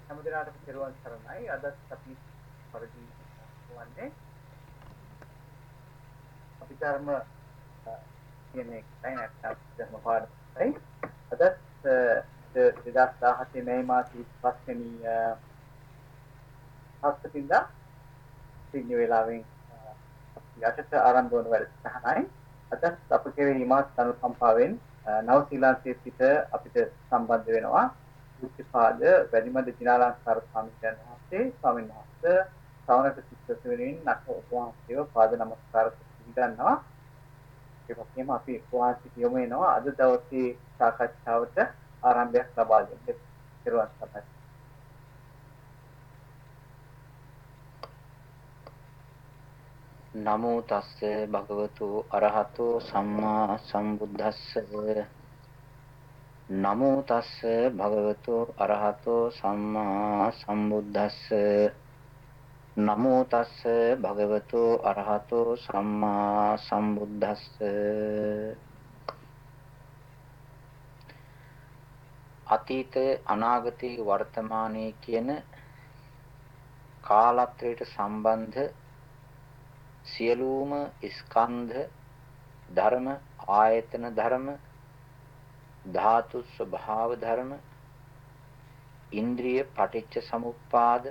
හැම දිනාටම පෙරවන් සරණයි. අදත් අපි පරිදි වන්නේ අපි ධර්ම කියන එකයි නැත්නම් ධර්ම පාඩමයි. අදත් 2017 මේ මාසයේ 5 වෙනි හස්තින්දා සිග්නි වේලාවෙන් යටට ආරම්භ වන වැඩසටහනයි. අදත් අප කෙරෙහි මාත් අනුකම්පාවෙන් නව ශ්‍රීලාංකයේ සිට අපිට සම්බන්ධ වෙනවා. උච්චපාද වැඩිමඩ දිනාලංකාර ස්වාමීන් වහන්සේ ස්වාමීන් වහන්සේ ශ්‍රවණක සිත් වෙනින් නක උපවාසයව පාද නමස්කාර පිළිගන්නවා. ඒ වගේම අපි උපවාසී කියමු වෙනවා අද දවසේ සාකච්ඡාවට ආරම්භයක් ලබා දෙන්න. පෙරවන් සරණයි. නමෝ තස්ස භගවතු අරහතෝ සම්මා සම්බුද්දස්ස නමෝ තස්ස භගවතු අරහතෝ සම්මා සම්බුද්දස්ස. නමෝ තස්ස භගවතු අරහතෝ සම්මා සම්බුද්දස්ස. අතීතය අනාගතය වර්තමානයේ කියන කාලත්‍රයට සම්බන්ධ සියලුම ස්කන්ධ ධර්ම ආයතන ධර්ම ධාතු ස්වභාව ධර්ම ඉන්ද්‍රිය පටිච්ච සමුප්පාද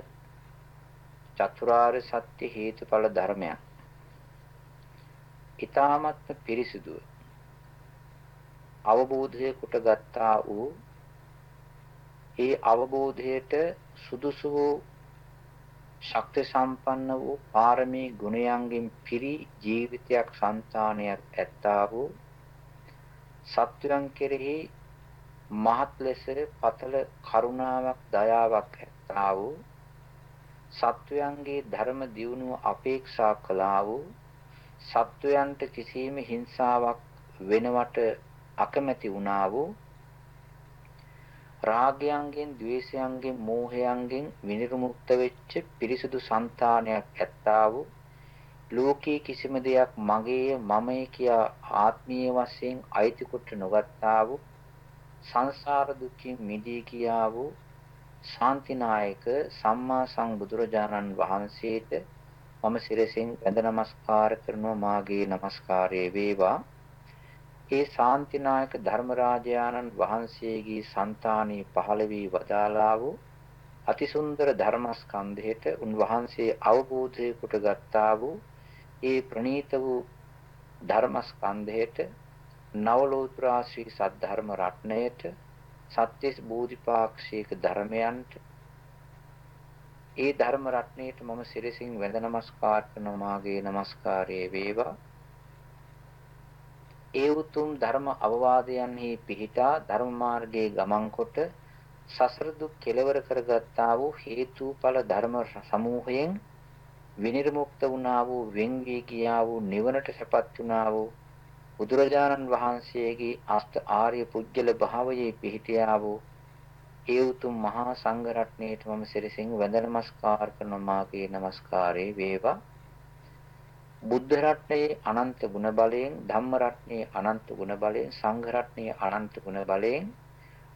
චතුරාර්ය සත්‍ය හේතුඵල ධර්මයන්. ඊ타මත්ම පිරිසිදුව අවබෝධය කොට ගත්තා වූ ඒ අවබෝධයට සුදුසු වූ ශක්ති සම්පන්න වූ පාරමී ගුණයන්ගෙන් පිරි ජීවිතයක් సంతානයක් ඇත්තා වූ සත්‍යයන් කෙරෙහි මහත් ලෙස පතල කරුණාවක් දයාවක් ඇත්තා වූ සත්වයන්ගේ ධර්ම දියුණුව අපේක්ෂා කළා වූ සත්වයන්ට කිසියම් හිංසාවක් වෙනවට අකමැති වුණා වූ රාගයන්ගෙන් ద్వේෂයන්ගෙන් මෝහයන්ගෙන් විනිර්මුක්ත වෙච්ච පිරිසුදු సంతානයක් ඇත්තා වූ ලෝකයේ කිසිම දෙයක් මගේ මමයි කියා ආත්මීය වශයෙන් අයිති කොට නොගත්තා වූ සංසාර දුකින් මිදී කියා වූ ශාන්තිනායක සම්මා සම්බුදුරජාණන් වහන්සේට මම සිරසින් වැඳ නමස්කාර කරනවා මාගේ নমස්කාරය වේවා. ඒ ශාන්තිනායක ධර්මරාජානන් වහන්සේගේ సంతානෙ පහළ වී වදාලා වූ අතිසුන්දර ධර්මස්කන්ධයට උන්වහන්සේ අවබෝධය කොට ගත්තා වූ ඒ ප්‍රණීත වූ ධර්මස්කන්ධයට නවලෝත්‍රා ශ්‍රී සද්ධර්ම රත්ණයට සත්‍යස් බෝධිපාක්ෂික ධර්මයන්ට ඒ ධර්ම රත්ණයට මම සිරසින් වැඳ නමස්කාර කරන මාගේ නමස්කාරයේ වේවා. ඒ උතුම් ධර්ම අවවාදයන්හි පිහිටා ධර්ම මාර්ගයේ ගමන් කොට සසර දුක් කෙලවර කරගත්තා වූ හේතුඵල ධර්ම සමූහයෙන් විනිර්මුක්ත වුණා වූ වෙන් වී ගියා වූ නිවනට සැපත් වුණා වූ බුදුරජාණන් වහන්සේගේ අෂ්ට ආර්ය පුජ්‍යල භාවයේ පිහිටියා වූ ඒ උතුම් මහා සංඝ රත්නයට මම සිරසින් වැඳ නමස්කාර කරන මාගේ නමස්කාරේ වේවා. බුද්ධ රත්නයේ අනන්ත ගුණ බලයෙන් ධම්ම රත්නයේ අනන්ත ගුණ බලයෙන් සංඝ රත්නයේ අනන්ත ගුණ බලයෙන්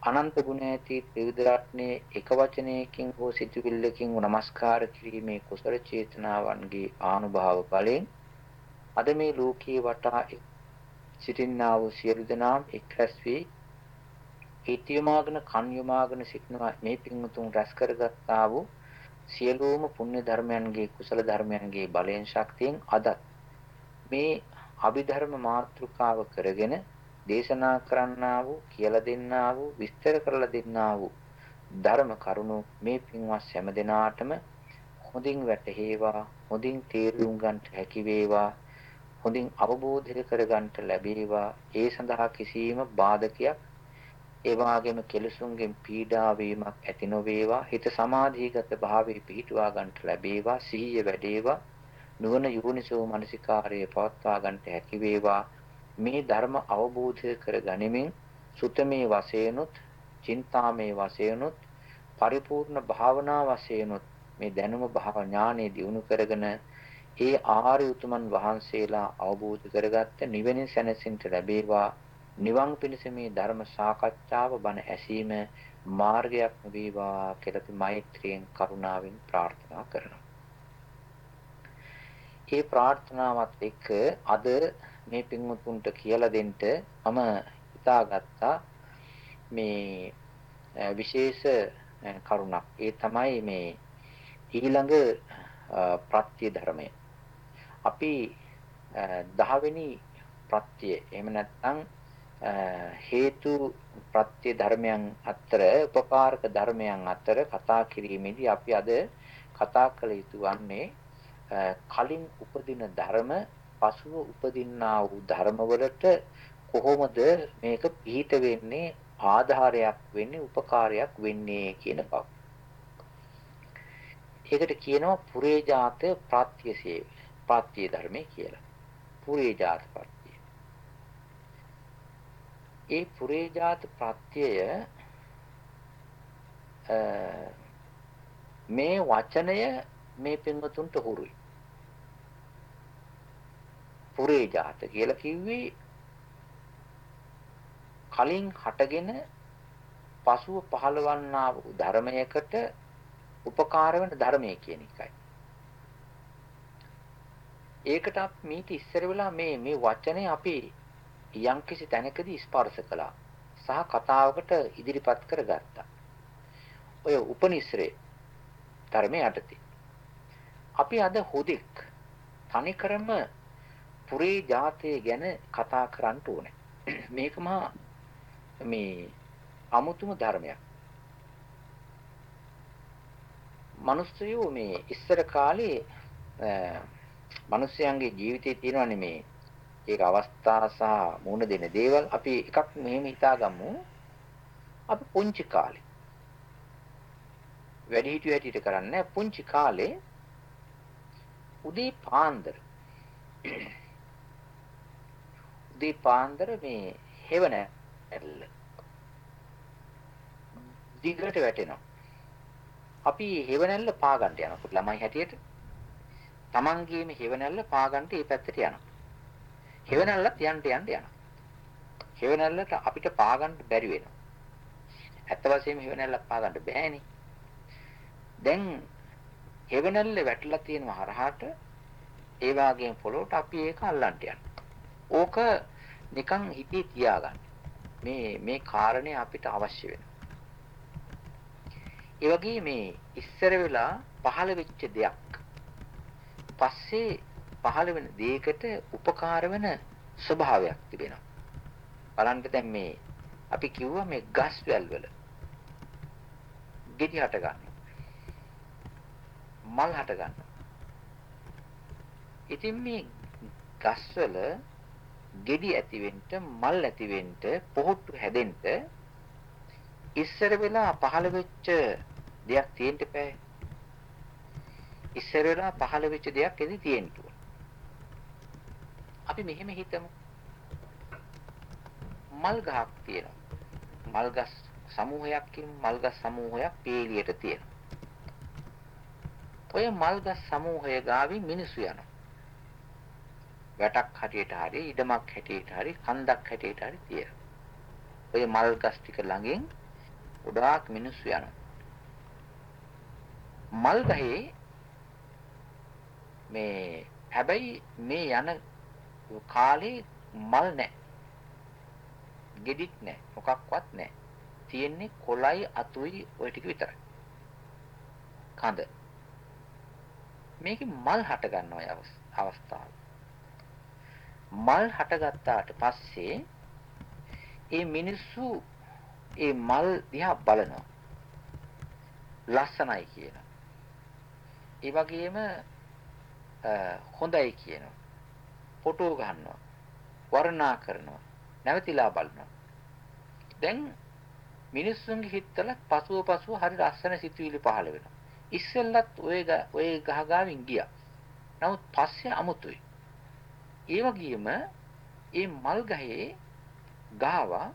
අනන්ත ගුණ ඇති ත්‍රිවිධ රත්නයේ එක වචනයකින් හෝ සිතුවිල්ලකින් නමස්කාර කිරීමේ කුසල චේතනාවන්ගේ ආනුභාව බලයෙන් අද මේ ලෝකයේ වටා සිටින්නා වූ සියලු දෙනාම එක්රැස් වී හිතියමාගෙන කන්යමාගෙන සිටිනවා. මේ පින්තුන් රැස් කරගත්තා වූ සියලුම පුණ්‍ය ධර්මයන්ගේ කුසල ධර්මයන්ගේ බලයෙන් ශක්තියෙන් අද මේ අභිධර්ම මාතෘකාව කරගෙන දේශනා කරන්නා වූ කියලා දෙන්නා වූ විස්තර කරලා දෙන්නා වූ ධර්ම කරුණු මේ පින්වත් හැම දිනාටම හොඳින් වැටහේවා හොඳින් තේරුම් ගන්නට හැකි වේවා හොඳින් අවබෝධ කර ගන්නට ලැබේවා. ඒ සඳහා කිසියම් බාධකයක් ඒ වගේම කෙලසුන්ගෙන් පීඩා වීමක් ඇති නොවේවා. හිත සමාධිගත භාවයේ පිහිටුවා ගන්නට ලැබේවා. සිහිය වැඩේවා. නුවණ යෝනිසෝ මනසිකාරයේ පවත්වා ගන්නට හැකි වේවා. මේ ධර්ම අවබෝධ කර ගනිමින් සුතමේ වශයෙන්ුත් චින්තාමේ වශයෙන්ුත් පරිපූර්ණ භාවනා වශයෙන්ුත් මේ දැනුම භාව ඥානෙ දියුණු කරගෙන ඒ ආර්ය උතුමන් වහන්සේලා අවබෝධ කරගත්ත නිවෙනින් සැනසෙන්න ලැබේවා නිවන් පිණිස මේ ධර්ම සාකච්ඡාව බණ ඇසීම මාර්ගයක් වේවා කියලා අපි මෛත්‍රියෙන් කරුණාවෙන් ප්‍රාර්ථනා කරනවා. මේ ප්‍රාර්ථනාවත් එක්ක අද මේ පින්වතුන්ට කියලා දෙන්න මම හිතාගත්තා මේ විශේෂ කරුණක්. ඒ තමයි මේ ඊළඟ ප්‍රත්‍ය ධර්මය. අපි 10 වෙනි ප්‍රත්‍ය එහෙම නැත්නම් හේතු ප්‍රත්‍ය ධර්මයන් අතර උපකාරක ධර්මයන් අතර කතා කිරීමේදී අපි අද කතා කළ යුතු වන්නේ කලින් උපදින ධර්ම පසුව උපදින්නා වූ ධර්මවලට කොහොමද මේක පිහිට වෙන්නේ ආධාරයක් වෙන්නේ උපකාරයක් වෙන්නේ කියන බව. ඒකට කියනවා පුරේජාත ප්‍රත්‍යසේ ප්‍රත්‍ය ධර්මයේ කියලා. පුරේජාත ප්‍රත්‍ය. ඒ පුරේජාත ප්‍රත්‍යය මේ වචනය මේ පින්වතුන්ට හුරුයි. පුරේජාත කියලා කිව්වේ කලින් හටගෙන පසුව පහළවන්නා වූ ධර්මයකට උපකාර වෙන ධර්මයේ කියන එකයි. ඒකට අපි මීට ඉස්සර වෙලා මේ මේ වචනේ අපි යම්කිසි තැනකදී ස්පර්ශ කළා සහ කතාවකට ඉදිරිපත් කරගත්තා. ඔය උපනිශ්‍රේ ධර්මයේ යටතේ. අපි අද හුදෙක් තනිකරම පුරේ ජාතය ගැන කතා කරන්න ඕනේ. මේක මහා මේ අමුතුම ධර්මයක්. මිනිස්සුયો මේ ඉස්සර කාලේ මිනිස්යන්ගේ ජීවිතේ තියෙනවනේ මේ ඒක අවස්ථා සහ මුණ දෙන දේවල් අපි එකක් මෙහෙම හිතාගමු අපි පුංචි කාලේ වැඩි හිටිය හැටියට කරන්නේ පුංචි කාලේ උදේ පාන්දර උදේ පාන්දර මේ හෙවණ ඇල්ල. දිගට වැටෙනවා. අපි හෙවණැල්ල පා ගන්න යනවා ළමයි හැටියට Tamangeම හෙවණැල්ල පා ගන්නට මේ පැත්තට යනවා. හෙවණැල්ලත් යන්න යන්න යනවා. හෙවණැල්ලට අපිට පා ගන්න බැරි වෙනවා. ඇත්ත වශයෙන්ම හෙවණැල්ලක් පා ගන්න බෑනේ. දැන් හෙවණැල්ල වැටලා තියෙනවා හරහාට ඒ වාගේම පොළොවට අපි ඒක අල්ලන්න යනවා. ඕක නිකන් හිතේ තියාගන්න. මේ මේ කාරණේ අපිට අවශ්‍ය වෙනවා. ඒ වගේ මේ ඉස්සර වෙලා පහළ වෙච්ච දෙයක් පස්සේ පහළ වෙන දෙයකට උපකාර වෙන ස්වභාවයක් තිබෙනවා. බලන්න දැන් මේ අපි කිව්වා මේ ගස් වැල් වල ගෙඩි හට ගන්නවා. මල් හට ගන්නවා. ඉතින් මේ ගස්වල ගෙඩි ඇති වෙන්න, මල් ඇති වෙන්න, පොහොට්ටු හැදෙන්න ඉස්සර වෙලා පහළ වෙච්ච දෙයක් තියෙන්න බෑ. ඉස්සර වෙලා පහළ වෙච්ච දෙයක් එදි තියෙන්න ඕන. අපි මෙහෙම හිතමු. මල් ගහක් තියෙනවා. මල් ගස් සමූහයක් කියන මල් ගස් සමූහයක් පේලියට තියෙනවා. ඔය මල් ගස් සමූහය ගාවින් මිනිස්සු යනවා. වැටක් හැටියට හරි ඉඩමක් හැටියට හරි කන්දක් හැටියට හරි තියෙනවා. ඔය මල් ගස් ටික ළඟින් ගොඩාක් මිනිස්සු යනවා. මල් ගහේ මේ හැබැයි මේ යන කාලේ මල් නැහැ. ගෙඩික් නැහැ. මොකක්වත් නැහැ. තියෙන්නේ කොළයි අතුයි ওই ටික විතරයි. කඳ. මේකේ මල් හට ගන්නවා අවස්ථාව. මල් හටගත්තාට පස්සේ ඒ මිනිස්සු ඒ මල් දිහා බලනවා. ලස්සනයි කියනවා. ඒ වගේම හොඳයි කියනවා. ෆොටෝ ගන්නවා. වර්ණනා කරනවා. නැවතිලා බලනවා. දැන් මිනිස්සුන්ගේ හිතවල පසුව පසුව හරි ලස්සන සිතුවිලි පහළ වෙනවා. ඉස්සෙල්ලත් ඔය ඔය ගහ ගාවින් ගියා. නමුත් පස්සේ අමුතුයි. ඒ වගේම ඒ මල් ගහේ ගාවා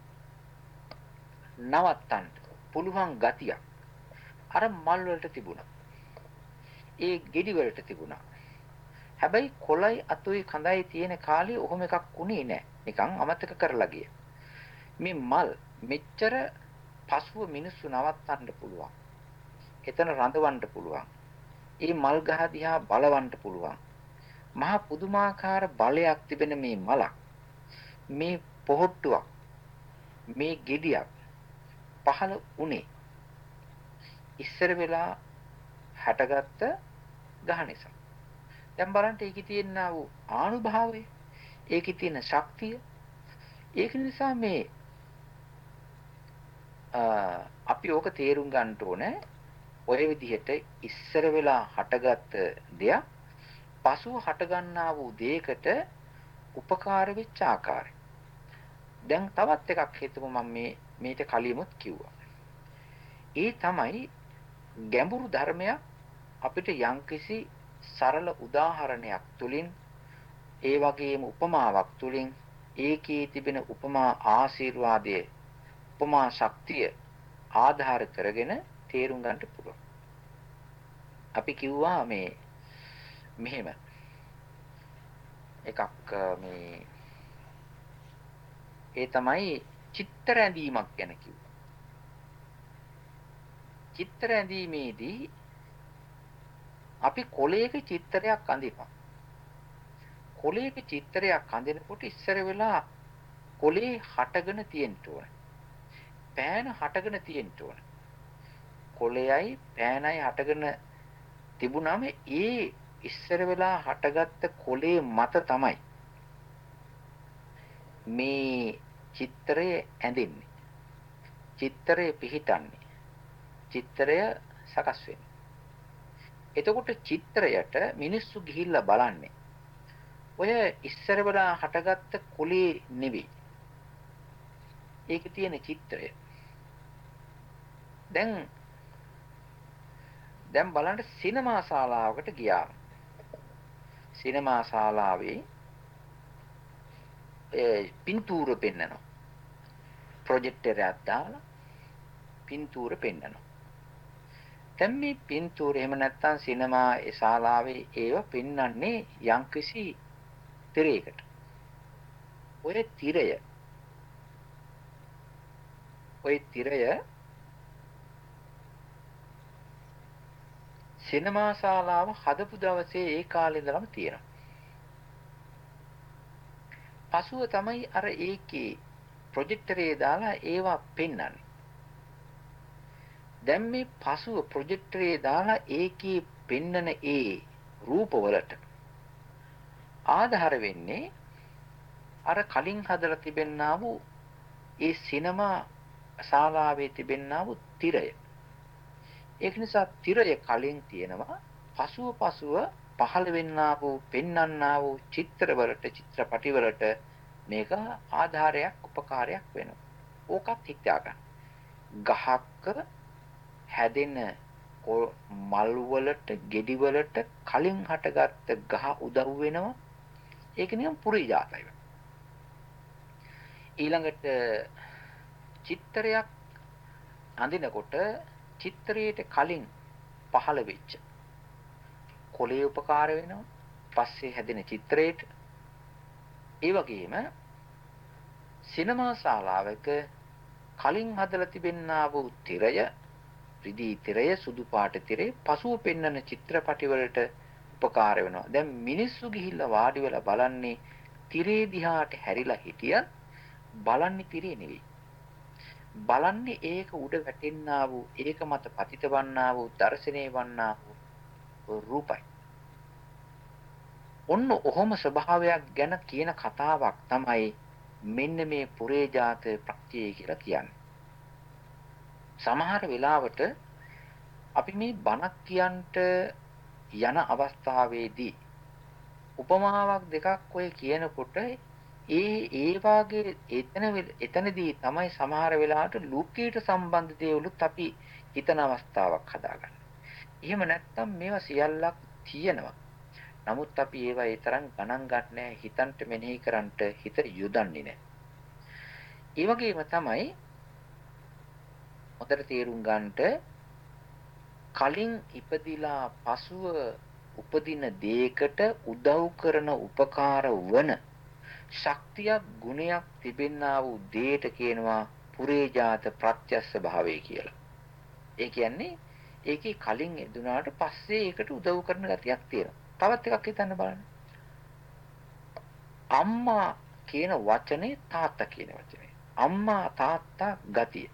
නවත්තන්න පුළුවන් ගතියක් අර මල් වලට තිබුණා. ඒ ගෙඩි වලට තිබුණා. හැබැයි කොළයි අතුයි කඳයි තියෙන කාලේ ඔහොම එකක් උනේ නැහැ. නිකන් අමතක කරලා ගියා. මේ මල් මෙච්චර පසුව මිනිස්සු නවත්තන්න පුළුවන්. එතන රඳවන්න පුළුවන්. ඒ මල් ගහ දිහා බලවන්න පුළුවන්. මහා පුදුමාකාර බලයක් තිබෙන මේ මලක් මේ පොහොට්ටුවක් මේ ගෙඩියක් පහළ උනේ ඉස්සර වෙලා හැටගත්ත ගහ නිසා. දැන් බලන්න ඒකේ තියෙන වූ ආනුභාවය, ඒකේ තියෙන ශක්තිය. ඒක නිසා මේ අපි ඕක තේරුම් ගන්න ඕනේ. ඔය විදිහට ඉස්සර වෙලා හටගත්ත දෙයක් පසුව හටගන්නා වූ දෙයකට උපකාර වෙච්ච ආකාරය. දැන් තවත් එකක් හිතමු මම මේ මේට කලියමුත් කිව්වා. ඒ තමයි ගැඹුරු ධර්මයක් අපිට යම්කිසි සරල උදාහරණයක් තුලින් ඒ වගේම උපමාවක් තුලින් ඒකේ තිබෙන උපමා ආශිර්වාදයේ උපමා ශක්තිය ආධාර කරගෙන තේරුම් ගන්නට පුළුවන්. අපි කිව්වා මේ මෙහෙම එකක් මේ ඒ තමයි චිත්‍ර ඇඳීමක් ගැන කිව්වා. චිත්‍ර ඇඳීමේදී අපි කොලයක චිත්‍රයක් අඳිනවා. කොලයක චිත්‍රයක් අඳිනකොට ඉස්සර වෙලා කොලේ හටගෙන තියෙන්න ඕන. පෑන හටගෙන තියෙන්න ඕන. කොලයයි පෑනයි හටගෙන තිබුණාම ඒ ඉස්සර වෙලා හටගත්ත කොලේ මත තමයි මේ චිත්‍රය ඇඳෙන්නේ. චිත්‍රය පිහිටන්නේ. චිත්‍රය සකස් වෙන්නේ. එතකොට චිත්‍රයට මිනිස්සු ගිහිල්ලා බලන්නේ. ඔය ඉස්සර වෙලා හටගත්ත කොලේ නෙවෙයි. ඒකේ තියෙන චිත්‍රය. දැන් දැන් බලන්න සිනමා ශාලාවකට ගියා. සිනමා ශාලාවේ ඒ පින්තූර පෙන්නනවා. ප්‍රොජෙක්ටර් එකක් දාලා පින්තූර පෙන්නනවා. දැන් මේ පින්තූර එහෙම නැත්නම් සිනමා ශාලාවේ ඒව පෙන්වන්නේ යම්කිසි තිරයකට. ඔය තිරය ඔය තිරය සිනමා ශාලාව හදපු දවසේ ඒ කාලේ ඉඳලම තියෙනවා. පසුව තමයි අර ඒකේ ප්‍රොජෙක්ටරේ දාලා ඒවා පෙන්වන්නේ. දැන් මේ පසුව ප්‍රොජෙක්ටරේ දාලා ඒකේ පෙන්නන ඒ රූපවලට ආධාර වෙන්නේ අර කලින් හදලා තිබෙන්නා වූ ඒ සිනමා ශාලාවේ තිබෙන්නා වූ තිරය. ඒක නිසා තිරය කලින් තියෙනවා පසුව පසුව පහළ වෙන්නා වූ පෙන්වන්නා වූ චිත්‍රවලට චිත්‍රපටිවලට මේක ආධාරයක් උපකාරයක් වෙනවා. ඕකත් හිතා ගන්න. ගහක හැදෙන මල් වලට, ගෙඩි වලට කලින් හටගත්ත ගහ උදව් වෙනවා. ඒක නිකන් පුරිජාතයි. ඊළඟට චිත්‍රයක් අඳිනකොට චිත්‍රයට කලින් පහළ වෙච්ච කොලේ උපකාර වෙනවා. පස්සේ හැදෙන චිත්‍රයට ඒ වගේම සිනමා ශාලාවක කලින් හදලා තිබෙන්නා වූ තිරය රිදී තිරය සුදු පාට තිරේ පසුව පෙන්වන චිත්‍රපටි වලට උපකාර වෙනවා. දැන් මිනිස්සු ගිහිල්ලා වාඩි වෙලා බලන්නේ තිරේ දිහාට හැරිලා හිටියත් බලන්නේ තිරේ නෙවෙයි. බලන්නේ ඒක උඩ වැටෙන්නා වූ ඒක මත පතිත වන්නා වූ දර්ශනේ වන්නා වූ රූපයි. ඔන්න ඔහොම ස්වභාවයක් ගැන කියන කතාවක් තමයි මෙන්න මේ පුරේජාත ප්‍රත්‍යය කියලා කියන්නේ. සමහර වෙලාවට අපි මේ බණක් කියන්ට යන අවස්ථාවේදී උපමාවක් දෙකක් ඔය කියනකොට ඒ ඒ වාගේ එතන එතනදී තමයි සමහර වෙලාවට ලෝකීට සම්බන්ධ දේවලුත් අපි හිතන අවස්ථාවක් හදාගන්න. එහෙම නැත්නම් මේවා සියල්ලක් තියෙනවා. නමුත් අපි ඒවා ඒ තරම් ගණන් ගන්නෑ හිතන්ට මෙනෙහි කරන්ට හිත යොදන්නේ නැහැ. ඒ වගේම තමයි හොඳට තේරුම් ගන්නට කලින් ඉපදිලා පසුව උපදින දෙයකට උදව් කරන උපකාර වන ශක්තියක් ගුණයක් තිබෙන්නා වූ දේට කියනවා පුරේජාත ප්‍රත්‍යස්ස භාවය කියලා. ඒ කියන්නේ ඒකේ කලින් එදුනාට පස්සේ ඒකට උදව් කරන ගතියක් තියෙනවා. තවත් එකක් හිතන්න බලන්න. අම්මා කියන වචනේ තාත්තා කියන වචනේ. අම්මා තාත්තා ගතිය.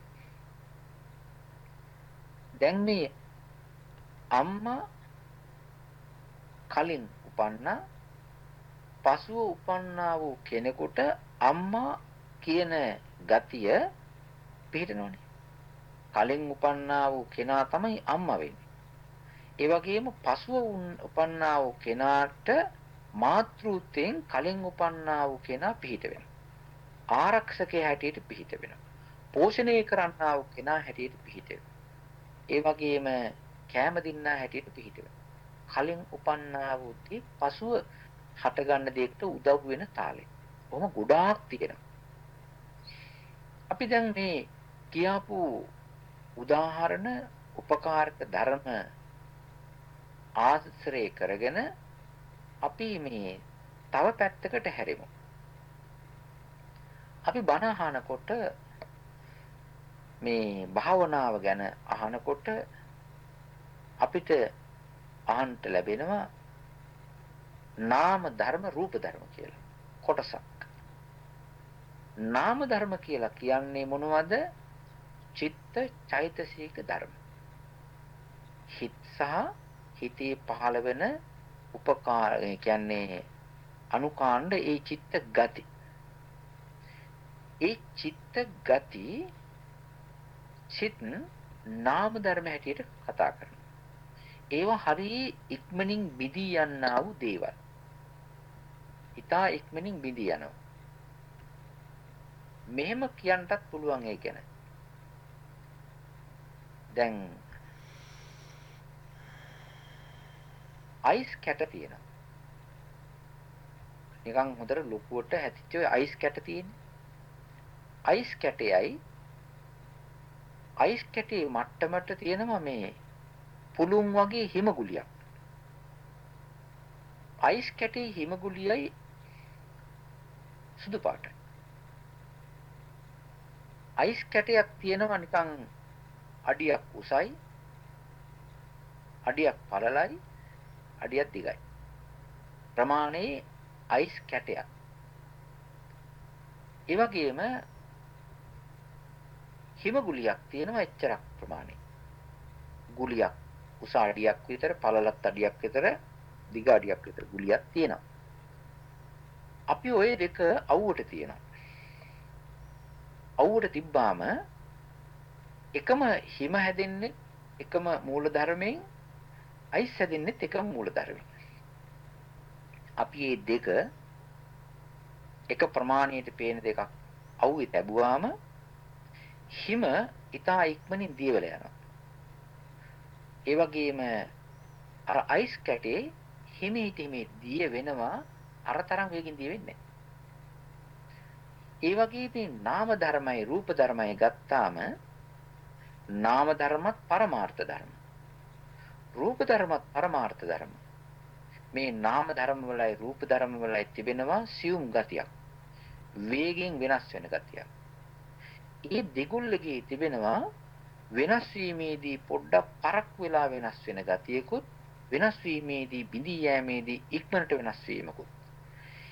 දැන් මේ අම්මා කලින් උපන්නා පසුව උපන්නා වූ කෙනෙකුට අම්මා කියන ගතිය පිළිටනෝනේ. කලින් උපන්නා වූ කෙනා තමයි අම්මා වෙන්නේ. ඒ වගේම පසුව උපන්නා වූ කෙනාට මාතෘත්වයෙන් කලින් උපන්නා වූ කෙනා පිහිට වෙනවා. ආරක්ෂකයා හැටියට පිහිට වෙනවා. පෝෂණය කරන්නා වූ කෙනා හැටියට පිහිට වෙනවා. ඒ වගේම කෑම දින්නා හැටියට පිහිට වෙනවා. කලින් උපන්නා වූ තී පසුව හටගන්න දෙයකට උදව් වෙන තාලෙ. කොහොම ගොඩාක් තියෙනවා. අපි දැන් මේ කියාපු උදාහරණ උපකාරක ධර්ම ආශ්‍රය කරගෙන අපි මේ තව පැත්තකට හැරෙමු. අපි බණ අහනකොට මේ භාවනාව ගැන අහනකොට අපිට අහන්න ලැබෙනවා නාම ධර්ම රූප ධර්ම කියලා කොටසක්. නාම ධර්ම කියලා කියන්නේ මොනවද? චිත්ත චෛතසික ධර්ම. හිත සහ හිතේ පහළ වෙන උපකාර කියන්නේ අනුකාණ්ඩ ඒ චිත්ත ගති. ඒ චිත්ත ගති චිත් නාම ධර්ම හැටියට කතා කරනවා. ඒවා හරිය ඉක්මනින් බිදී යන්නා වූ දේවල්. ඊතා ඉක්මනින් බිදී යනවා. මෙහෙම කියන්නත් පුළුවන් ඒ ගැන. දැන් අයිස් කැට තියෙනවා. නිකන් හොඳට ලොකුවට හැතිච්ච ඔය අයිස් කැට තියෙන්නේ. අයිස් කැටයයි අයිස් කැටේ මට්ටමට තියෙනවා මේ පුළුන් වගේ හිම ගුලියක්. අයිස් කැටේ හිම ගුලියයි සුදු පාටයි. අයිස් කැටයක් තියෙනවා නිකන් අඩියක් උසයි අඩියක් පළලයි අඩියක් දිගයි. ප්‍රමාණයේ අයිස් කැටයක්. ඒ වගේම හිම ගුලියක් තියෙනවා එච්චරක් ප්‍රමාණය. ගුලියක් උස අඩියක් විතර පළලත් අඩියක් විතර දිග අඩියක් විතර ගුලියක් තියෙනවා. අපි ওই දෙක අවුවට තියෙනවා. අවුවට තිබ්බාම එකම හිම හැදෙන්නේ එකම මූල ධර්මයෙන් අයිස් හැදෙන්නෙත් එකම මූල ධර්මයෙන්. අපි මේ දෙක එක ප්‍රමාණයට පේන දෙකක් අවුවේ තැබුවාම හිම ඊටා ඉක්මනින් දියවල යනවා. ඒ වගේම අර අයිස් කැටේ හිමේ හිමේ දිය වෙනවා අර තරම් වේගින් දිය වෙන්නේ ඒ වගේ මේ නාම ධර්මයි රූප ධර්මයි ගත්තාම නාම ධර්මත් පරමාර්ථ ධර්ම. රූප ධර්මත් පරමාර්ථ ධර්ම. මේ නාම ධර්ම වලයි රූප ධර්ම වලයි තිබෙනවා සියුම් ගතියක්. වේගෙන් වෙනස් වෙන ගතියක්. ඒ දෙගොල්ලගේ තිබෙනවා වෙනස් වීමේදී පොඩ්ඩක් පරක් වෙලා වෙනස් වෙන ගතියකුත් වෙනස් වීමේදී බිඳී යෑමේදී ඉක්මනට වෙනස් වීමකුත්.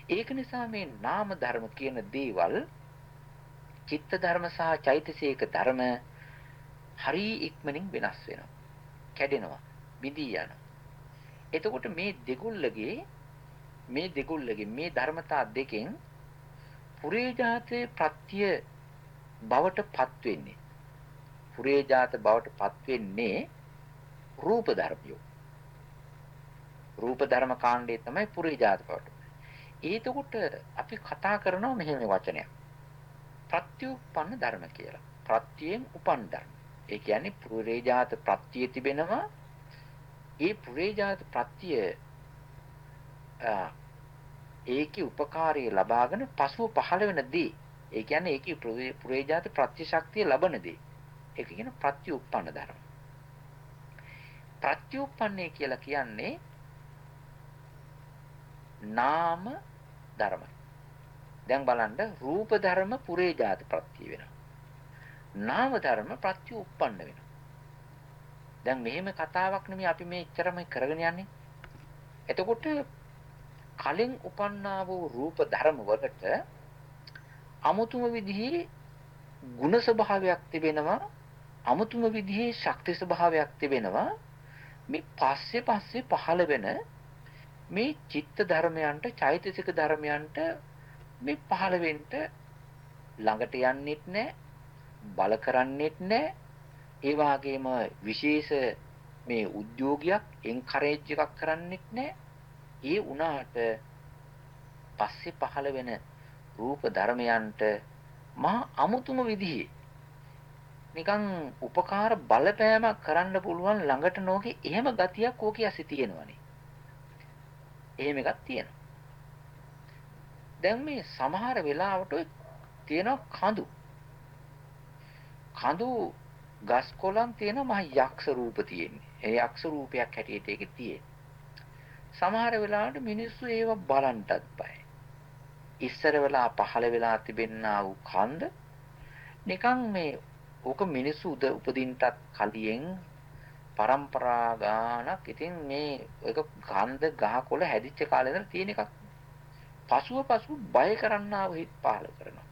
ඒක නිසා මේ නාම ධර්ම කියන දේවල් චිත්ත ධර්ම සහ චෛතසික ධර්ම හරි ඉක්මනින් වෙනස් වෙනවා. කැඩෙනවා. බිඳී යනවා. එතකොට මේ දෙගොල්ලගේ මේ දෙගොල්ලගේ මේ ධර්මතා දෙකෙන් පුරේජාතේ ප්‍රත්‍ය බවට පත් වෙන්නේ. පුරේජාත බවට පත් වෙන්නේ රූප ධර්මියෝ. රූප ධර්ම කාණ්ඩේ තමයි පුරේජාත බවට. එතකොට අපි කතා කරනවා මෙහෙම වචනයක්. ප්‍රත්‍යুৎপন্ন ධර්ම කියලා. ප්‍රත්‍යයෙන් උපන් ධර්ම. ඒ කියන්නේ පුරේජාත ප්‍රත්‍යය තිබෙනවා. ඒ පුරේජාත ප්‍රත්‍යය ඒකේ උපකාරය ලබාගෙන පසුව පහළ වෙනදී ඒ කියන්නේ ඒකේ පුරේජාත ප්‍රත්‍යශක්තිය ලබනදී ඒක කියන ප්‍රත්‍යুৎপন্ন ධර්ම. ප්‍රත්‍යুৎপন্নය කියලා කියන්නේ නාම ධර්මයි. දැන් බලන්න රූප ධර්ම පුරේ ජාත ප්‍රත්‍ය වෙනවා. නාම ධර්ම ප්‍රත්‍ය උප්පන්න වෙනවා. දැන් මෙහෙම කතාවක් නෙමෙයි අපි මේ ඉතරම කරගෙන යන්නේ. එතකොට කලින් උපන්නා වූ රූප ධර්ම වලට අමුතුම විදිහේ ಗುಣ ස්වභාවයක් තිබෙනවා අමුතුම විදිහේ ශක්ති ස්වභාවයක් තිබෙනවා මේ පස්සේ පස්සේ පහළ වෙන මේ චිත්ත ධර්මයන්ට චෛතසික ධර්මයන්ට මේ පහළ වෙන්න ළඟට යන්නෙත් නැහැ බල කරන්නෙත් නැහැ ඒ වගේම විශේෂ මේ උද්‍යෝගයක් එන්කරේජ් එකක් කරන්නෙත් නැහැ ඒ වුණාට පස්සේ පහළ වෙන රූප ධර්මයන්ට මහා අමුතුම විදිහේ නිකන් උපකාර බලපෑමක් කරන්න පුළුවන් ළඟට නොකේ එහෙම ගතියක් ඕකේ ඇසි තියෙනවනේ. එහෙම එකක් තියෙනවා. දැන් මේ සමහර වෙලාවට තියෙන කඳු කඳු ගස් කොළන් තියෙන මහ යක්ෂ රූප තියෙන්නේ. ඒ යක්ෂ රූපයක් හැටියට ඒකේ තියෙන්නේ. සමහර වෙලාවට මිනිස්සු ඒව බලන්නටත් බයයි. ඉස්සර වෙලා පහළ වෙලා තිබෙන්නා වූ කන්ද නිකන් මේ ඕක මිනිස්සු උද උපදින්නටත් කලියෙන් પરම්පරා ගානක් ඉතින් මේ ඒක ගන්ධ ගහකොළ හැදිච්ච කාලේ ඉඳලා තියෙන එකක්. පසුව පසුව බය කරන්නා වූ හිත් පහළ කරනවා.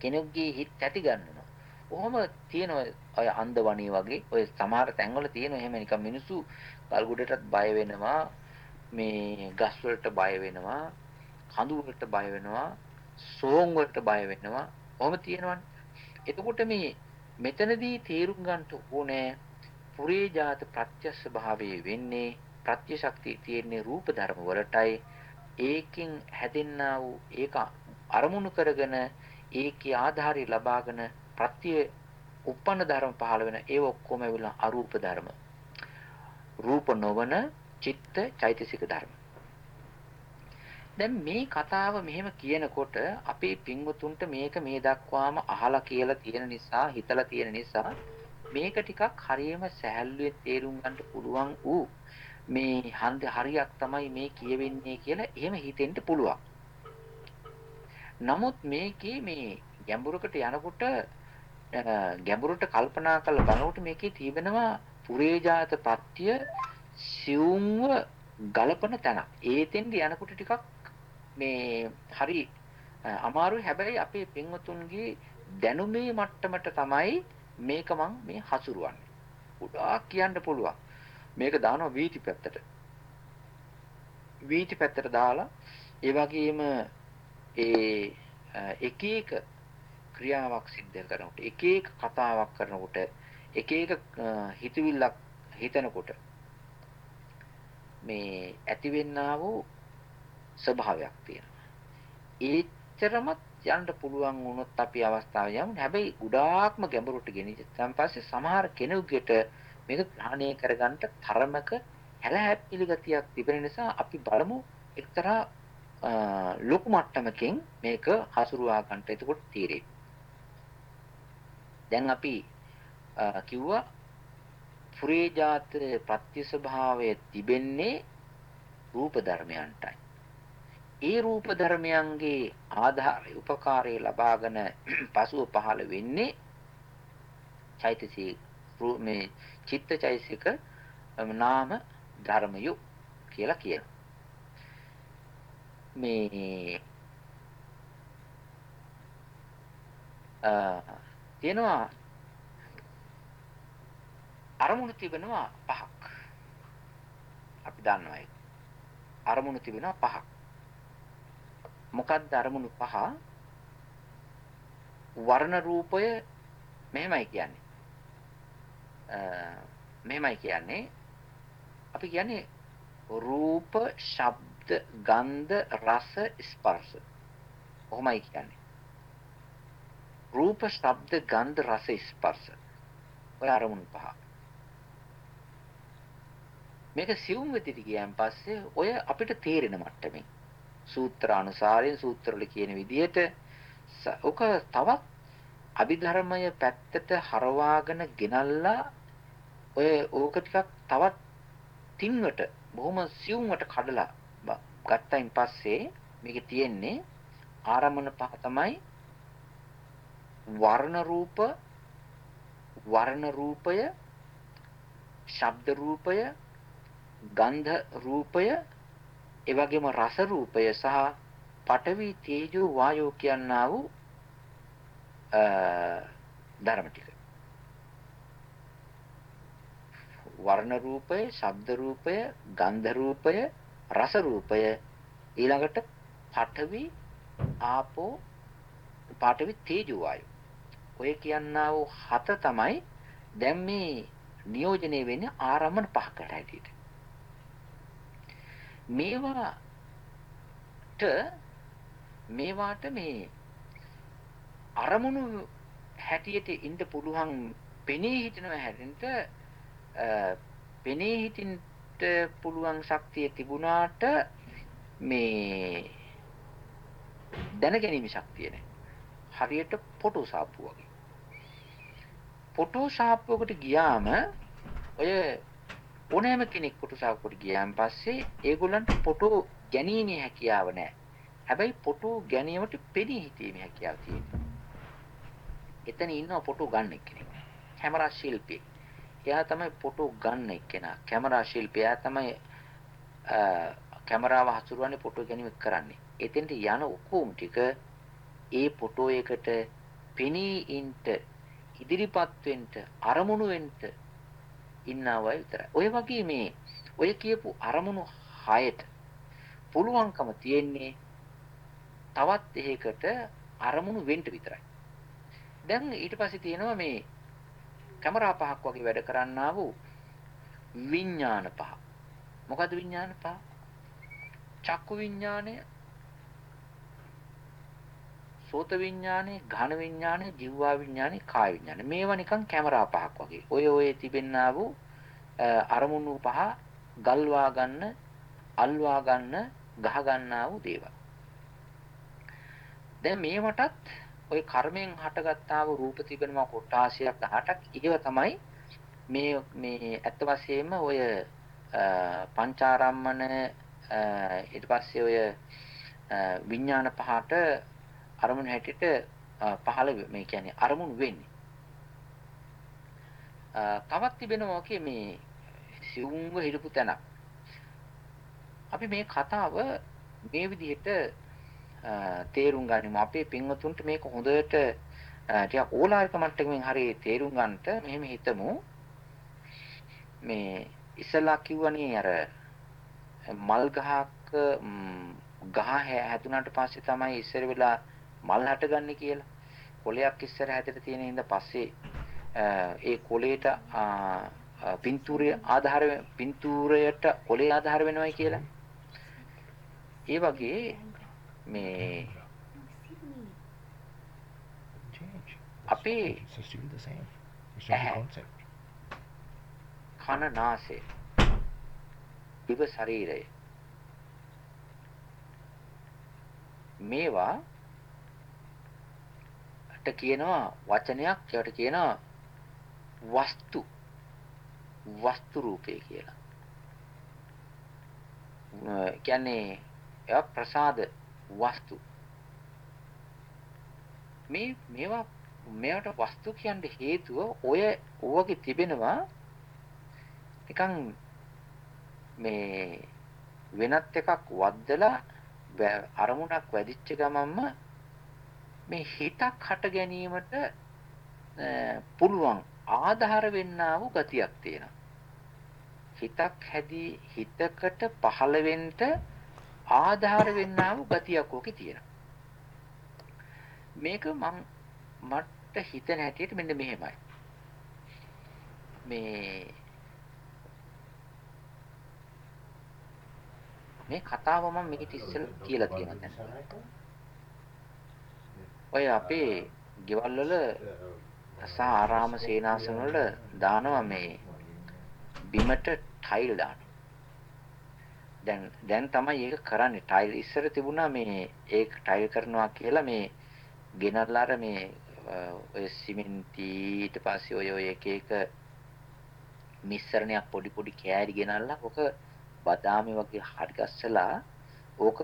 කෙනෙකුගේ හිත් ඇති ගන්නවා. ඔහොම තියෙන ඔය අන්දවණී වගේ ඔය සමහර තැන්වල තියෙන එහෙම නිකන් මිනිස්සු ගල්ගොඩටත් බය වෙනවා මේ ගස් වලට බය වෙනවා කඳු වලට බය වෙනවා සෝන් වලට බය වෙනවා ඔහොම තියෙනවනේ එතකොට මේ මෙතනදී තේරුම් ගන්න ඕනේ පුරේ ජාත ප්‍රත්‍යස්ස භාවයේ වෙන්නේ ප්‍රත්‍ය ශක්තිය තියෙන්නේ රූප ධර්ම වලටයි. ඒකෙන් හැදෙන්නා වූ ඒක අරමුණු කරගෙන ඒකේ ආධාරය ලබාගෙන ප්‍රත්‍ය උප්පන්න ධර්ම පහළ වෙන ඒ ඔක්කොම ඇවිල්ලා අරූප ධර්ම. රූප නොවන චිත්ත චෛතසික ධර්ම. දැන් මේ කතාව මෙහෙම කියනකොට අපේ පින්වතුන්ට මේක මේ දක්වාම අහලා කියලා තියෙන නිසා හිතලා තියෙන නිසා මේක ටිකක් හරියම සැහැල්ලුවෙන් තේරුම් ගන්න පුළුවන් ඌ මේ හන්ද හරියක් තමයි මේ කියවෙන්නේ කියලා එහෙම හිතෙන්න පුළුවන්. නමුත් මේකේ මේ ගැඹුරකට යනකොට ගැඹුරට කල්පනා කරලා බලනකොට මේකේ තිබෙනවා පුරේජාත පත්‍ය සියුම්ව ගලපන තැන. ඒතෙන්ද යනකොට ටිකක් මේ හරි අමාරුයි හැබැයි අපේ පින්වතුන්ගේ දැනුමේ මට්ටමට තමයි මේක මං මේ හසුරුවන්නේ. ගොඩාක් කියන්න පුළුවන්. මේක දානවා වීති පැත්තට. වීති පැත්තට දාලා ඒ වගේම ඒ එක එක ක්‍රියාවක් සිද්ධ කරනකොට එක එක කතාවක් කරනකොට එක එක හිතවිල්ලක් හිතනකොට මේ ඇතිවෙන්නා වූ ස්වභාවයක් තියෙනවා. ඒච්චරමත් යන්න පුළුවන් වුණොත් අපි අවස්ථාව යමු. හැබැයි ගොඩාක්ම ගැඹුරට ගෙනිච්චන් පස්සේ සමහර කෙනෙකුට මේක ග්‍රහණය කරගන්න තරමක හැලහැප්පිලි ගතියක් තිබෙන නිසා අපි බලමු එක්තරා ලොකු මට්ටමකින් මේක හසුරුවා ගන්නට එතකොට තීරේ. දැන් අපි කිව්වා පුරේජාත ප්‍රත්‍ය ස්වභාවය තිබෙන්නේ රූප ධර්මයන්ටයි. ඒ රූප ධර්මයන්ගේ ආධාරය උපකාරය ලබාගෙන පසුව පහළ වෙන්නේ චෛතසික මේ චිත්තචෛසික නාම ධර්මයු කියලා කියනවා. මේ තියෙනවා අරමුණු තිබෙනවා පහක්. අපි දන්නවා ඒක. අරමුණු තිබෙනවා පහක්. මොකක්ද අරමුණු පහ? වර්ණ රූපය මෙහෙමයි කියන්නේ. මෙහෙමයි කියන්නේ අපි කියන්නේ රූප, ශබ්ද, ගන්ධ, රස, ස්පර්ශ. කොහොමයි කියන්නේ? රූප, ශබ්ද, ගන්ධ, රස, ස්පර්ශ. ඔය අරමුණු පහ. මේක සිවුම් වෙතිට ගියන් පස්සේ ඔය අපිට තේරෙන මට්ටමින් සූත්‍ර අනුසාරයෙන් සූත්‍රවල කියන විදිහට ඔක තවත් අභිධර්මය පැත්තට හරවාගෙන ගෙනල්ලා ඔය ඕක ටිකක් තවත් තින්වට බොහොම සියුම්වට කඩලා ගත්තයින් පස්සේ මේකේ තියෙන්නේ ආරම්මන පහ තමයි වර්ණ රූප වර්ණ රූපය ශබ්ද රූපය ගන්ධ රූපය ඒ වගේම රස රූපය සහ පඨවි තේජෝ වායෝ කියනා වූ ධර්ම ටික වර්ණ රූපය, ශබ්ද රූපය, ගන්ධ රූපය, රස රූපය ඊළඟට පඨවි, ආපෝ, පඨවි තේජෝ වායු. ඔය කියනා වූ හත තමයි දැන් මේ නියෝජනය වෙන්නේ ආරම්මන පහකට හැටියට. මේවාට මේවාට මේ අරමුණු හැටියට ඉන්න පුළුවන් පෙනී හිටිනවා හැටින්ට පෙනී හිටින්න පුළුවන් ශක්තිය තිබුණාට මේ දැනගැනීමේ ශක්තිය නැහැ. හරියට ෆොටෝ සාප්පුව වගේ. ෆොටෝ සාප්පුවකට ගියාම ඔය ඕනෑම කෙනෙක් ෆොටෝ සාප්පුවකට ගියාන් පස්සේ ඒගොල්ලන්ට ෆොටෝ ගැනීමේ හැකියාව නැහැ. හැබැයි ෆොටෝ ගැනීමට පෙනී හිටීමේ හැකියාව තියෙනවා. එතන ඉන්නවා ෆොටෝ ගන්න කෙනෙක්. කැමරා ශිල්පී. එයා තමයි ෆොටෝ ගන්න එක්කෙනා. කැමරා ශිල්පියා තමයි කැමරාව හසුරුවන්නේ ෆොටෝ ගැනීම කරන්නේ. එතෙන්ට යන ඔක්කොම ටික ඒ ෆොටෝ එකට පෙනී ඉන්න ඉදිරිපත් වෙන්න අරමුණු වෙන්න ඉන්නවයි විතරයි. ඔය වගේ මේ ඔය කියපු අරමුණු හයට පුළුවන්කම තියෙන්නේ තවත් එහෙකට අරමුණු වෙන්න විතරයි. දැන් ඊට පස්සේ තියෙනවා මේ කැමරා පහක් වගේ වැඩ කරන්නා වූ විඥාන පහ. මොකද්ද විඥාන පහ? චක්කු විඥානය, සෝත විඥානය, ඝන විඥානය, ජීවා විඥානය, කාය විඥානය. මේවා නිකන් කැමරා පහක් වගේ. ඔය ඔය තිබෙන්නා වූ අරමුණු පහ ගල්වා ගන්න, අල්වා ගන්න, ගහ ගන්නා වූ දේවල්. දැන් මේවටත් ওই කර්මයෙන් හටගත්තා වූ රූප තිබෙනවා කොටාසියක් 18ක් ඒව තමයි මේ මේ ඇත්ත වශයෙන්ම ඔය පංචාරම්මන ඊට පස්සේ ඔය විඥාන පහට අරමුණු හැටියට පහළ මේ කියන්නේ අරමුණු වෙන්නේ. තවත් තිබෙනවා ඔකේ මේ සිවුම්ව හිටපු තැනක්. අපි මේ කතාව මේ විදිහට තේරුම් ගනිමු. අපේ පින්වතුන්ට මේක හොඳට ටිකක් ඕලාරික මට්ටමින් හරි තේරුම් ගන්නට මෙහෙම හිතමු. මේ ඉස්සලා කිව්වනේ අර මල් ගහක ගහ හැදුනාට පස්සේ තමයි ඉස්සර වෙලා මල් හටගන්නේ කියලා. කොලයක් ඉස්සර හැදෙට තියෙන හින්දා පස්සේ ඒ කොලේට පින්තූරය ආධාර පින්තූරයට කොලේ ආධාර වෙනවයි කියලා. ඒ වගේ මේ අපේ කන නාසය දිව ශරීරය මේවා ට කියනවා වචනයක් ඒකට කියනවා වස්තු වස්තු රූපේ කියලා. කියන්නේ ඒවා ප්‍රසාද වස්තු මේ මේවා මේවට වස්තු කියන්න හේතුව ඔය ඕවගේ තිබෙනවා නිකන් මේ වෙනත් එකක් වද්දලා අරමුණක් වැඩිච්ච ගමන්ම මේ හිතක් හට ගැනීමට පුළුවන් ආධාර වෙන්නා වූ ගතියක් තියෙනවා. හිතක් හැදී හිතකට පහළ වෙන්න ආධාර වෙන්නා වූ ගතියක් ඕකේ තියෙනවා. මේක මම මට හිතන හැටියට මෙන්න මෙහෙමයි. මේ මේ කතාව මම මේක ඉස්සෙල් කියලා තියෙනවා දැන්. ඔය අපේ ගෙවල් වල සහ ආරාම සේනාසන වල දානවා මේ බිමට ටයිල් දානවා. දැන් දැන් තමයි ඒක කරන්නේ. ටයිල් ඉස්සර තිබුණා මේ ඒක ටයිල් කරනවා කියලා මේ ගෙනල්ලා අර මේ ඔය සිමෙන්ති ඊට පස්සේ ඔය ඔය එක එක මිශ්‍රණයක් පොඩි පොඩි කෑලි ගෙනල්ලා ඔක බදාමි වගේ හරි ගස්සලා ඕක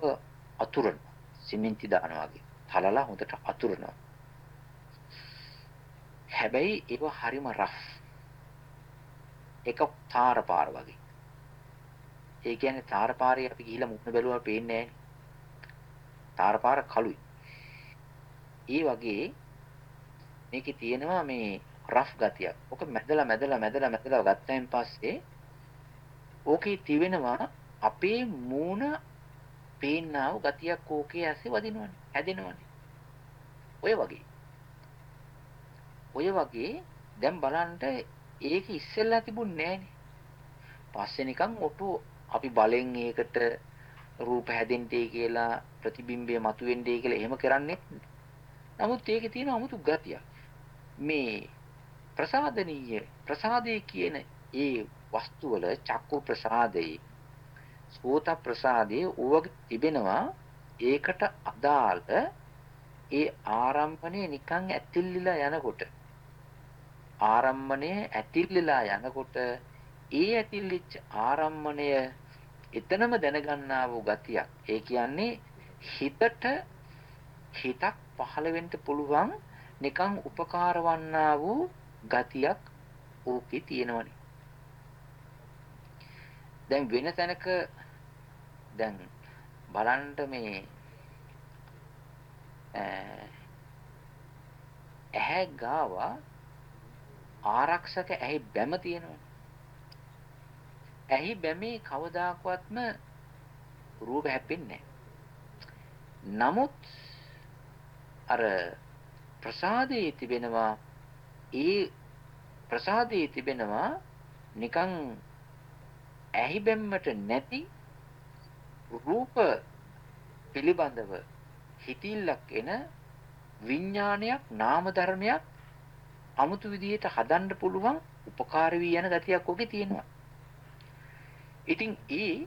අතුරන සිමෙන්ති දානවා වගේ. තලලා හොඳට අතුරනවා. හැබැයි ඒක හරිම රෆ්. ඒක තාර පාර වගේ. ඒ කියන්නේ තාර පාරේ අපි ගිහිල්ලා මුහුණ බැලුවා පේන්නේ නැහැ. තාර පාර කළුයි. ඒ වගේ මේකේ තියෙනවා මේ රෆ් ගතියක්. ඔක මැදලා මැදලා මැදලා මැදලා ගත්තයින් පස්සේ ඕකේ තිවෙනවා අපේ මූණ පේන්නා වූ ගතියක් ඕකේ ඇස්සේ වදිනවනේ. හැදෙනවනේ. ඔය වගේ. ඔය වගේ දැන් බලන්න ඒක ඉස්සෙල්ලා තිබුණේ නෑනේ. පස්සේ නිකන් ඔටෝ අපි බලෙන් ඒකට රූප හැදෙන්නේ කියලා ප්‍රතිබිම්බය මතුවෙන්නේ කියලා එහෙම කරන්නේ නමුත් ඒකේ තියෙන 아무තු ගතියක්. මේ ප්‍රසාදනීය ප්‍රසාදේ කියන ඒ වස්තු වල චක්කු ප්‍රසාදේ සෝත ප්‍රසාදේ ඕවක තිබෙනවා ඒකට අදාළ ඒ ආරම්භණය නිකන් ඇතිල්ලිලා යනකොට ආරම්භණය ඇතිල්ලිලා යනකොට ඒ ඇතිල්ලිච්ච ආරම්භණය එතනම දැනගන්නා වූ ගතියක් ඒ කියන්නේ හිතට හිතක් පහළ වෙන්න පුළුවන් නිකන් උපකාර වන්නා වූ ගතියක් ඕකේ තියෙනවනේ. දැන් වෙන තැනක දැන් බලන්න මේ ඇහැ ගාව ආරක්ෂක ඇහි බැම තියෙනවා. ඇහි බැමේ කවදාකවත්ම රූප හැප්පෙන්නේ නමුත් අර ප්‍රසාදයේ තිබෙනවා ඒ ප්‍රසාදයේ තිබෙනවා නිකන් ඇහි බැම්මට නැති රූප පිළිබඳව හිතිල්ලක් එන විඥානයක් නාම ධර්මයක් 아무තු විදිහට හදන්න පුළුවන් උපකාර වී යන ගතියක් ඔකේ තියෙනවා. ඉතින් ඒ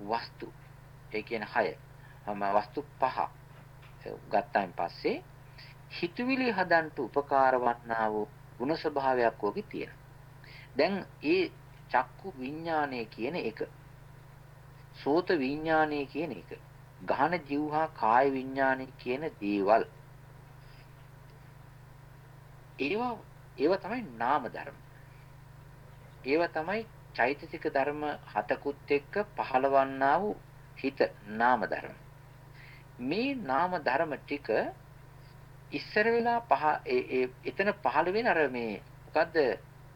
වස්තු ඒ කියන හය වස්තු පහ ගත්තාන් පස්සේ හිතවිලි හදන්න උපකාර වන්නා වූ ගුණ ස්වභාවයක් ඔකේ තියෙනවා. දැන් ඒ චක්කු විඥානය කියන එක සෝත විඥානය කියන එක. ගහන જીවහා කාය විඥානය කියන දේවල්. ඒවා ඒවා තමයි නාම ධර්ම. ඒවා තමයි චෛතසික ධර්ම හතකුත් එක්ක පහළවන්නා වූ හිත නාම ධර්ම. මේ නාම ධර්ම ටික ඉස්සර වෙලා පහ ඒ එතන පහළ වෙන අර මේ මොකද්ද?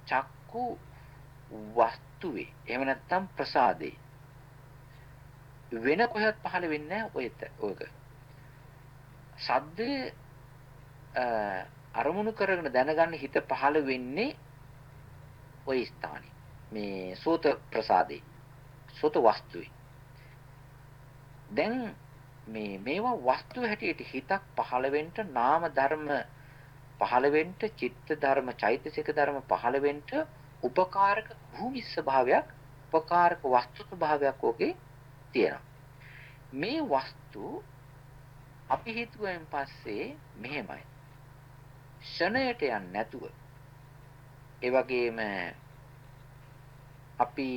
චක්කු වස්තුවේ. එහෙම නැත්නම් ප්‍රසාදේ. වෙන කොහෙවත් පහළ වෙන්නේ නැහැ ඔයක. සද්දේ අරමුණු කරගෙන දැනගන්න හිත පහළ වෙන්නේ ওই ස්ථානේ. මේ සෝත ප්‍රසාදේ. සෝත වස්තුවේ. දැන් මේ මේවා වස්තු හැටියට හිතක් පහළ වෙන්න නාම ධර්ම පහළ වෙන්න චිත්ත ධර්ම චෛතසික ධර්ම පහළ වෙන්න උපකාරක භූමි ස්වභාවයක් උපකාරක වස්තු ස්වභාවයක් ඔකේ තියෙනවා මේ වස්තු අපි හිතුවෙන් පස්සේ මෙහෙමයි ෂණයට යන්නේ නැතුව ඒ වගේම අපි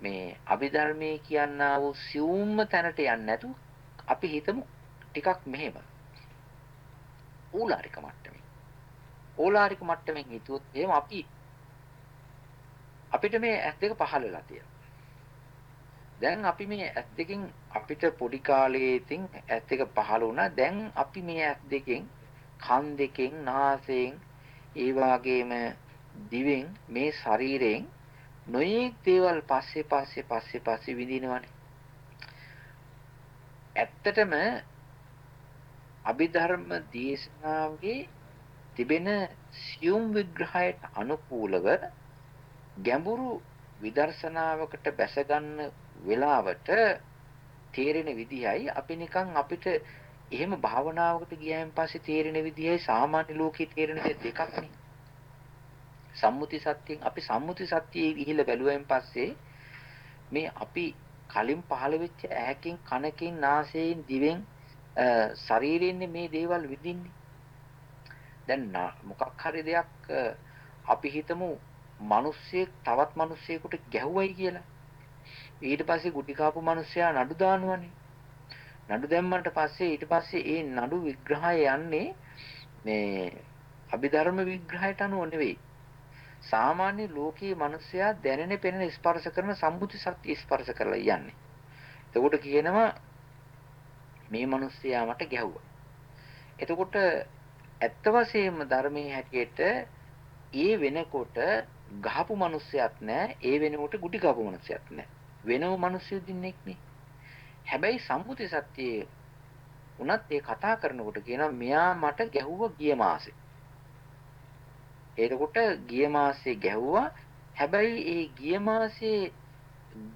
මේ අභිධර්මයේ කියනා වූ සියුම්ම තැනට යන්නේ නැතු අපි හිතමු ටිකක් මෙහෙම. ඕලාරික මට්ටමේ. ඕලාරික මට්ටමින් හිතුවොත් එහෙම අපි අපිට මේ ඇස් දෙක පහළලා තියෙනවා. දැන් අපි මේ ඇස් දෙකෙන් අපිට පොඩි කාලේ ඉතින් ඇස් දෙක පහළ වුණා. දැන් අපි මේ ඇස් දෙකෙන් කන් දෙකෙන් නාසයෙන් ඒ වගේම දිවෙන් මේ ශරීරයෙන් නොයේක් දේවල් පස්සේ පස්සේ පස්සේ පස්සේ විඳිනවනේ. ඇත්තටම අභිධර්ම දේශනාවේ තිබෙන සියුම් විග්‍රහයට අනුකූලව ගැඹුරු විදර්ශනාවකට බැස ගන්න වෙලාවට තේරෙන විදිහයි අපි නිකන් අපිට එහෙම භාවනාවකට ගියයින් පස්සේ තේරෙන විදිහයි සාමාන්‍ය ලෝකේ තේරෙන දෙකක් නේ. සම්මුති සත්‍යයෙන් අපි සම්මුති සත්‍යයේ ගිහිල්ලා බැලුවෙන් පස්සේ මේ අපි කලින් පහළ වෙච්ච ඇහැකින් කනකින් නාසයෙන් දිවෙන් ශරීරයෙන් මේ දේවල් විඳින්නේ. දැන් මොකක් හරි දෙයක් අපි හිතමු මිනිස්සෙක් තවත් මිනිස්සෙකුට ගැහුවයි කියලා. ඊට පස්සේ ගුටි කාපු මිනිස්සයා නඩු දානවනේ. නඩු දැම්මන්ට පස්සේ ඊට පස්සේ ඒ නඩු විග්‍රහය යන්නේ මේ අභිධර්ම විග්‍රහයට අනුව නෙවෙයි. සාමාන්‍ය ලෝකයේ මිනිස්සයා දැනෙන පෙනෙන ස්පර්ශ කරන සම්මුති සත්‍ය ස්පර්ශ කරලා යන්නේ. එතකොට කියනවා මේ මිනිස්සයා මට ගැහුවා. එතකොට ඇත්ත වශයෙන්ම ධර්මයේ හැටියට ඒ වෙනකොට ගහපු මිනිස්සයක් නැහැ, ඒ වෙනකොට ගුටි ගහපු මිනිස්සයක් නැහැ. වෙනම මිනිස්සු දින්නෙක් නේ. හැබැයි සම්මුති සත්‍යයේ උනත් ඒ කතා කරනකොට කියනවා මෙයා මට ගැහුවා ගිය මාසේ. එතකොට ගිය මාසේ ගැහුවා. හැබැයි ඒ ගිය මාසේ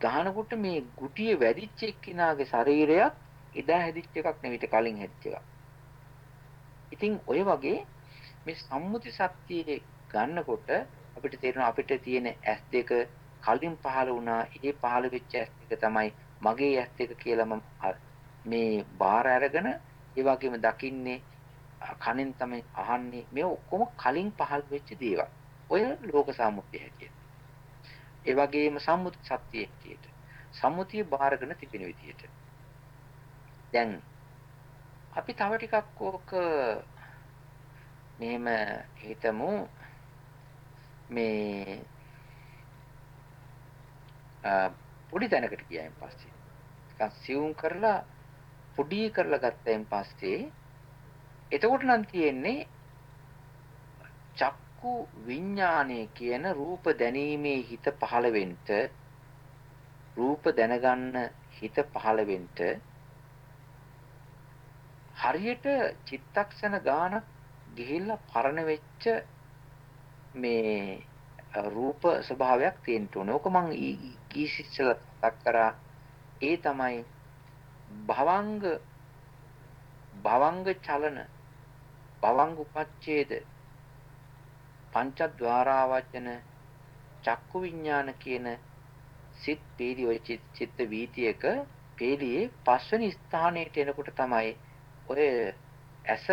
ගහනකොට මේ ගුටිය වැඩිච්ච එක්කිනාගේ ශරීරයක් එදා හැදිච්ච එකක් නෙවෙයි කලින් හැදිච්ච එකක්. ඉතින් ඔය වගේ මේ සම්මුති සත්‍යයේ ගන්නකොට අපිට තේරෙනවා අපිට තියෙන S2 කලින් පහළ වුණා. ඒ පහළ වෙච්ච S2 තමයි මගේ S2 කියලා මම මේ බාර අරගෙන ඒ වගේම දකින්නේ කනෙන් තමයි අහන්නේ මේ ඔක්කොම කලින් පහළ වෙච්ච දේවල්. ඔය ලෝක සාමුත්‍ය හැටියට. ඒ වගේම සම්මුති සත්‍ය හැටියට. සම්මුතිය බාරගෙන තිබෙන විදියට. දැන් අපි තව ටිකක් ඕක මෙහෙම හිතමු මේ පොඩි තැනකට ගියායින් පස්සේ නිකන් සියුම් කරලා පොඩි කරලා ගත්තයින් පස්සේ එතකොට නම් තියෙන්නේ චක්කු විඥානය කියන රූප දැනීමේ හිත පහළ වෙන්න රූප දැනගන්න හිත පහළ වෙන්න හරියට චිත්තක්ෂණ ගානක් ගිහිල්ලා පරණ වෙච්ච මේ රූප ස්වභාවයක් තියෙන්න ඕනේ. ඕක මං ඊසිස්සල මතක් කරා. ඒ තමයි භවංග භවංග චලන භවංග උපච්ඡේද පංචද්වාරා වචන චක්කු විඥාන කියන සිත් පීඩි ඔය චිත්ත වීතියක පීඩියේ පස්වෙනි ස්ථානයට එනකොට තමයි ඔය ඇස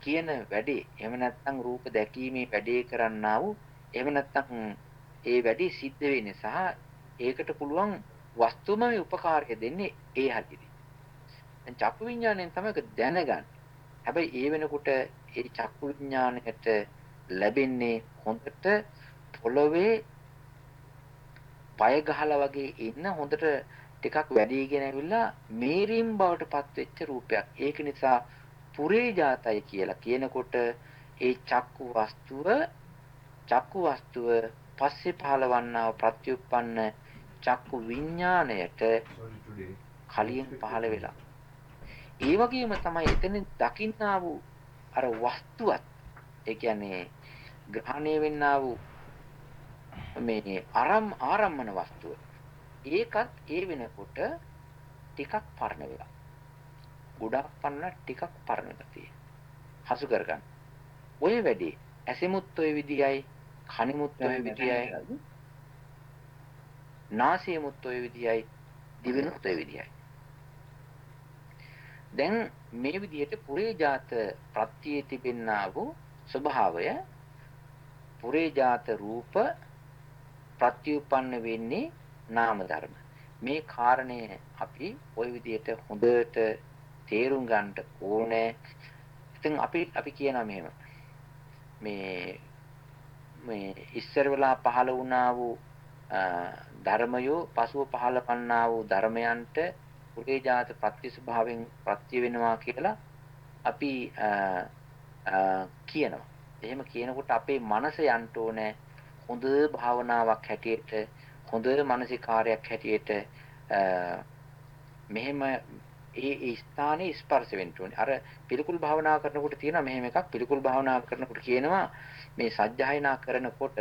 කියන වැඩේ එහෙම නැත්නම් රූප දැකීමේ වැඩේ කරන්නා වූ එහෙම නැත්නම් ඒ වැඩේ සිද්ධ වෙන්නේ සහ ඒකට පුළුවන් වස්තුමය උපකාරය දෙන්නේ ඒ හැටිදී. දැන් චක්කු විඥාණයෙන් තමයි දැනගන්නේ. හැබැයි ඒ වෙනකොට ඒ චක්කු විඥාණයට ලැබෙන්නේ හොඳට පොළවේ පය ගහලා වගේ ඉන්න හොඳට ටිකක් වැඩිගෙන ඇවිල්ලා මේරින් බවට පත් වෙච්ච රූපයක්. ඒක නිසා පුරේජාතය කියලා කියනකොට ඒ චක්කු වස්තුව චක්කු වස්තුව පස්සේ පහළවන්නා වූ ප්‍රත්‍යুৎপন্ন චක්කු විඥාණයට කලියෙන් පහළ වෙලා. ඒ වගේම තමයි එතන දකින්නා වූ අර වස්තුවත් ඒ කියන්නේ ග්‍රහණය වෙන්නා වූ මේ ආරම් ආරම්මන වස්තුව. ඒකත් ඒ වෙනකොට ටිකක් පරණ වෙලා. ගොඩක් පරණ ටිකක් පරණ ගතිය. හසු කරගන්න. ඔය වැඩි ඇසෙමුත් ඔය විදියයි කනිමුත් ඔය විදියයි. නාසියමුත් ඔය විදියයි. දිවෙනුත් ඔය විදියයි. දැන් මේ විදියට පුරේජාත ප්‍රත්‍යයේ තිබෙන්නා වූ ස්වභාවය පුරේජාත රූප ප්‍රත්‍යুৎপন্ন වෙන්නේ නාම ධර්ම. මේ කාරණය අපි ওই විදිහට හොඳට තේරුම් ගන්න ඕනේ. ඉතින් අපි අපි කියනවා මෙහෙම. මේ මේ ඉස්සර වෙලා පහළ වුණා වූ ධර්මයෝ පසුව පහළ වන්නා වූ ධර්මයන්ට පුරේජාත ප්‍රත්‍ය ස්වභාවයෙන් ප්‍රත්‍ය වෙනවා කියලා අපි කියනවා. එහෙම කියනකොට අපේ මනස යන්න ඕනේ හොඳ භාවනාවක් හැටියට හොඳ මානසිකාරයක් හැටියට මෙහෙම ඒ ඒ ස්ථානයේ ස්පර්ශ වෙන්න ඕනේ. අර පිළිකුල් භාවනා කරනකොට තියෙනවා මෙහෙම එකක් පිළිකුල් භාවනා කරනකොට කියනවා මේ සජ්ජායනා කරනකොට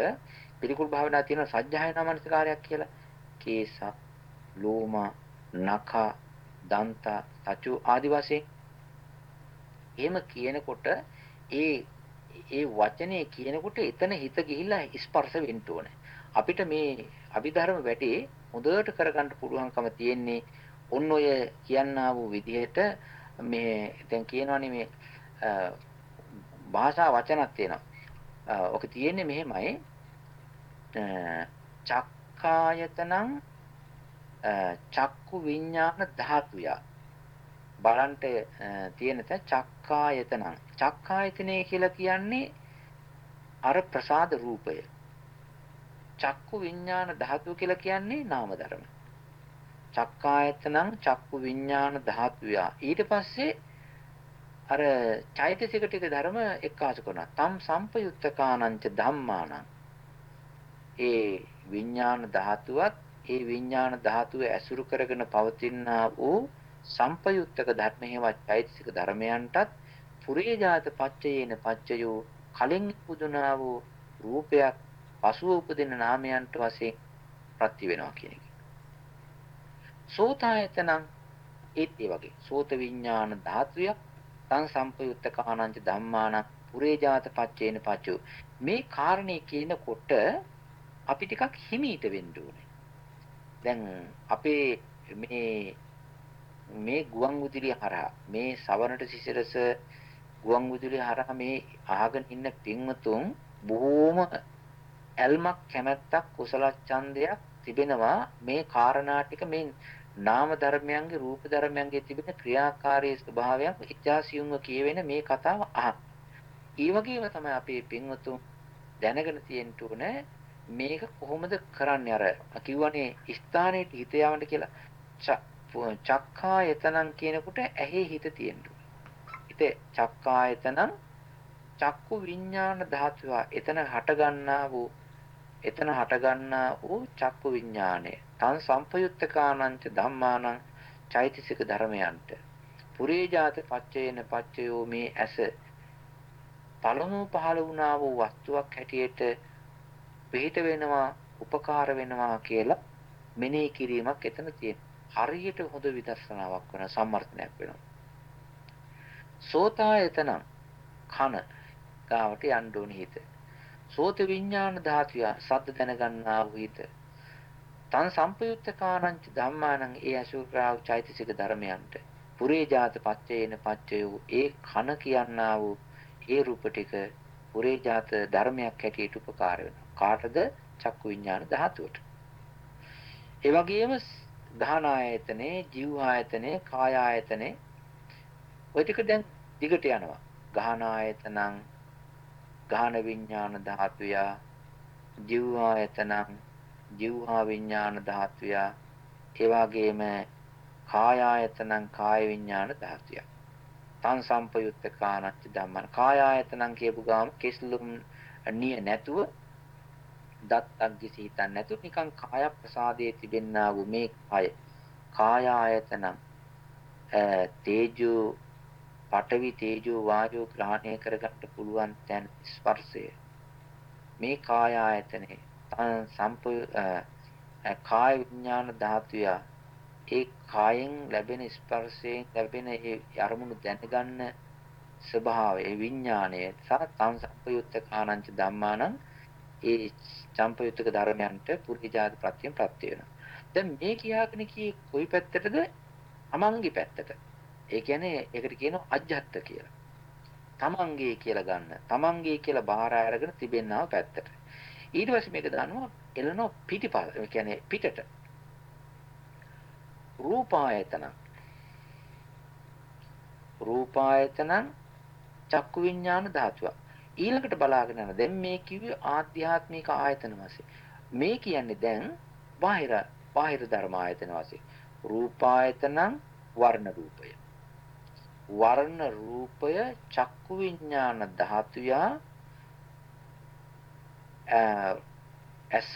පිළිකුල් භාවනා තියෙනවා සජ්ජායනා මානසිකාරයක් කියලා. කේස, ලෝම, නඛ, දන්ත, සචු ආදි වශයෙන් එහෙම කියනකොට ඒ ඒ වචනේ කියනකොට එතන හිත ගිහිල්ලා ස්පර්ශ වෙන්න ඕනේ. අපිට මේ අභිධර්ම වැඩේ හොඳට කරගන්න පුළුවන්කම තියෙන්නේ ඔන්න ඔය කියන්නා වූ විදිහට මේ දැන් කියනවනේ මේ භාෂා වචනක් තියෙනවා. ඔක තියෙන්නේ මෙහෙමයි. චක්කායතනං චක්කු විඥාන ධාතුය. බලන්ට තියෙන තැන චක්කායතනං. චක්කායතනය කියලා කියන්නේ අර ප්‍රසාද රූපය. චක්කු විඥාන ධාතුව කියලා කියන්නේ නාම ධර්ම. චක්කායතනං චක්කු විඥාන ධාතුය. ඊට පස්සේ අර චෛතසික ටික ධර්ම එක්කාසු කරනවා. තම් සම්පයුත්තකානංච ධම්මානං. ඒ විඥාන ධාතුවත් ඒ විඥාන ධාතුව ඇසුරු කරගෙන පවතිනා වූ සම්පයුත්තක ධර්මේවත් චෛතසික ධර්මයන්ටත් පුරේජාත පච්චයේන පච්චයෝ කලින් පුදුනා වූ රූපයක් පසුව උපදින නාමයන්ට වශයෙන් ප්‍රති වෙනවා කියන එක. සෝතායතනං ඒත් ඒ වගේ. සෝත විඥාන ධාතුයක් තං සම්පයුත්ත කාණංච ධම්මාන පුරේජාත පච්චේන පච්චෝ. මේ කාරණේ කියනකොට අපි ටිකක් හිමීට වෙන්න ඕනේ. දැන් අපේ මේ මේ ගුවන් විදුලිය හරහා මේ සවනට සිසිරස ගුවන් විදුලිය හරහා මේ අහගෙන ඉන්න පින්වතුන් බොහෝම ඇල්මක් කැමැත්තක් කුසල ඡන්දයක් තිබෙනවා. මේ කාරණා ටික මේ නාම ධර්මයන්ගේ රූප ධර්මයන්ගේ තිබෙන ක්‍රියාකාරී ස්වභාවයක් ඉච්ඡාසියුම්ව කියවෙන මේ කතාව අහ. ඒ වගේම තමයි අපේ පින්වතුන් දැනගෙන තියෙන්න ඕනේ මේක කොහොමද කරන්නේ අර කිව්වනේ ස්ථානයේ හිත යවන්න කියලා චක්ඛායතනං කියනකොට ඇහි හිත තියෙන්න ඕනේ. චක්ඛායතනං චක්කු විඥාන ධාතුව එතන හට ගන්නා වූ එතන හටගන්නා වූ චක්කු විඥාණය තන් සම්පයුත්තකානංච ධම්මානං චෛතසික ධර්මයන්ට. පුරේජාත පච්චේන පච්චයෝ මේ ඇස. පළමු පහළ වුණා වූ වස්තුවක් හැටියට පිහිට වෙනවා උපකාර වෙනවා කියලා මෙනෙහි කිරීමක් එතන තියෙනවා හරියට හොඳ විදර්ශනාවක් වෙන සම්මර්ථනයක් වෙනවා. සෝතායතන කන ගාවට යන්න ඕනි හිත. සෝත විඥාන ධාතුය සද්ද දැනගන්නා වූ හිත. තන් සම්පයුත්ත කාණංච ධම්මානං ඒ අසුරාව චෛතසික ධර්මයන්ට පුරේ ජාත පච්චේන පච්චයෝ ඒ කන කියන්නා වූ ඒ රූප ටික පුරේ ජාත ධර්මයක් හැටියට උපකාර වෙනවා. කාටද? චක්කු විඥාන ධාතුවට. ඒ වගේම ගහන ආයතනේ, ජීව ආයතනේ, කාය ආයතනේ ඔය ටික දැන් දිගට යනවා. ගහන ආයතනං ගාන විඥාන ධාතුය ජීවායතනං ජීවහා විඥාන ධාතුය. ඒ වගේම කායායතනං කාය විඥාන ධාතුය. තං සම්පයුත්ත කානච්ච ධම්මං කායායතනං කියපු ගාම කෙස්ලුම් නිය නැතුව දත්තක් දිසි හිතන්නේ නැතුව නිකන් කාය ප්‍රසාදයේ තිබෙන්නා වූ මේ කය. කායායතනං තේජෝ පඨවි තේජෝ වායෝ ග්‍රහණය කරගන්න පුළුවන් තැන ස්පර්ශය. මේ කාය ආයතනේ සම්ප කාය විඥාන ධාතුය ඒ කායෙන් ලැබෙන ස්පර්ශයෙන් ලැබෙන ඒ අරමුණු දැනගන්න ස්වභාවය ඒ විඥාණය සහ තං සම්පයුත්ත කාණංච ධම්මානං ඒ සම්පයුත්තක ධර්මයන්ට පුරිජාත ප්‍රත්‍යයෙන් ප්‍රත්‍ය වෙනවා දැන් මේ කියාගෙන කී කොයි පැත්තටද අමංගි පැත්තට ඒ කියන්නේ ඒකට කියනවා අජ්ජත් කියලා. තමන්ගේ කියලා ගන්න. තමන්ගේ කියලා බාහිර අරගෙන තිබෙනව පැත්තට. ඊට පස්සේ මේක දානවා එළනෝ පිටිපල. ඒ කියන්නේ පිටට. රූපායතන. රූපායතන චක්කු විඥාන ධාතුව. ඊළඟට බලාගෙන යන දැන් මේ කිව්වේ ආධ්‍යාත්මික ආයතන වශයෙන්. මේ කියන්නේ දැන් බාහිර බාහිර ධර්ම ආයතන වශයෙන්. රූපායතනං වර්ණ රූපය. වර්ණ රූපය චක්කු විඥාන ධාතුය ඇස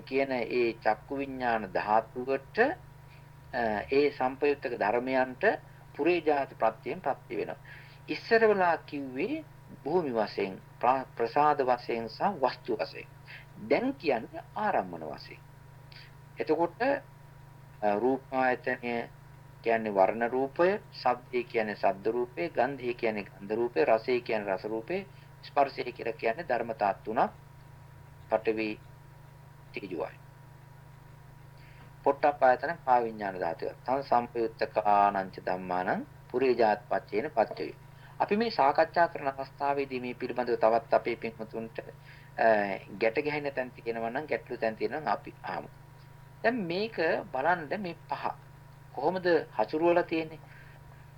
කියන ඒ චක්කු විඥාන ධාතුවට ඒ සංපයුත්තක ධර්මයන්ට පුරේජාත ප්‍රත්‍යයෙන් ප්‍රත්‍ය වෙනවා. ඉස්සර වෙලා කිව්වේ භූමි වශයෙන් ප්‍රසාද වශයෙන් සහ වස්තු වශයෙන්. දැන් කියන්නේ ආරම්මන වශයෙන්. එතකොට රූපායතනය කියන්නේ වර්ණ රූපය, ශබ්දය කියන්නේ ශබ්ද රූපය, ගන්ධය කියන්නේ ගන්ධ රූපය, රසය කියන්නේ රස රූපය, ස්පර්ශය කියලා කියන්නේ ධර්මතා තුනක්. පඨවි තීජුවයි. පොට්ටපායතන පා විඥාන ධාතුව. තම සම්පයුත්තකානංච ධම්මානං පුරේජාත් පච්චේන පච්චේ. අපි මේ සාකච්ඡා කරන අවස්ථාවේදී මේ පිළිබඳව තවත් අපේ පින්වතුන්ට ගැට ගැහෙන තැන් තියෙනවා නම් ගැටලු තැන් තියෙනවා නම් අපි ආමු. දැන් මේක බලන්න මේ පහ කොහොමද හසුරුවලා තියෙන්නේ?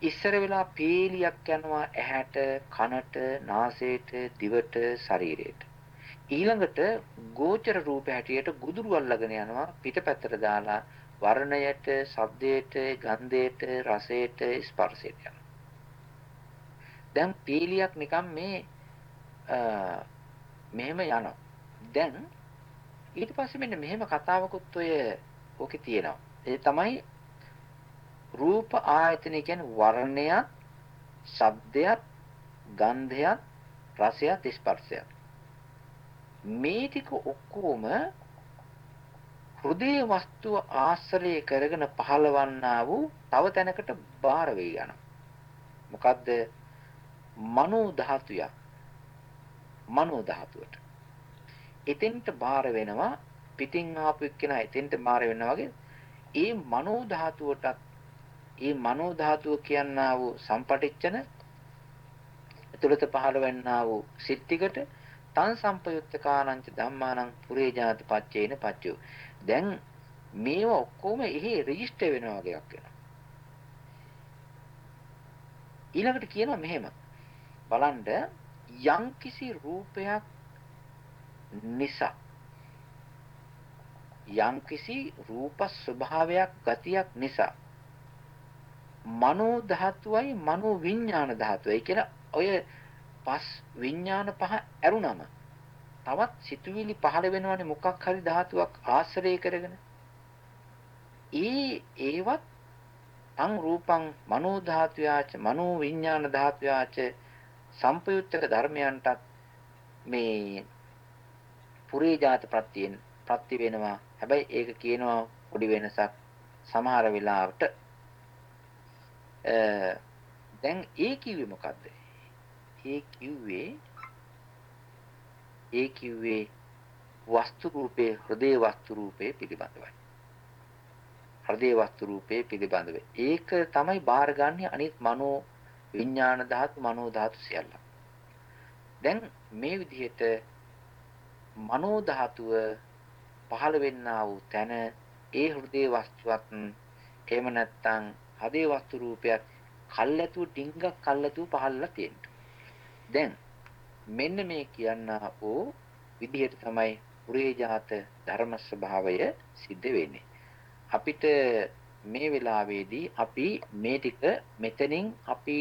ඉස්සර වෙලා පීලියක් යනවා ඇහැට, කනට, නාසයට, දිවට, ශරීරයට. ඊළඟට ගෝචර රූප හැටියට ගුදුරු අල්ලගෙන යනවා පිටපැත්තට දාලා වර්ණයට, ශබ්දයට, ගන්ධයට, රසයට, ස්පර්ශයට යනවා. දැන් පීලියක් නිකන් මේ මෙහෙම යනවා. දැන් ඊට පස්සේ මෙන්න මෙහෙම කතාවකුත් ඔය ඕකේ තියෙනවා. ඒ තමයි රූප ආයතන කියන්නේ වර්ණයක්, ශබ්දයක්, ගන්ධයක්, රසයක්, ස්පර්ශයක්. මේ ටික ඔක්කොම හෘදේ වස්තුව ආශ්‍රය කරගෙන පහළවන්නා වූ තව තැනකට බාර වෙයි යනවා. මොකද්ද? මනෝ ධාතුය. මනෝ ධාතුවට. එතෙන්ට බාර වෙනවා පිටින් ආපු එක්කෙනා එතෙන්ට බාර වෙනවා වගේ ඒ මනෝ ධාතුවටත් ඒ මනෝ ධාතුව කියනා වූ සම්පටිච්ඡන එතුළත පහළ වෙන්නා වූ සිත්තිකට තන් සම්පයුත්තකානංච ධම්මානං පුරේජාත පච්චේන පච්චයෝ දැන් මේවා ඔක්කොම එහි රෙජිස්ටර් වෙනවා වගේ එකක් වෙනවා. ඊළඟට කියනවා මෙහෙම. බලන්න යම්කිසි රූපයක් නිසා යම්කිසි රූප ස්වභාවයක් ගතියක් නිසා මනෝ ධාතුවයි මනෝ විඥාන ධාතුවයි කියලා ඔය පස් විඥාන පහ ඇරුණම තවත් සිතුවිලි පහළ වෙනවනේ මොකක් හරි ධාතුවක් ආශ්‍රය කරගෙන ඒ ඒවත් තං රූපං මනෝ ධාතුයාච මනෝ විඥාන ධාතුයාච සම්පයුත්තක ධර්මයන්ටත් මේ පුරේ ජාත ප්‍රත්‍යයෙන් ප්‍රත්‍ය වෙනවා. හැබැයි ඒක කියනවා පොඩි වෙනසක් සමහර වෙලාවට දැන් ඒ කිව්වේ මොකද්ද? ඒ කිව්වේ ඒ කිව්වේ වස්තු රූපේ හෘදේ වස්තු රූපේ පිළිබඳවයි. හෘදේ වස්තු රූපේ පිළිබඳව. ඒක තමයි බාරගන්නේ අනිත් මනෝ විඥාන ධාතු මනෝ ධාතු සියල්ල. දැන් මේ විදිහට මනෝ ධාතුව පහළ වෙන්නා වූ තැන ඒ හෘදේ වස්තුවක් එහෙම නැත්නම් හදේ වස්තු රූපයක් කල්ැතුව ඩිංගක් කල්ැතුව පහළලා තියෙනවා. දැන් මෙන්න මේ කියන්නා වූ විදිහට තමයි පුරේජාත ධර්ම ස්වභාවය සිද්ධ වෙන්නේ. අපිට මේ වෙලාවේදී අපි මේ ටික මෙතනින් අපි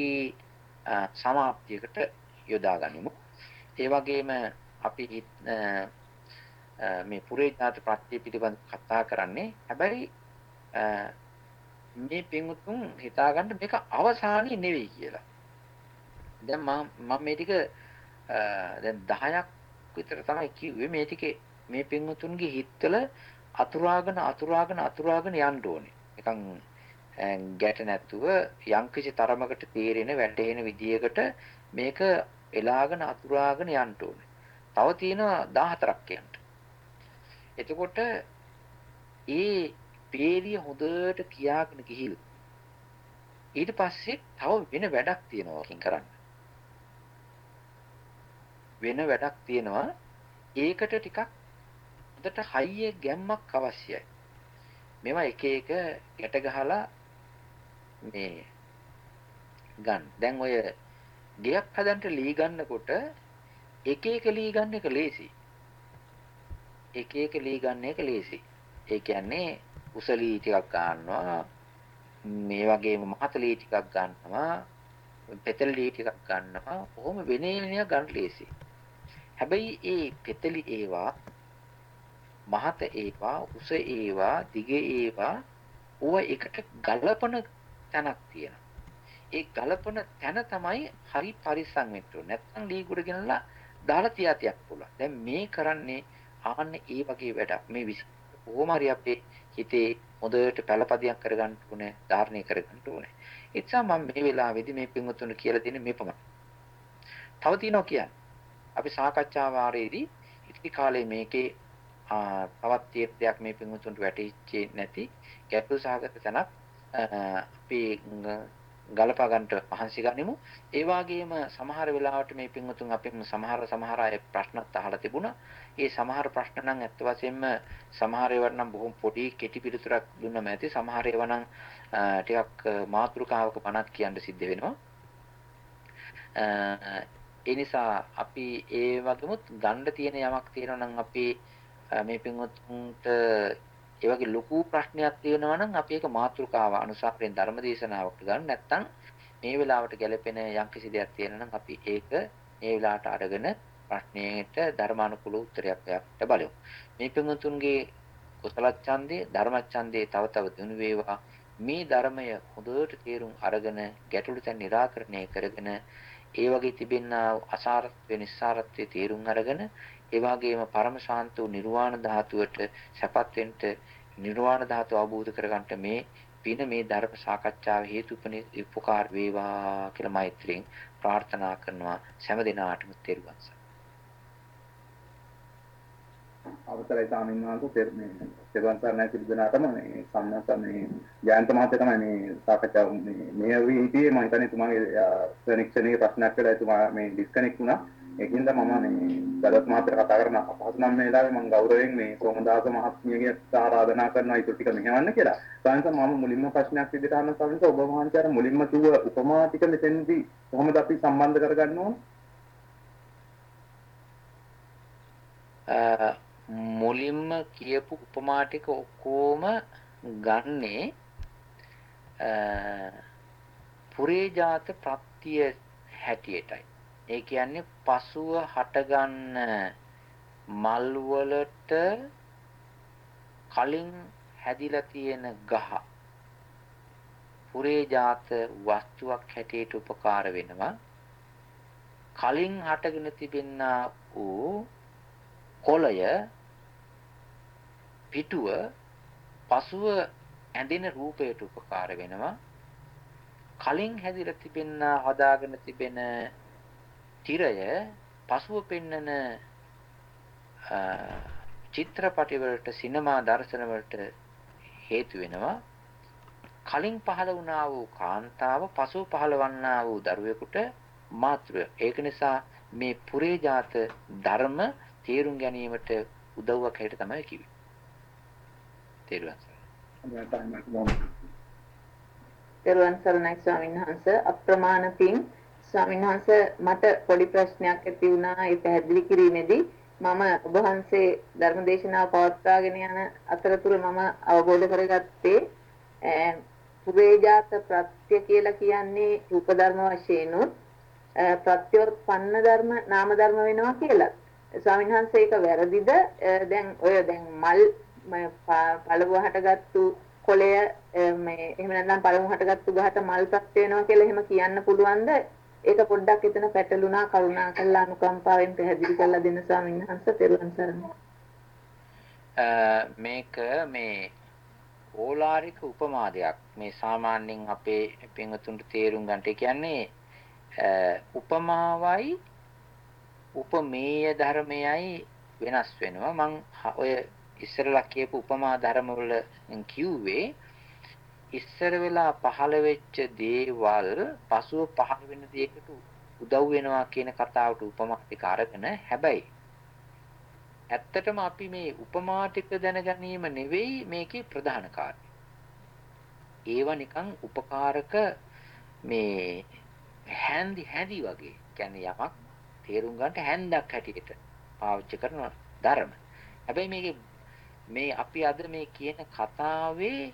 සමාප්තියකට යොදා ගනිමු. ඒ වගේම අපි මේ පුරේජාත ප්‍රත්‍ය පිළිබඳ කතා කරන්නේ හැබැයි මේ පින්වුතුන් හිතාගන්න මේක අවසානයේ නෙවෙයි කියලා. දැන් මම මම මේ ටික දැන් 10ක් විතර තමයි කිව්වේ මේ ටිකේ මේ පින්වුතුන්ගේ හිතවල අතුරාගෙන අතුරාගෙන අතුරාගෙන යන්න ඕනේ. නිකන් ගැට නැතුව යම්කිසි තරමකට තේරෙන වැටහෙන විදියකට මේක එලාගෙන අතුරාගෙන යන්න ඕනේ. තව තියෙනවා 14ක් යන්න. එතකොට ඒ පේලිය හොඳට කියාගෙන ගිහිල්ලා ඊට පස්සේ තව වෙන වැඩක් තියෙනවා කින් කරන්න. වෙන වැඩක් තියෙනවා ඒකට ටිකක් හොඳට හයිය ගැම්මක් අවශ්‍යයි. මේවා එක එක ගැට ගහලා මේ ගන්න. දැන් ඔය ගෙයක් හදන්න ලී ගන්නකොට එක එක ලී ගන්න එක ලේසි. එක එක ලී ගන්න එක ලේසි. ඒ කියන්නේ උස ලී ටිකක් ගන්නවා. මේ වගේම මහත ලී ටිකක් ගන්නවා. පෙතල ලී ටිකක් ගන්නවා. කොහොම වෙන වෙනයක් ගන්න ලේසි. හැබැයි ඒ පෙතලි ඒවා මහත ඒවා උස ඒවා දිග ඒවා ඕව එකට ගලපන තැනක් තියෙනවා. ඒ ගලපන තැන තමයි හරි පරිස්සම් වෙන්න ඕනේ. නැත්නම් ලී කුඩ ගෙනලා දාලා තියා තියක් පුළුවන්. දැන් මේ කරන්නේ ආන්න ඒ වගේ වැඩක්. මේ කොහොම හරි අපේ හිතේ හොඳට පළපදියක් කරගන්න ඕනේ, ධාරණය කරගන්න ඕනේ. ඒ නිසා මම මේ වෙලාවේදී මේ පින්වතුන් කියලා දෙන්නේ මේ පමණයි. තව තියෙනවා කියන්නේ. අපි සාකච්ඡා වාරයේදී ඉතිරි කාලේ මේකේ තවත් තීර්ථයක් මේ පින්වතුන්ට වැටහිච්චේ නැති ගැටළු සහගත තැනක් අපි ගලපා ගන්නට පහන්සි ගනිමු. ඒ වගේම සමහර වෙලාවට මේ පින්වතුන් අපිම සමහර සමහර අය ප්‍රශ්නත් අහලා තිබුණා. ඒ සමහර ප්‍රශ්න නම් ඇත්ත වශයෙන්ම සමහර ඒවා නම් බොහොම පොඩි කෙටි පිළිතුරක් දුන්නම ඇති. සමහර ඒවා නම් ටිකක් මාතෘකාවක පණක් කියන්න සිද්ධ වෙනවා. ඒ නිසා අපි ඒ වගේමුත් ගන්න තියෙන යමක් තියෙනවා නම් අපි මේ පින්වත්තුන්ට ඒ වගේ ලොකු ප්‍රශ්නයක් තියෙනවා නම් අපි ඒක මාතෘකාව අනුසාරයෙන් ධර්මදේශනාවකට ගන්න නැත්නම් මේ වෙලාවට ගැලපෙන යම්කිසි දෙයක් තියෙනවා නම් අපි ඒක මේ වෙලාවට අරගෙන ප්‍රශ්නයට ධර්මානුකූල උත්තරයක් දෙන්න බලමු. මේ පින්වත්තුන්ගේ කුසල ඡන්දේ ධර්ම ඡන්දේ තව තව දිනු වේවා. මේ ධර්මය හොඳට තේරුම් අරගෙන ගැටලු තැන් निराකරණය කරගෙන ඒ වගේ තිබෙනා අසාරත්ව නිස්සාරත්වයේ තේරුම් අරගෙන ඒ වගේම පරම ශාන්ත වූ නිර්වාණ ධාතුවට සැපත් වෙන්න නිර්වාණ ධාතුව අවබෝධ කරගන්නට මේ පින මේ ධර්ම සාකච්ඡාව හේතුපනේ උපකාර වේවා කියලා මෛත්‍රියෙන් ප්‍රාර්ථනා කරනවා සෑම දිනාටම තෙරුවන් අවසරයි ස්වාමීන් වහන්සේ මේ සෙවන් සර්ණයි පිළිදෙනාටම මේ සම්මත මේ ජයන්ත මහත්තයා තමයි මේ සාකච්ඡාව මේ මේ වීතියේ මම හිතන්නේ තුමාගේ ක්ෂණික ප්‍රශ්නයක් කියලා එතුමා මේ ඩිස්කනෙක්ට් වුණා ඒකින්ද මම මේ ගලත් මහත්තයා කතා කරන අපහසු නම් මේ වෙලාවේ මම ගෞරවයෙන් මේ සෝමදාස මහත්මියගේ ආරාධනා කරනවා ඊට ටික මෙහෙවන්න කියලා. සාංශ මම මුලින්ම ප්‍රශ්නයක් විදිහට අහන්න සාංශ ඔබ වහන්සේ අර මුලින්ම කිව්ව උපමා ටික මෙතෙන්දී කොහොමද අපි සම්බන්ධ කරගන්න ඕන? මුලින්ම කියපු උපමා ටික ඔක්කොම ගන්නේ පුරේජාත ප්‍රත්‍ය හැටියටයි. ඒ කියන්නේ පසුව හටගන්න මල් වලට කලින් හැදිලා තියෙන ගහ පුරේජාත වස්තුවක් හැටියට උපකාර වෙනවා කලින් හටගෙන තිබෙනා වූ කොළය පිටුව පසුව ඇඳෙන රූපයට උපකාර වෙනවා. කලින් හැදිලා තිබෙනා හදාගෙන තිබෙන තිරය පසුව පෙන්නන චිත්‍රපටි වලට සිනමා දර්ශන වලට හේතු වෙනවා. කලින් පහළ වුණා වූ කාන්තාව පසුව පහළ වන්නා වූ දරුවෙකුට මාතෘය ඒක නිසා මේ පුරේජාත ධර්ම තේරුම් ගැනීමට උදව්වක් හැට තමයි කිව්වේ. තේරුවන් සරණයි තේරුවන් සරණයි ස්වාමීන් වහන්සේ අප්‍රමාණ පිං ස්වාමීන් වහන්සේ මට පොඩි ප්‍රශ්නයක් ඇති වුණා ඒ පැහැදිලි කිරීමේදී මම ඔබ වහන්සේ ධර්මදේශනාව පවත්වාගෙන යන අතරතුර මම අවබෝධ කරගත්තේ පුරේජාත ප්‍රත්‍ය කියලා කියන්නේ රූප ධර්ම වශයෙන් උත් ප්‍රත්‍යෝත්පන්න ධර්ම නාම ධර්ම වෙනවා කියලා. ස්වාමීන් වහන්සේ ඒක වැරදිද? දැන් ඔය දැන් මල් පළව හටගත්තු කොළය මේ එහෙම නැත්නම් පළමු හටගත්තු ගහට මල් ප්‍රත්‍ය වෙනවා කියලා එහෙම කියන්න පුළුවන්ද? ඒක පොඩ්ඩක් එතන පැටළුණා කරුණා කළා අනුකම්පාවෙන් පැහැදිලි කරලා දෙන්න ස්වාමීන් වහන්සේ පෙරවන් සරණයි. මේක මේ ඕලාරික උපමාදයක් මේ සාමාන්‍යයෙන් අපේ පින්වතුන්ට තේරුම් ගන්නට කියන්නේ උපමාවයි උපමේය ධර්මයයි වෙනස් වෙනවා මං ඔය ඉස්සරලා කියපු උපමා ධර්ම වල කිව්වේ ඉස්සර වෙලා පහළ වෙච්ච දේවල් පසුව පහළ වෙන දෙයකට උදව් වෙනවා කියන කතාවට උපමා ටික අරගෙන හැබැයි ඇත්තටම අපි මේ උපමා ටික දැනගැනීම නෙවෙයි මේකේ ප්‍රධාන කාර්යය. ඒව නිකන් උපකාරක මේ හැන්දි හැදි වගේ කියන්නේ යමක් තේරුම් ගන්නට හැන්දක් හැටියට පාවිච්චි කරන ධර්ම. හැබැයි මේකේ මේ අපි අද මේ කියන කතාවේ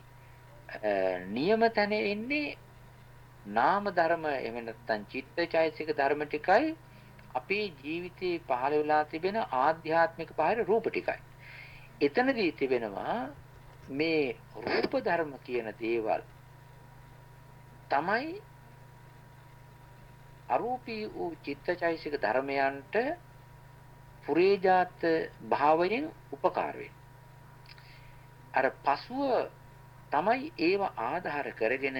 නියම තැන එන්නේ නාම ධර්ම එහෙම නැත්නම් චිත්තචෛතසික ධර්ම ටිකයි අපේ ජීවිතේ පහළ වෙලා තිබෙන ආධ්‍යාත්මික පහළ රූප ටිකයි. එතනදී තිබෙනවා මේ රූප ධර්ම කියන දේවල් තමයි අරූපී වූ චිත්තචෛතසික ධර්මයන්ට පුරේජාත භාවයෙන් උපකාර අර පසුව තමයි ඒව ආධාර කරගෙන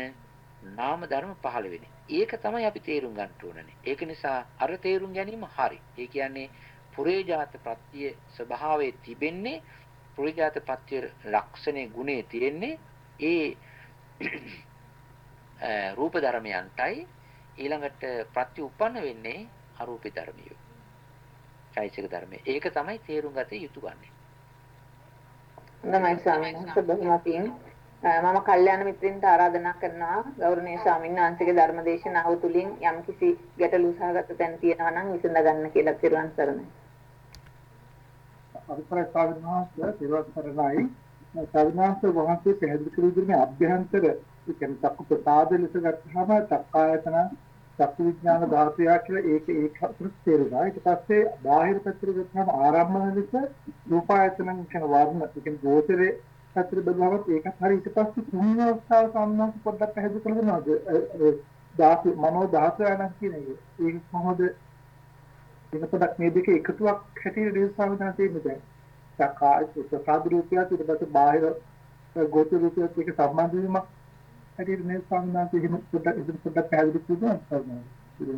නාම ධර්ම පහළ වෙන්නේ. ඒක තමයි අපි තේරුම් ගන්න ඕනනේ. ඒක නිසා අර තේරුම් ගැනීම හරි. ඒ කියන්නේ පුරේජාත ප්‍රත්‍ය ස්වභාවයේ තිබෙන්නේ පුරේජාත ප්‍රත්‍ය ලක්ෂණේ ගුණේ තියෙන්නේ ඒ රූප ධර්මයන්ටයි ඊළඟට ප්‍රතිඋප්පන්න වෙන්නේ අරූපී ධර්මියෝ. චෛතසික ධර්මයේ. ඒක තමයි තේරුම් ගත යුතු ගන්නේ. හොඳයි ස්වාමීන් වහන්සේ බොහොම පිං. මම කල්යාණ මිත්‍රින්ට ආරාධනා කරනවා ගෞරවනීය ස්වාමීන් වහන්සේගේ ධර්ම දේශනාව තුළින් යම්කිසි ගැටලු සහගත තැන් තියෙනවා නම් විසඳ ගන්න කියලා පිරුවන් සරණයි. අනුපර ස්වාමීන් වහන්සේ පිරුවන් සරණයි. ස්වාමීන් වහන්සේ වහන්සේ පැහැදිලි කළ විදිහේ අභ්‍යන්තර ඒ කියන්නේ චක්කු ප්‍රසාද ලෙස ගත්තාම චක්කායතන චක්කු විඥාන ධාතුය කියලා ඒක ඒක අපිට තේරුණා. ඊට පස්සේ බාහිර පැත්තට ගත්තාම ආරම්භන ලෙස රූපායතන කියන වර්ණ ඒ කියන්නේ ගෝචරේ පැත්තට බලවවත් ඒකත් හරි ඊට පස්සේ තුන්වෙනි අවස්ථාව සම්මත පොඩ්ඩක් පැහැදිලි කරලා දෙනවද? ධාතු මනෝ ධාතු යන කියන එක. ඒක කොහොමද වෙන පොඩක් මේ දෙක එකතුවක් හැටියට දේශාවදන තියෙන්නේ දැන්. සකාය ප්‍රසාද රූපය ඊට පස්සේ බාහිර ගෝචර රූපයත් එක්ක සම්බන්ධ වීමක් හැටියට මේ සම්මානත් එහෙම පොඩ්ඩක් ඉතින් පොඩ්ඩක් පැහැදිලි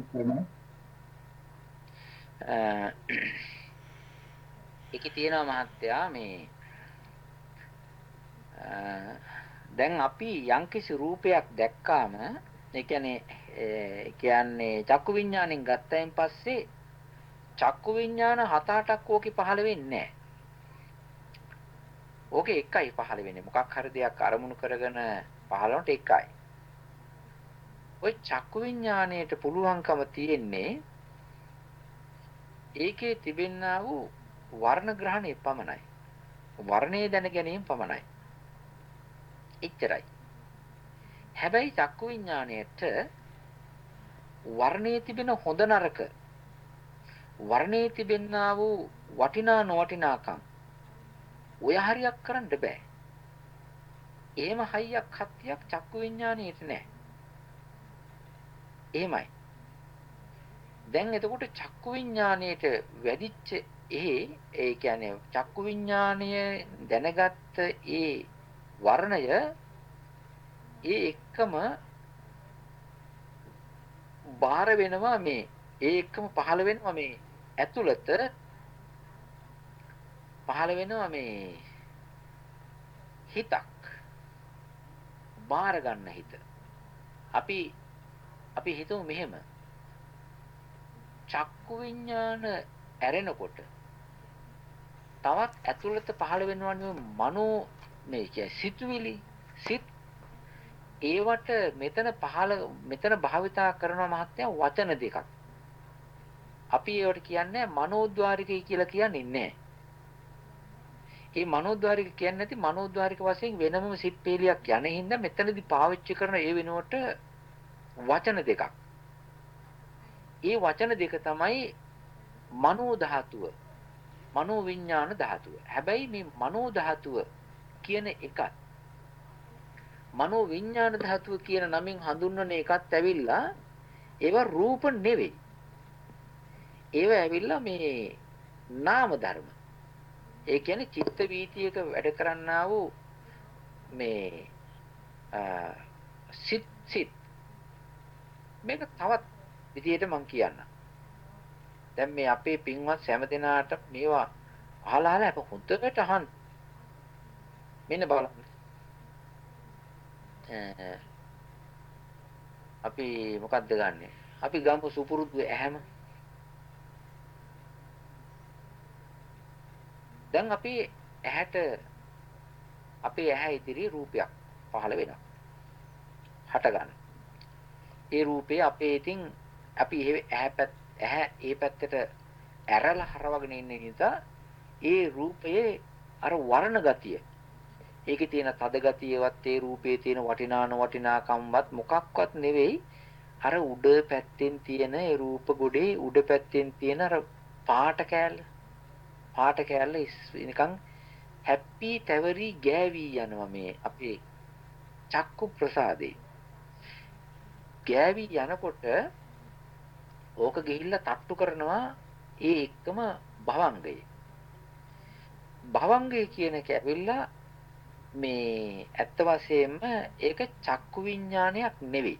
කරනවා. ඒකේ තියෙනවා මහත්තයා මේ දැන් අපි යම්කිසි රූපයක් දැක්කාම ඒ කියන්නේ ඒ කියන්නේ චක්කු විඥාණයෙන් ගත්තයින් පස්සේ චක්කු විඥාන හත අටක් ඕකේ පහළ වෙන්නේ නැහැ. ඕකේ එකයි පහළ වෙන්නේ. මොකක් හරි දෙයක් අරමුණු කරගෙන පහළ වුණට එකයි. ওই චක්කු විඥාණයට පුළුවන්කම තියෙන්නේ ඒකේ තිබෙන්නා වූ වර්ණ ග්‍රහණය පමණයි. වර්ණයේ දැන ගැනීම පමණයි. එච්චරයි. හැබැයි චක්කු විඥාණයට වර්ණයේ තිබෙන හොඳ නරක වර්ණයේ තිබෙන්නා වූ වටිනා නොවටිනාකම් ඔය හරියක් කරන්න බෑ. එහෙම හයියක් හත්තියක් චක්කු විඥාණයට නෑ. එහෙමයි. දැන් එතකොට චක්කු විඥාණයට වැඩිච්ච ඒ ඒ කියන්නේ චක්කු විඥාණය දැනගත්ත ඒ වර්ණය ඒ එක්කම බාහිර වෙනවා මේ ඒ එක්කම පහළ වෙනවා මේ ඇතුළත පහළ වෙනවා මේ හිතක් බාහිර ගන්න හිත අපි අපි හිතමු මෙහෙම චක්කු විඥාන ඇරෙනකොට තවත් ඇතුළත පහළ වෙනවා මනෝ මේ කියන්නේ සිතුවිලි සිත් ඒවට මෙතන පහළ මෙතන භාවිතා කරන මහත්ය වචන දෙකක්. අපි ඒවට කියන්නේ මනෝද්වාරිකයි කියලා කියන්නේ නැහැ. මේ මනෝද්වාරික කියන්නේ නැති මනෝද්වාරික වශයෙන් වෙනමම සිත් පේලියක් යන හින්දා මෙතනදී පාවිච්චි කරන ඒ වෙනුවට වචන දෙකක්. ඒ වචන දෙක තමයි මනෝ ධාතුව. මනෝ විඥාන ධාතුව. හැබැයි මේ මනෝ ධාතුව කියන එකත් මනෝ විඥාන ධාතුව කියන නමින් හඳුන්වන එකත් ඇවිල්ලා ඒවා රූප නෙවෙයි. ඒවා ඇවිල්ලා මේ නාම ධර්ම. ඒ කියන්නේ චිත්ත වීතියක වැඩ කරන්නා වූ මේ සිත් සිත් මේක තවත් විදියට මම කියන්නම්. දැන් මේ අපේ පින්වත් හැම දිනාට මේවා අහලා අහලා අප හොඳට අහන්න. මෙන්න බලන්න. අපි මොකද්ද ගන්නෙ? අපි ගමු සුපුරුදු ඇහැම. දැන් අපි ඇහැට අපේ ඇහැ ඉදිරි රූපයක් පහළ වෙනවා. හට ගන්න. ඒ රූපේ අපේ ඉතින් අපි ඇහැ ඇහැ ඒ පැත්තට ඇරලා හරවගෙන ඉන්න නිසා ඒ රූපයේ අර වර්ණ ගතිය ඒකේ තියෙන තද ගතියවත් ඒ රූපේ තියෙන වටිනාන වටිනාකම්වත් මොකක්වත් නෙවෙයි අර උඩ පැත්තෙන් තියෙන ඒ රූප ගොඩේ උඩ පැත්තෙන් තියෙන අර පාට කෑල්ල පාට කෑල්ල නිකන් හැපි තැවරි ගෑවි යනවා මේ අපේ චක්කු ප්‍රසාදේ ගෑවි යනකොට ඕක ගිහිල්ලා තට්ටු කරනවා ඒ එක්කම භවංගය භවංගය කියන එක ඇවිල්ලා මේ ඇත්ත වශයෙන්ම ඒක චක්කු විඥානයක් නෙවෙයි.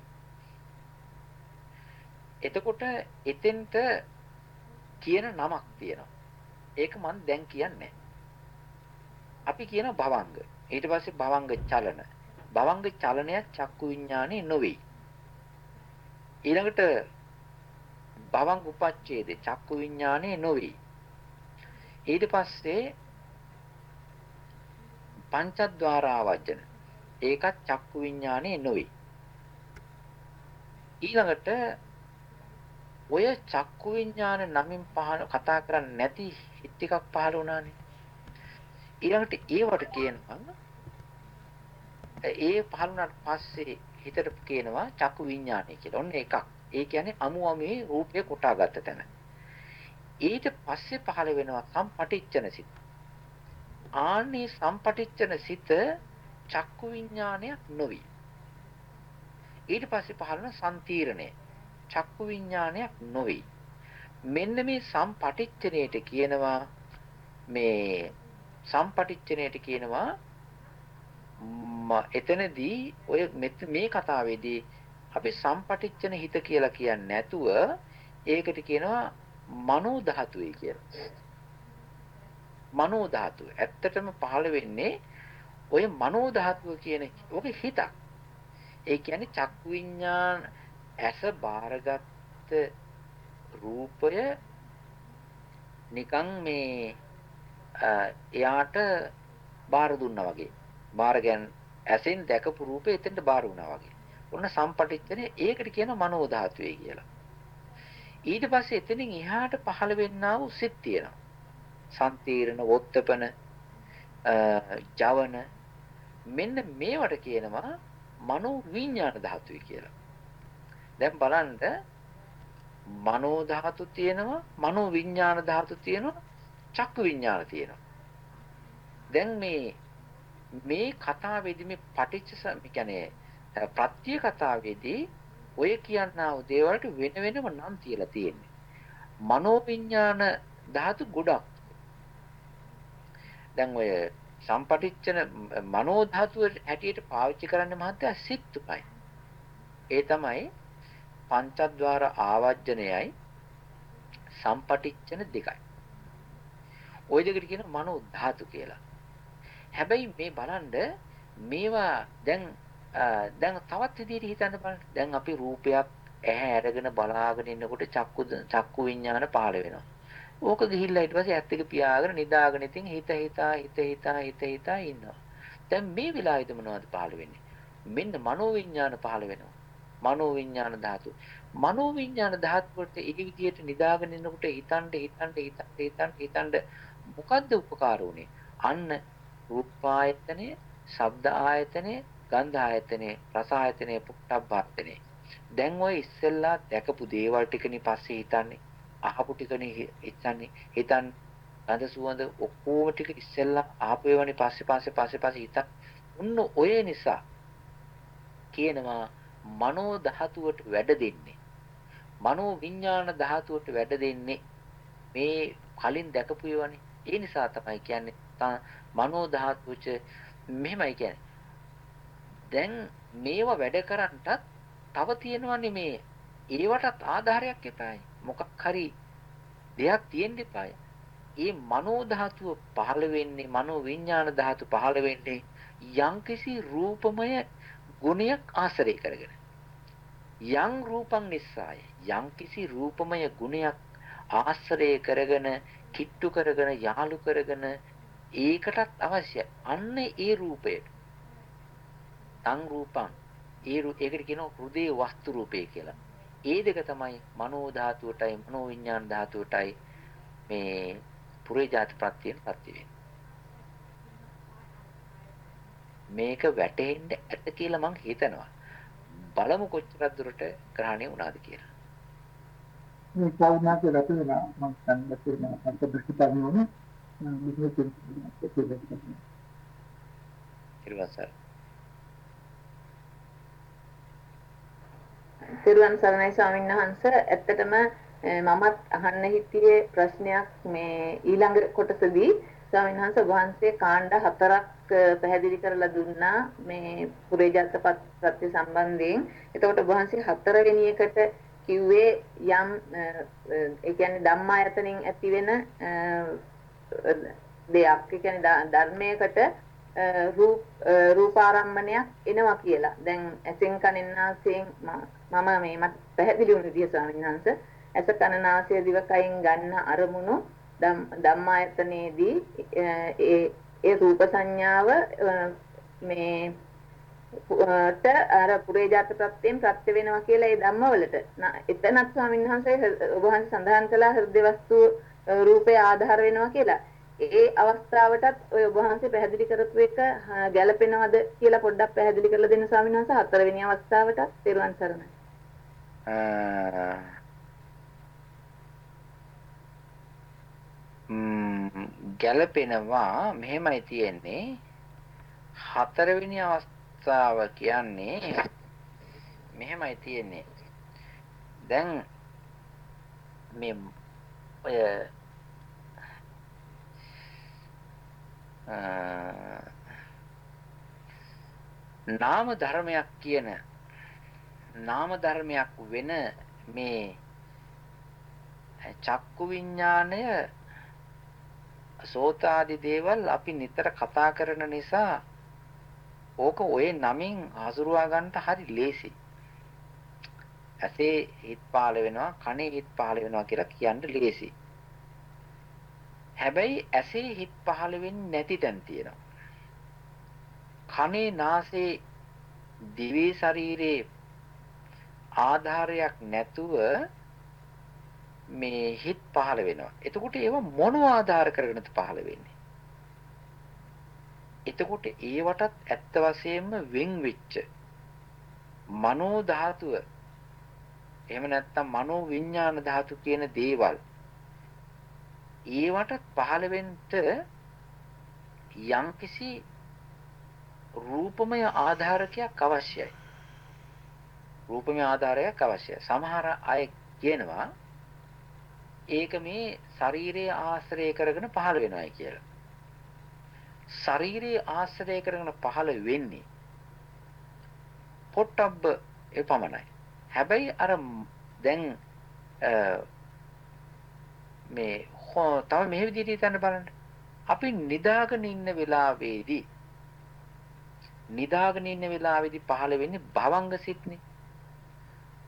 එතකොට එතෙන්ට කියන නමක් තියෙනවා. ඒක මම දැන් කියන්නේ අපි කියන භවංග. ඊට පස්සේ භවංග චලන. භවංග චලනය චක්කු විඥානේ නොවේ. ඊළඟට භවං උපච්ඡේදේ චක්කු විඥානේ නොවේ. ඊට පස්සේ පංචද්වාරාවජන ඒකත් චක්කු විඥානේ නොවේ. ඊළඟට ඔය චක්කු විඥාන නමින් පහල කතා කරන්නේ නැති හිත් ටිකක් පහල වුණානේ. ඊළඟට ඒවට කියනවා ඒ පහල වුණාට පස්සේ හිතට කියනවා චක්කු විඥානය කියලා. ඔන්න එකක්. ඒ කියන්නේ අමු අමුවේ රූපය කොටාගත්ත තැන. ඊට පස්සේ පහළ වෙනවා සම්පටිච්චන සිත. ආන්නේ සම්පටිච්චන සිත චක්කු විඥානයක් නොවේ. ඊට පස්සේ පහළ වෙන සම්තීරණය චක්කු විඥානයක් නොවේ. මෙන්න මේ සම්පටිච්චණයට කියනවා මේ සම්පටිච්චණයට කියනවා එතනදී ඔය මේ කතාවේදී අපි සම්පටිච්චන හිත කියලා කියන්නේ නැතුව ඒකට කියනවා මනෝ ධාතුයි කියලා. මනෝ ධාතුව. ඇත්තටම පහළ වෙන්නේ ඔය මනෝ ධාතුව කියන ඔක හිතක්. ඒ කියන්නේ චක්කු විඤ්ඤාණ ඇස බාරගත් රූපය නිකන් මේ එයාට බාර දුන්නා වගේ. බාර ගැන් ඇසෙන් දැකපු රූපේ එතෙන්ට බාර වුණා වගේ. ඔන්න සම්පටිච්චනේ ඒකට කියන මනෝ ධාතුවේ කියලා. ඊට පස්සේ එතනින් එහාට පහළ වෙන්නා වූ සිත් තියෙනවා. සම්තීරණ, වොත්තපන, ජවන මෙන්න මේවට කියනවා මනෝ විඥාන ධාතුයි කියලා. දැන් බලන්න මනෝ ධාතු තියෙනවා, මනෝ විඥාන ධාතු තියෙනවා, චක්කු විඥාන තියෙනවා. දැන් මේ මේ කතාවේදී මේ පටිච්ච කියන්නේ ප්‍රත්‍ය කතාවේදී ඔය කියනා වූ දේවල්ට වෙන වෙනම නම් තියලා තියෙන්නේ. මනෝවිඤ්ඤාණ ධාතු ගොඩක්. දැන් ඔය සම්පටිච්චන මනෝ ධාතුව හැටියට පාවිච්චි කරන්න මහත්තයා සිත් තුනයි. ඒ තමයි පංචද්වාර ආවර්ජනයයි සම්පටිච්චන දෙකයි. ওই දෙකට කියන මනෝ ධාතු කියලා. හැබැයි මේ බලන්න මේවා දැන් දැන් තවත් විදිහට හිතන්න බලන්න. දැන් අපි රූපයක් ඇහැ අරගෙන බලාගෙන ඉන්නකොට චක්කු චක්කු විඤ්ඤාණ පහළ වෙනවා. ඕක ගිහිල්ලා ඊට පස්සේ ඇත්ත එක පියාගෙන නිදාගෙන ඉතින් හිත හිතා හිත හිතා හිත හිතා ඉන්නවා. දැන් මේ වෙලාවේදී මොනවද පහළ වෙන්නේ? මෙන්න මනෝ විඤ්ඤාණ පහළ වෙනවා. මනෝ විඤ්ඤාණ ධාතු. මනෝ විඤ්ඤාණ ධාතු වලට ඒ විදිහට නිදාගෙන ඉන්නකොට හිතන්න හිතන්න හිතන්න හිතන්න හිතන්න මොකද්ද උපකාර උනේ? අන්න රූපායතනය, ශබ්ද ආයතනය, ගන්ධ ආයතනේ, රස ආයතනේ, පුට්ටබ්බ ආයතනේ. දැන් ඔය ඉස්සෙල්ලා දැකපු දේවල් ටිකනේ පස්සේ හිතන්නේ. අහපු ටිකනේ හිතන්නේ. හිතන් ගඳ සුවඳ ඔක්කොම ටික ඉස්සෙල්ලා ආපු ඒවානේ පස්සේ පස්සේ පස්සේ පස්සේ හිතන්. උන්න ඔය නිසා කියනවා මනෝ ධාතුවට වැඩ දෙන්නේ. මනෝ විඥාන ධාතුවට වැඩ දෙන්නේ මේ කලින් දැකපු ඒවානේ. ඒ නිසා තමයි කියන්නේ මනෝ ධාතුවච මෙහෙමයි කියන්නේ. දැන් මේවා වැඩ කරන්නටත් තව තියෙනවනේ මේ ඒවටත් ආධාරයක් එපායි. මොකක් හරි දෙයක් තියෙන්න එපායි. ඒ මනෝ ධාතුව පහළ වෙන්නේ මනෝ විඥාන ධාතු පහළ වෙන්නේ යම්කිසි රූපමය ගුණයක් ආශ්‍රය කරගෙන. යම් රූපං නිස්සාය යම්කිසි රූපමය ගුණයක් ආශ්‍රය කරගෙන කිට්ටු කරගෙන යාලු කරගෙන ඒකටත් අවශ්‍ය අන්න ඒ රූපයට තං රූපං ඒ ඒකට කියනවා හෘදේ වස්තු රූපේ කියලා. ඒ දෙක තමයි මනෝ ධාතුවටයි මනෝ විඥාන ධාතුවටයි මේ පුරේ ජාති ප්‍රත්‍යයෙන් පත්‍ය වෙන්නේ. මේක වැටෙන්න ඇත කියලා මං හිතනවා. බලමු කොච්චරක් දුරට ග්‍රහණය වුණාද කියලා. මේ කවුනාක මම සංගත වෙන අන්ත දෘෂ්ටි පරිණෝම බිස්නස් එකේ සිරුවන් සරණයි ස්වාමීන් වහන්ස. ඇත්තටම මමත් අහන්න හිටියේ ප්‍රශ්නයක් මේ ඊළඟ කොටසදී. ස්වාමීන් වහන්ස වහන්සේ කාණ්ඩ හතරක් පැහැදිලි කරලා දුන්නා මේ පුරේජත්ත ප්‍රත්‍ය සම්බන්ධයෙන්. එතකොට වහන්සේ හතරවෙනි එකට කිව්වේ යම් ඒ කියන්නේ ධම්මායතනෙන් ඇති වෙන දෙයක්. ඒ කියන්නේ ධර්මයකට රූප රූපාරම්මණයක් එනවා කියලා. දැන් ඇසෙන් කනෙන් නාසයෙන් මම මේ මත් පැහැදිලි වුණ විදිය ස්වාමීන් වහන්සේ ඇස කන නාසය දිව කයින් ගන්න අරමුණු ධම්මායතනයේදී ඒ ඒ රූප සංඥාව මේ ට අර පුරේජාත ප්‍රත්‍යයෙන් ප්‍රත්‍ය වෙනවා කියලා ඒ ධම්මවලට එතනත් ස්වාමීන් වහන්සේ ඔබ වහන්සේ සඳහන් කළා හෘද වස්තු රූපේ ආධාර වෙනවා කියලා. ඒ අවස්ථාවටත් ඔය ඔබ වහන්සේ පැහැදිලි කරපු එක ගැළපෙනවද කියලා පොඩ්ඩක් පැහැදිලි කරලා දෙන්න ස්වාමීන් වහන්සේ හතරවෙනි අවස්ථාවටත් තෙරුවන් සරණයි. ගැළපෙනවා. මෙහෙමයි තියෙන්නේ. හතරවෙනි අවස්ථාව කියන්නේ මෙහෙමයි තියෙන්නේ. දැන් මේ ඔය නාම ධර්මයක් කියන නාම ධර්මයක් වෙන මේ චක්කු විඥාණය සෝතාදි දේවල් අපි නිතර කතා කරන නිසා ඕක ඔය නමින් හසුරුවා ගන්නට හරි ලේසි. ඇසේ හිත් පහළ වෙනවා, කනේ හිත් පහළ වෙනවා කියලා කියන්න ලේසි. හැබැයි ඇසේ හිත් පහළ වෙන්නේ නැති තැන් තියෙනවා. කනේ නාසයේ දිවේ ශරීරේ ආධාරයක් නැතුව මේ හිත් පහළ වෙනවා. එතකොට ඒව මොනව ආධාර කරගෙනද පහළ වෙන්නේ? එතකොට ඒවටත් ඇත්ත වශයෙන්ම වෙන් වෙච්ච මනෝ ධාතුව එහෙම නැත්නම් මනෝ විඥාන ධාතු කියන දේවල් ඒවටත් පහළ වෙන්න යම්කිසි රූපමය ආධාරකයක් අවශ්‍යයි. රූපමය ආධාරයක් අවශ්‍යයි. සමහර අය කියනවා ඒක මේ ශරීරයේ ආශ්‍රය කරගෙන පහළ වෙනවායි කියලා. ශරීරයේ ආශ්‍රය කරගෙන පහළ වෙන්නේ පොට්ටබ්බ එපමණයි. හැබැයි අර දැන් මේ තව මෙහෙ විදිහට හිතන්න බලන්න. අපි නිදාගෙන ඉන්න වෙලාවේදී නිදාගෙන ඉන්න වෙලාවේදී පහළ වෙන්නේ භවංග සිත්නේ.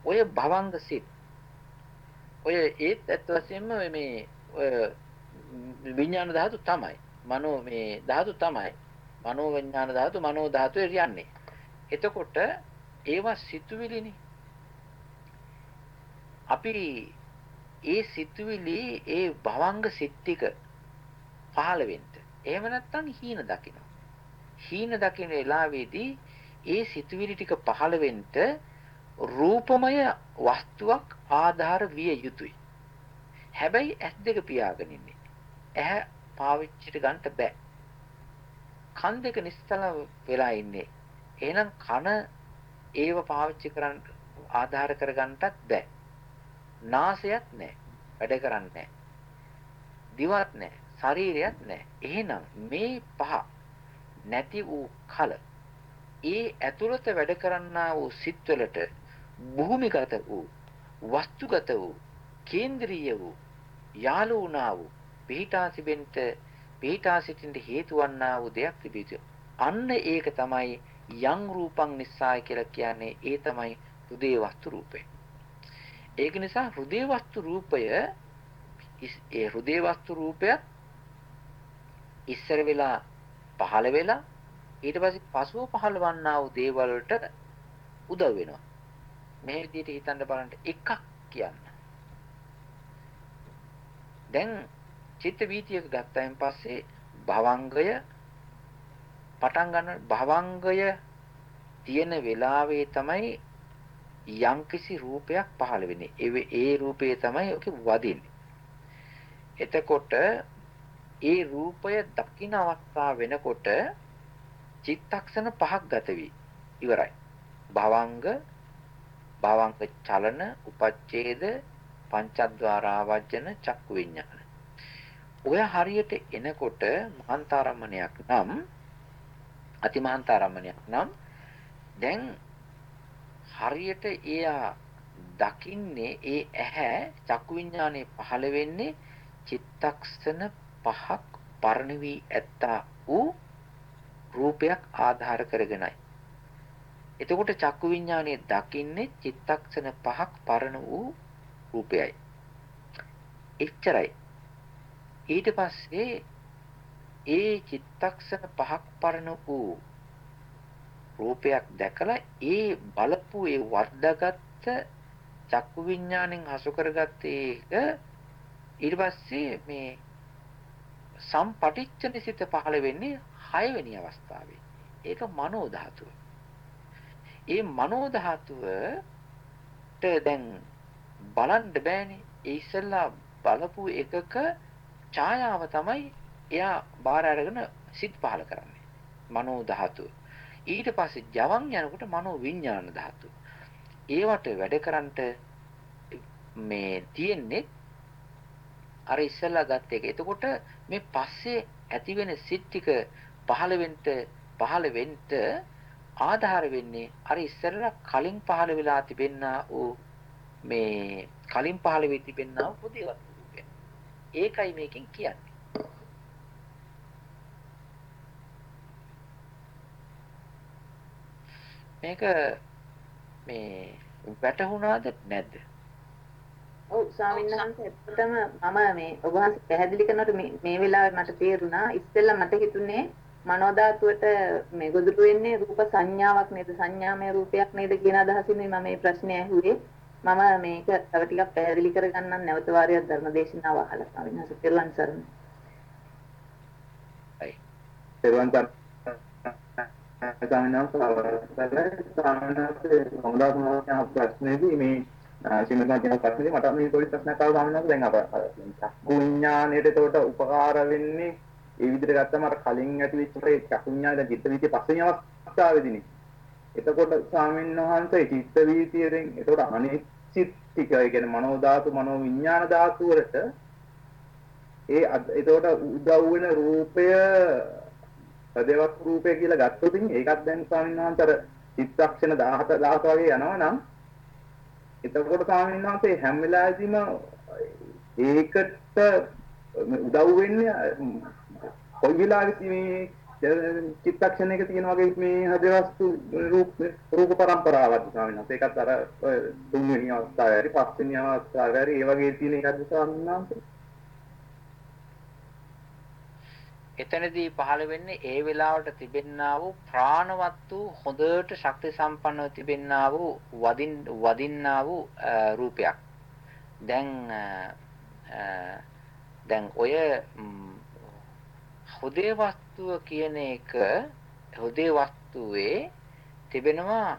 ඔය භවංග සිත් ඔය ඒත් ඇත්ත වශයෙන්ම මේ ඔය විඥාන ධාතු තමයි. මනෝ මේ ධාතු තමයි. මනෝ විඥාන ධාතු මනෝ ධාතු යන්නේ. එතකොට ඒවා සිතුවිලිනේ. අපි ඒ සිතුවිලි ඒ භවංග සිත් ටික පහළ වෙන්න. එහෙම නැත්නම් හීන දකින්න. හීන දකින්න වෙලාවේදී ඒ සිතුවිලි ටික පහළ වෙන්න රූපමය වස්තුවක් ආධාර විය යුතුයි. හැබැයි ඇස් දෙක පියාගෙන ඉන්නේ. ඇහැ පාවිච්චිට ගන්න බෑ. කන් දෙක නිස්සල වෙලා ඉන්නේ. එහෙනම් කන ඒව පාවිච්චි කරන්න ආධාර කරගන්නටත් බෑ. නාසයත් නැහැ. වැඩ කරන්නේ දිවත් නැහැ. ශරීරයත් නැහැ. එහෙනම් මේ පහ නැති වූ කල ඒ ඇතුළත වැඩ කරන්නා වූ සිත්වලට භූමිගත වූ වස්තුගත වූ කේන්ද්‍රීය වූ යාලු වුණා වූ පිහිටා සිබෙන්ට පිහිටා සිටින්න හේතු වන්නා වූ දෙයක් තිබිය අන්න ඒක තමයි යං රූපං නිස්සාය කියලා කියන්නේ ඒ තමයි හෘදේ වස්තු රූපය. ඒක නිසා හෘදේ වස්තු රූපය ඒ හෘදේ වස්තු රූපයත් ඉස්සර වෙලා පහළ වෙලා ඊට පස්සේ පසුව පහළ වන්නා වූ දේවල් වලට උදව් වෙනවා. මේ විදිහට හිතන්න බලන්න එකක් කියන්න. දැන් චිත්ත වීතියක ගත්තයින් පස්සේ භවංගය පටන් ගන්න භවංගය තියෙන වෙලාවේ තමයි යම්කිසි රූපයක් පහළ වෙන්නේ. ඒ ඒ රූපේ තමයි ඔක වදින්නේ. එතකොට ඒ රූපය දකින්න අවස්ථාව වෙනකොට චිත්තක්ෂණ පහක් ගත වී ඉවරයි. භවංග භවංග චලන උපච්ඡේද පංචද්වාරාවජන චක්කු විඤ්ඤාණ. ඔය හරියට එනකොට මහන්තාරම්මණයක් නම් අතිමහන්තාරම්මණයක් නම් දැන් හරියට එයා දකින්නේ ඒ ඇහැ චක්කු විඤ්ඤාණය පහළ වෙන්නේ චිත්තක්ෂණ පහක් පරණ වී ඇත්තා වූ රූපයක් ආධාර කරගෙනයි. එතකොට චක්කු විඥානයේ දකින්නේ චිත්තක්ෂණ පහක් පරණ වූ රූපයයි. එච්චරයි. ඊට පස්සේ ඒ චිත්තක්ෂණ පහක් පරණ වූ රූපයක් දැකලා ඒ බලපු ඒ වර්ධගත් චක්කු විඥාණයෙන් හසු කරගත්ත ඒක ඊට පස්සේ මේ සම්පටිච්ඡන සිත පහළ වෙන්නේ 6 වෙනි අවස්ථාවේ. ඒක මනෝ ධාතුව. ඒ මනෝ ධාතුවට දැන් බලන්න බෑනේ. ඒ ඉස්සෙල්ලා බලපු එකක ඡායාව තමයි එයා බාර අරගෙන සිත් පහල කරන්නේ. මනෝ ධාතුව. ඊට පස්සේ ජවන් යනකොට මනෝ විඥාන ධාතුව. ඒවට වැඩ කරන්නට මේ තියෙන්නේ අර ඉස්සෙල්ලා ගත්ත එක. එතකොට මේ පස්සේ ඇති වෙන සිත් ටික පහළ වෙන්න පහළ වෙන්න ආධාර වෙන්නේ අර ඉස්සෙල්ලා කලින් පහළ වෙලා තිබෙනා වූ මේ කලින් පහළ වෙ තිබෙනා වූ පොදේ වස්තු රූපය. ඒකයි මේකෙන් කියන්නේ. මේක මේ වැටහුණාද නැද්ද? ඔව් ස්වාමීන් වහන්සේ ඇත්තටම මම මේ ඔබ වහන්සේ පැහැදිලි කරනකොට මේ මේ වෙලාවේ මට තේරුණා ඉස්සෙල්ලා මට හිතුනේ මනෝ ධාතුවට මේ ගොදුරු වෙන්නේ රූප සංඥාවක් නේද සංඥාමය රූපයක් නේද කියන අදහසින් මම මේ ප්‍රශ්නේ ඇහුවේ මම මේක තව ටිකක් පැහැදිලි කරගන්නම් නැවත වාරයක් ධර්මදේශනාව අහලා ස්වාමීන් වහන්සේ පෙරවන් සරණ. හයි. පෙරවන් සරණ ස්වාමීන් වහන්සේ මොනවාද ප්‍රශ්නේදී මේ කියන ප්‍රශ්නේදී මට මේ පොඩි ප්‍රශ්නයක් ආවා වහන්සේ දැන් අප ඒකට උපකාර වෙන්නේ ඒ විදිහට ගත්තම අර කලින් ඇති වෙච්ච ඒ චක්කු විඥාණය දැන් චිත්ත වීතිය පස්වෙනි අවස්ථාවේදීනේ. එතකොට ස්වාමීන් වහන්සේ චිත්ත වීතියෙන් එතකොට අනිත් චිත් ටික ඒ කියන්නේ මනෝ ධාතු මනෝ විඥාන ධාතු වලට ඒ එතකොට උදව් වෙන රූපය හදේවත් රූපය කියලා ගත්තොත් ඒකත් දැන් ස්වාමීන් වහන්සේ අර චිත්තක්ෂණ 17 17 වගේ යනවා නම් එතකොට ස්වාමීන් වහන්සේ හැම වෙලාවෙදීම ඒකට උදව් වෙන්නේ කොයි වෙලාවෙත් මේ චිත්තක්ෂණයක තියෙන වගේ මේ හදවස්තු රූප රූප පරම්පරාවක් ස්වාමීන් වහන්සේ ඒකත් අර තුන්වෙනි අවස්ථාවේ හරි පස්වෙනි අවස්ථාවේ හරි ඒ වගේ තියෙන එකක්ද ස්වාමීන් වහන්සේ එතනදී පහළ වෙන්නේ ඒ වෙලාවට තිබෙන්නා වූ ප්‍රාණවත් වූ හොඳට ශක්ති සම්පන්නව තිබෙන්නා වූ වදින් වදින්නා වූ රූපයක්. දැන් දැන් ඔය හොදේ වස්තුව කියන එක හොදේ වස්තුවේ තිබෙනවා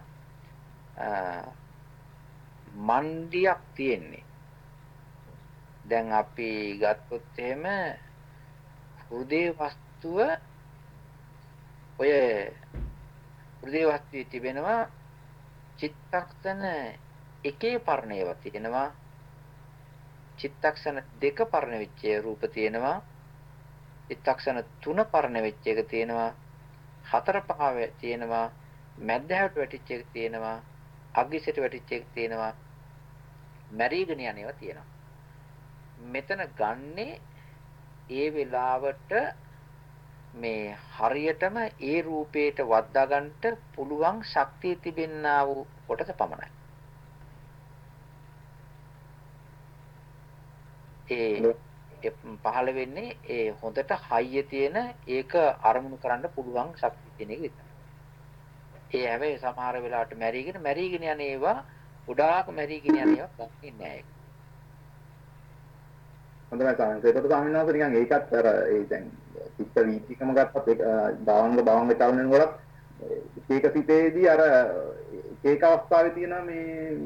මණ්ඩියක් තියෙන්නේ. දැන් අපි ගත්තොත් එහෙම හෘදේ වස්තුව ඔය හෘදේ වස්තුවේ තිබෙනවා චිත්තක්ෂණ එකේ පර්ණේව තියෙනවා චිත්තක්ෂණ දෙක පර්ණ වෙච්ච රූප තියෙනවා චිත්තක්ෂණ තුන පර්ණ වෙච්ච එක තියෙනවා හතර පහ තියෙනවා මැද්දහැට වැටිච්ච එක තියෙනවා අග්ගිසෙට වැටිච්ච එක තියෙනවා මැරීගෙන යන ඒවා තියෙනවා මෙතන ගන්නේ ඒ වෙලාවට මේ හරියටම ඒ රූපේට වද්දා ගන්නට පුළුවන් ශක්තිය තිබෙන්නා වූ කොටස පමණයි. ඒ පහළ වෙන්නේ ඒ හොඳට හයිය තියෙන ඒක අරමුණු කරන්න පුළුවන් ශක්තිය තියෙන එක විතරයි. ඒ හැබැයි සමහර වෙලාවට මැරිගෙන මැරිගෙන යන ඒවා ගොඩාක් මැරිගෙන යන ඒවා දන්නේ නැහැ. හොඳයි සාමිනස. ඒකට ස්වාමීන් වහන්සේ නිකන් ඒකත් අර ඒ දැන් චිත්ත වීතිකම ගත්තත් ඒක භාවංග භාවංග චලනන වලත් ඒක සිතේදී අර ඒක අවස්ථාවේ තියෙන මේ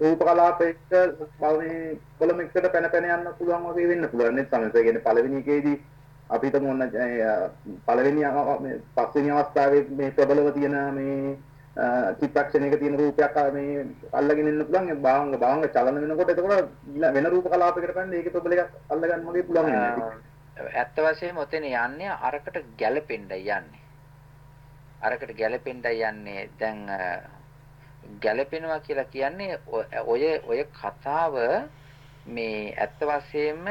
රූප කලාපයක මේ කොළම එකට පැන පැන යන්න පුළුවන් වගේ වෙන්න පුළුවන්. නේද සාමිනස. ඒ කියන්නේ පළවෙනි එකේදී අපි හිතමු ඔන්න පළවෙනි පස්වෙනි අවස්ථාවේ මේ ප්‍රබලව තියෙන මේ චිත්තක්ෂණයක තියෙන රූපයක් මේ අල්ලගෙන ඉන්න පුළුවන්. ඒ භාවංග භාවංග චලන වෙනකොට එතකොට වෙන රූප කලාපයකට පැනලා ඒකේ ප්‍රබල එකක් අල්ලගන්න වගේ පුළුවන් වෙනවා. ඇත්ත වශයෙන්ම ඔතන යන්නේ අරකට ගැළපෙන්නයි යන්නේ. අරකට ගැළපෙන්නයි යන්නේ දැන් ගැළපෙනවා කියලා කියන්නේ ඔය ඔය කතාව මේ ඇත්ත වශයෙන්ම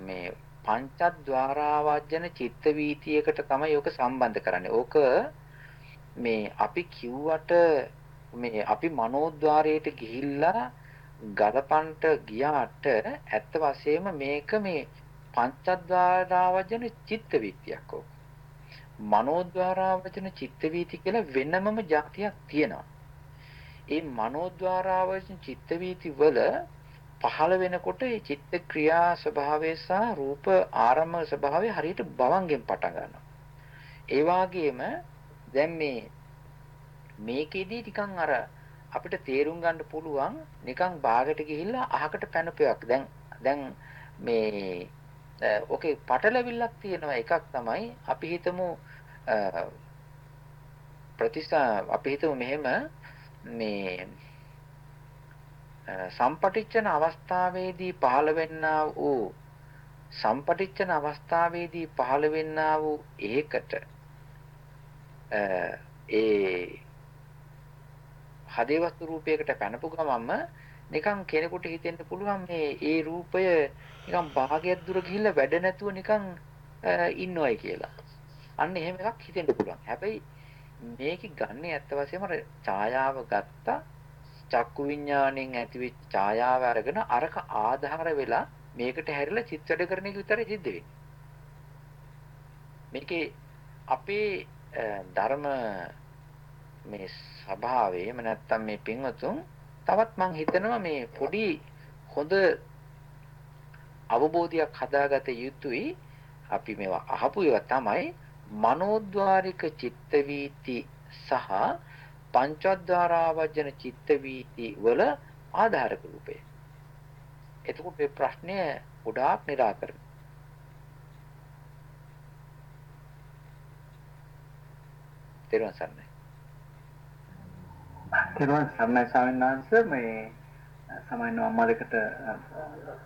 මේ පංචද්වාරාවජන චිත්ත වීතියකට තමයි ඔක සම්බන්ධ කරන්නේ. ඕක මේ අපි කිව්වට මේ අපි මනෝද්වාරයට ගිහිල්ලා ගලපන්ට ගියාට ඇත්ත වශයෙන්ම මේක මේ පංචද්වාරාවජන චිත්ත වීතියක් ඕක. මනෝද්වාරාවචන චිත්ත වීති කියලා වෙනමම જાතියක් තියෙනවා. ඒ මනෝද්වාරාවචන චිත්ත වීති වල පහළ වෙනකොට මේ චිත්ත ක්‍රියා ස්වභාවය සහ රූප ආරම්භ ස්වභාවය හරියට බවංගෙන් පටන් ගන්නවා. ඒ වගේම දැන් මේ මේකෙදී ටිකන් අර අපිට තේරුම් ගන්න පුළුවන් නිකන් ਬਾගට ගිහිල්ලා අහකට පැනපයක්. දැන් දැන් මේ ඕකේ පටලැවිල්ලක් තියෙනවා එකක් තමයි අපි හිතමු ප්‍රතිසා අපි හිතමු මෙහෙම මේ සම්පටිච්ඡන අවස්ථාවේදී පහළ වෙන්නා වූ සම්පටිච්ඡන අවස්ථාවේදී පහළ වෙන්නා වූ ඒකට ඒ හදේවස්තු රූපයකට පැනපු ගමන්ම නිකන් කෙනෙකුට හිතෙන්න පුළුවන් මේ ඒ රූපය නිකන් භාගයක් දුර ගිහිල්ලා වැඩ නැතුව නිකන් ඉන්නවයි කියලා. අන්න එහෙම එකක් හිතෙන්න පුළුවන්. හැබැයි මේක ගන්න ඇත්ත වශයෙන්ම ඡායාව ගත්තා චක්කු විඥාණයෙන් ඇතිවෙච්ච ඡායාව අරගෙන අරක ආධාර වෙලා මේකට හැරිලා චිත්ත වැඩ කරන එක විතරයි සිද්ධ වෙන්නේ. මේකේ අපේ ධර්ම මේ ස්වභාවය එහෙම නැත්නම් මේ පින්වතුන් තවත් මං හිතනවා මේ පොඩි හොඳ අවබෝධයක් හදාගත යුතුයි අපි මේවා අහපු ඒවා තමයි මනෝද්වාරික චිත්ත වීති සහ පංචද්වාරාවජන චිත්ත වීති වල ආධාරක රූපය. එතකොට මේ ප්‍රශ්නය ගොඩාක් निराකරණය. තේරුම් ගන්නයි. තෙරුවන් සරණයි ස්වාමීන් වහන්සේ මේ සමාන අම්මාලකට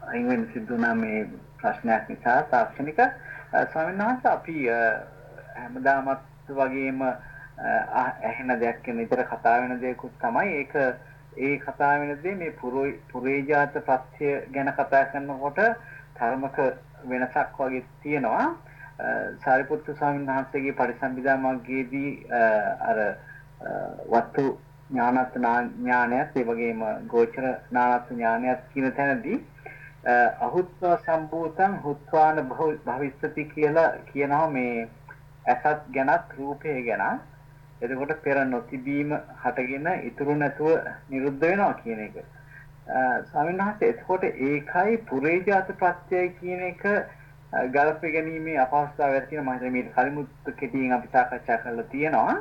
අයින් වෙන්න සිද්ධ වුණා මේ ප්‍රශ්නයක් නිසා තාක්ෂණික ස්වාමීන් වහන්සේ අපි හැමදාමත් වගේම ඇහෙන දෙයක් කියන විතර කතා වෙන දෙයක්ත් තමයි. ඒක ඒ කතා වෙන දේ මේ පුරේජාත ප්‍රත්‍ය ගැන කතා කරනකොට ධර්මක වෙනසක් වගේ තියෙනවා. සාරිපුත්තු ස්වාමීන් වහන්සේගේ පරිසම්පදා මග්ගයේදී අර වත්තු ඥානත් ඥානයත් ඒ වගේම ගෝචර ඥානත් ඥානයත් කියන තැනදී අහුත්ව සම්භූතං හුත්වාන භවිස්සති කියලා කියනවා මේ ඇසත් ගැනත් රූපය ගැන. එතකොට පෙර නොතිබීම හටගෙන ඉතුරු නැතුව නිරුද්ධ වෙනවා කියන එක. ස්වාමීන් වහන්සේ එතකොට ඒකයි පුරේජාත ප්‍රත්‍යය කියන එක ගලප ගැනීමේ අපහසුතාවයක් තියෙන මම හිතන්නේ මේ කලිමුත් කෙටියෙන් අපි සාකච්ඡා කරලා තියෙනවා.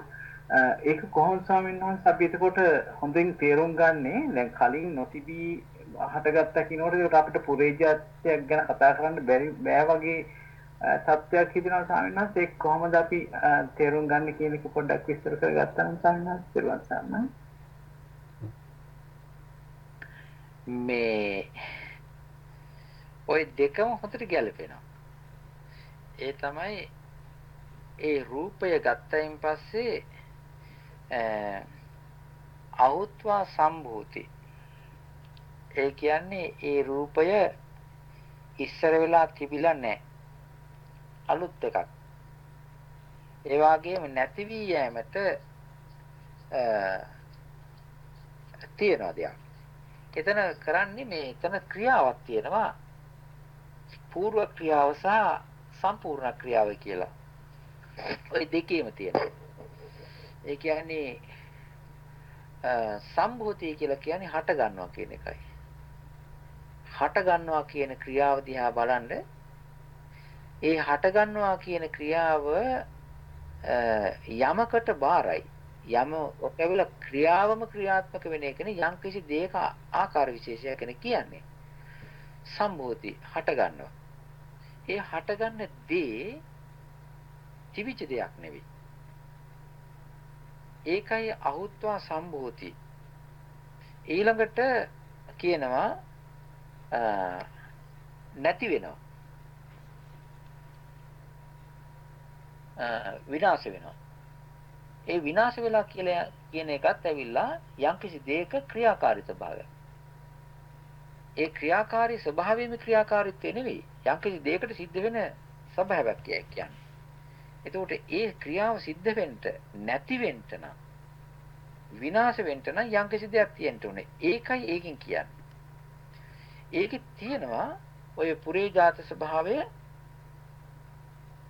ඒක කොහොමද ස්වාමීන් වහන්සේ අපි එතකොට හොඳින් තේරුම් ගන්නේ දැන් කලින් නොතිබී හටගත්තා කියනකොට ඒක අපිට පුරේජාත්‍යයක් ගැන කතා කරන්න බැරි බෑ වගේ තත්ත්වයක් හිතෙනවා ස්වාමීන් වහන්සේ ඒක කොහොමද අපි තේරුම් ගන්න කියන එක පොඩ්ඩක් විස්තර කරගත්තා නම් ස්වාමීන් වහන්සේ තේරුම් ගන්න. මේ ওই දෙකම හොඳට ගැලපෙනවා. ඒ තමයි ඒ රූපය ගත්තයින් පස්සේ අහුත්වා සම්භූති ඒ කියන්නේ ඒ රූපය ඉස්සර වෙලා තිබිලා නැහැ අලුත් එකක්. ඒ වගේම නැති වී යෑමට තියෙනවා දෙයක්. එතන කරන්නේ මේ එතන ක්‍රියාවක් තියෙනවා. పూర్ව ක්‍රියාව සහ සම්පූර්ණ ක්‍රියාව කියලා. ওই දෙකේම තියෙනවා. ඒ කියන්නේ සම්භූතිය කියලා කියන්නේ හට ගන්නවා කියන එකයි. හට ගන්නවා කියන ක්‍රියාව දිහා බලන්න ඒ හට ගන්නවා කියන ක්‍රියාව යමකට බාරයි. යම ඔකවල ක්‍රියාවම ක්‍රියාත්මක වෙන එකනේ යම් කිසි දෙයක ආකාර විශේෂයක් කියන කියන්නේ. සම්භූති හට ගන්නවා. ඒ හට ගන්න දේ තිබිච්ච දෙයක් නෙවෙයි. ඒකයි අහුත්වා සම්භූති. ඊළඟට කියනවා නැති වෙනවා. විනාශ වෙනවා. ඒ විනාශ වෙලා කියලා කියන එකත් ඇවිල්ලා යම්කිසි දෙයක ක්‍රියාකාරී ස්වභාවයක්. ඒ ක්‍රියාකාරී ස්වභාවයේම ක්‍රියාකාරීත්වය නෙවෙයි. යම්කිසි දෙයකට සිද්ධ වෙන ස්වභාවයක් කියන්නේ. එතකොට ඒ ක්‍රියාව සිද්ධ වෙන්න නැති වෙන්න නම් විනාශ වෙන්න නම් යම්කිසි දෙයක් තියෙන්න ඕනේ. ඒකයි ඒකෙන් කියන්නේ. ඒකේ තියෙනවා ඔය පුරේජාත ස්වභාවය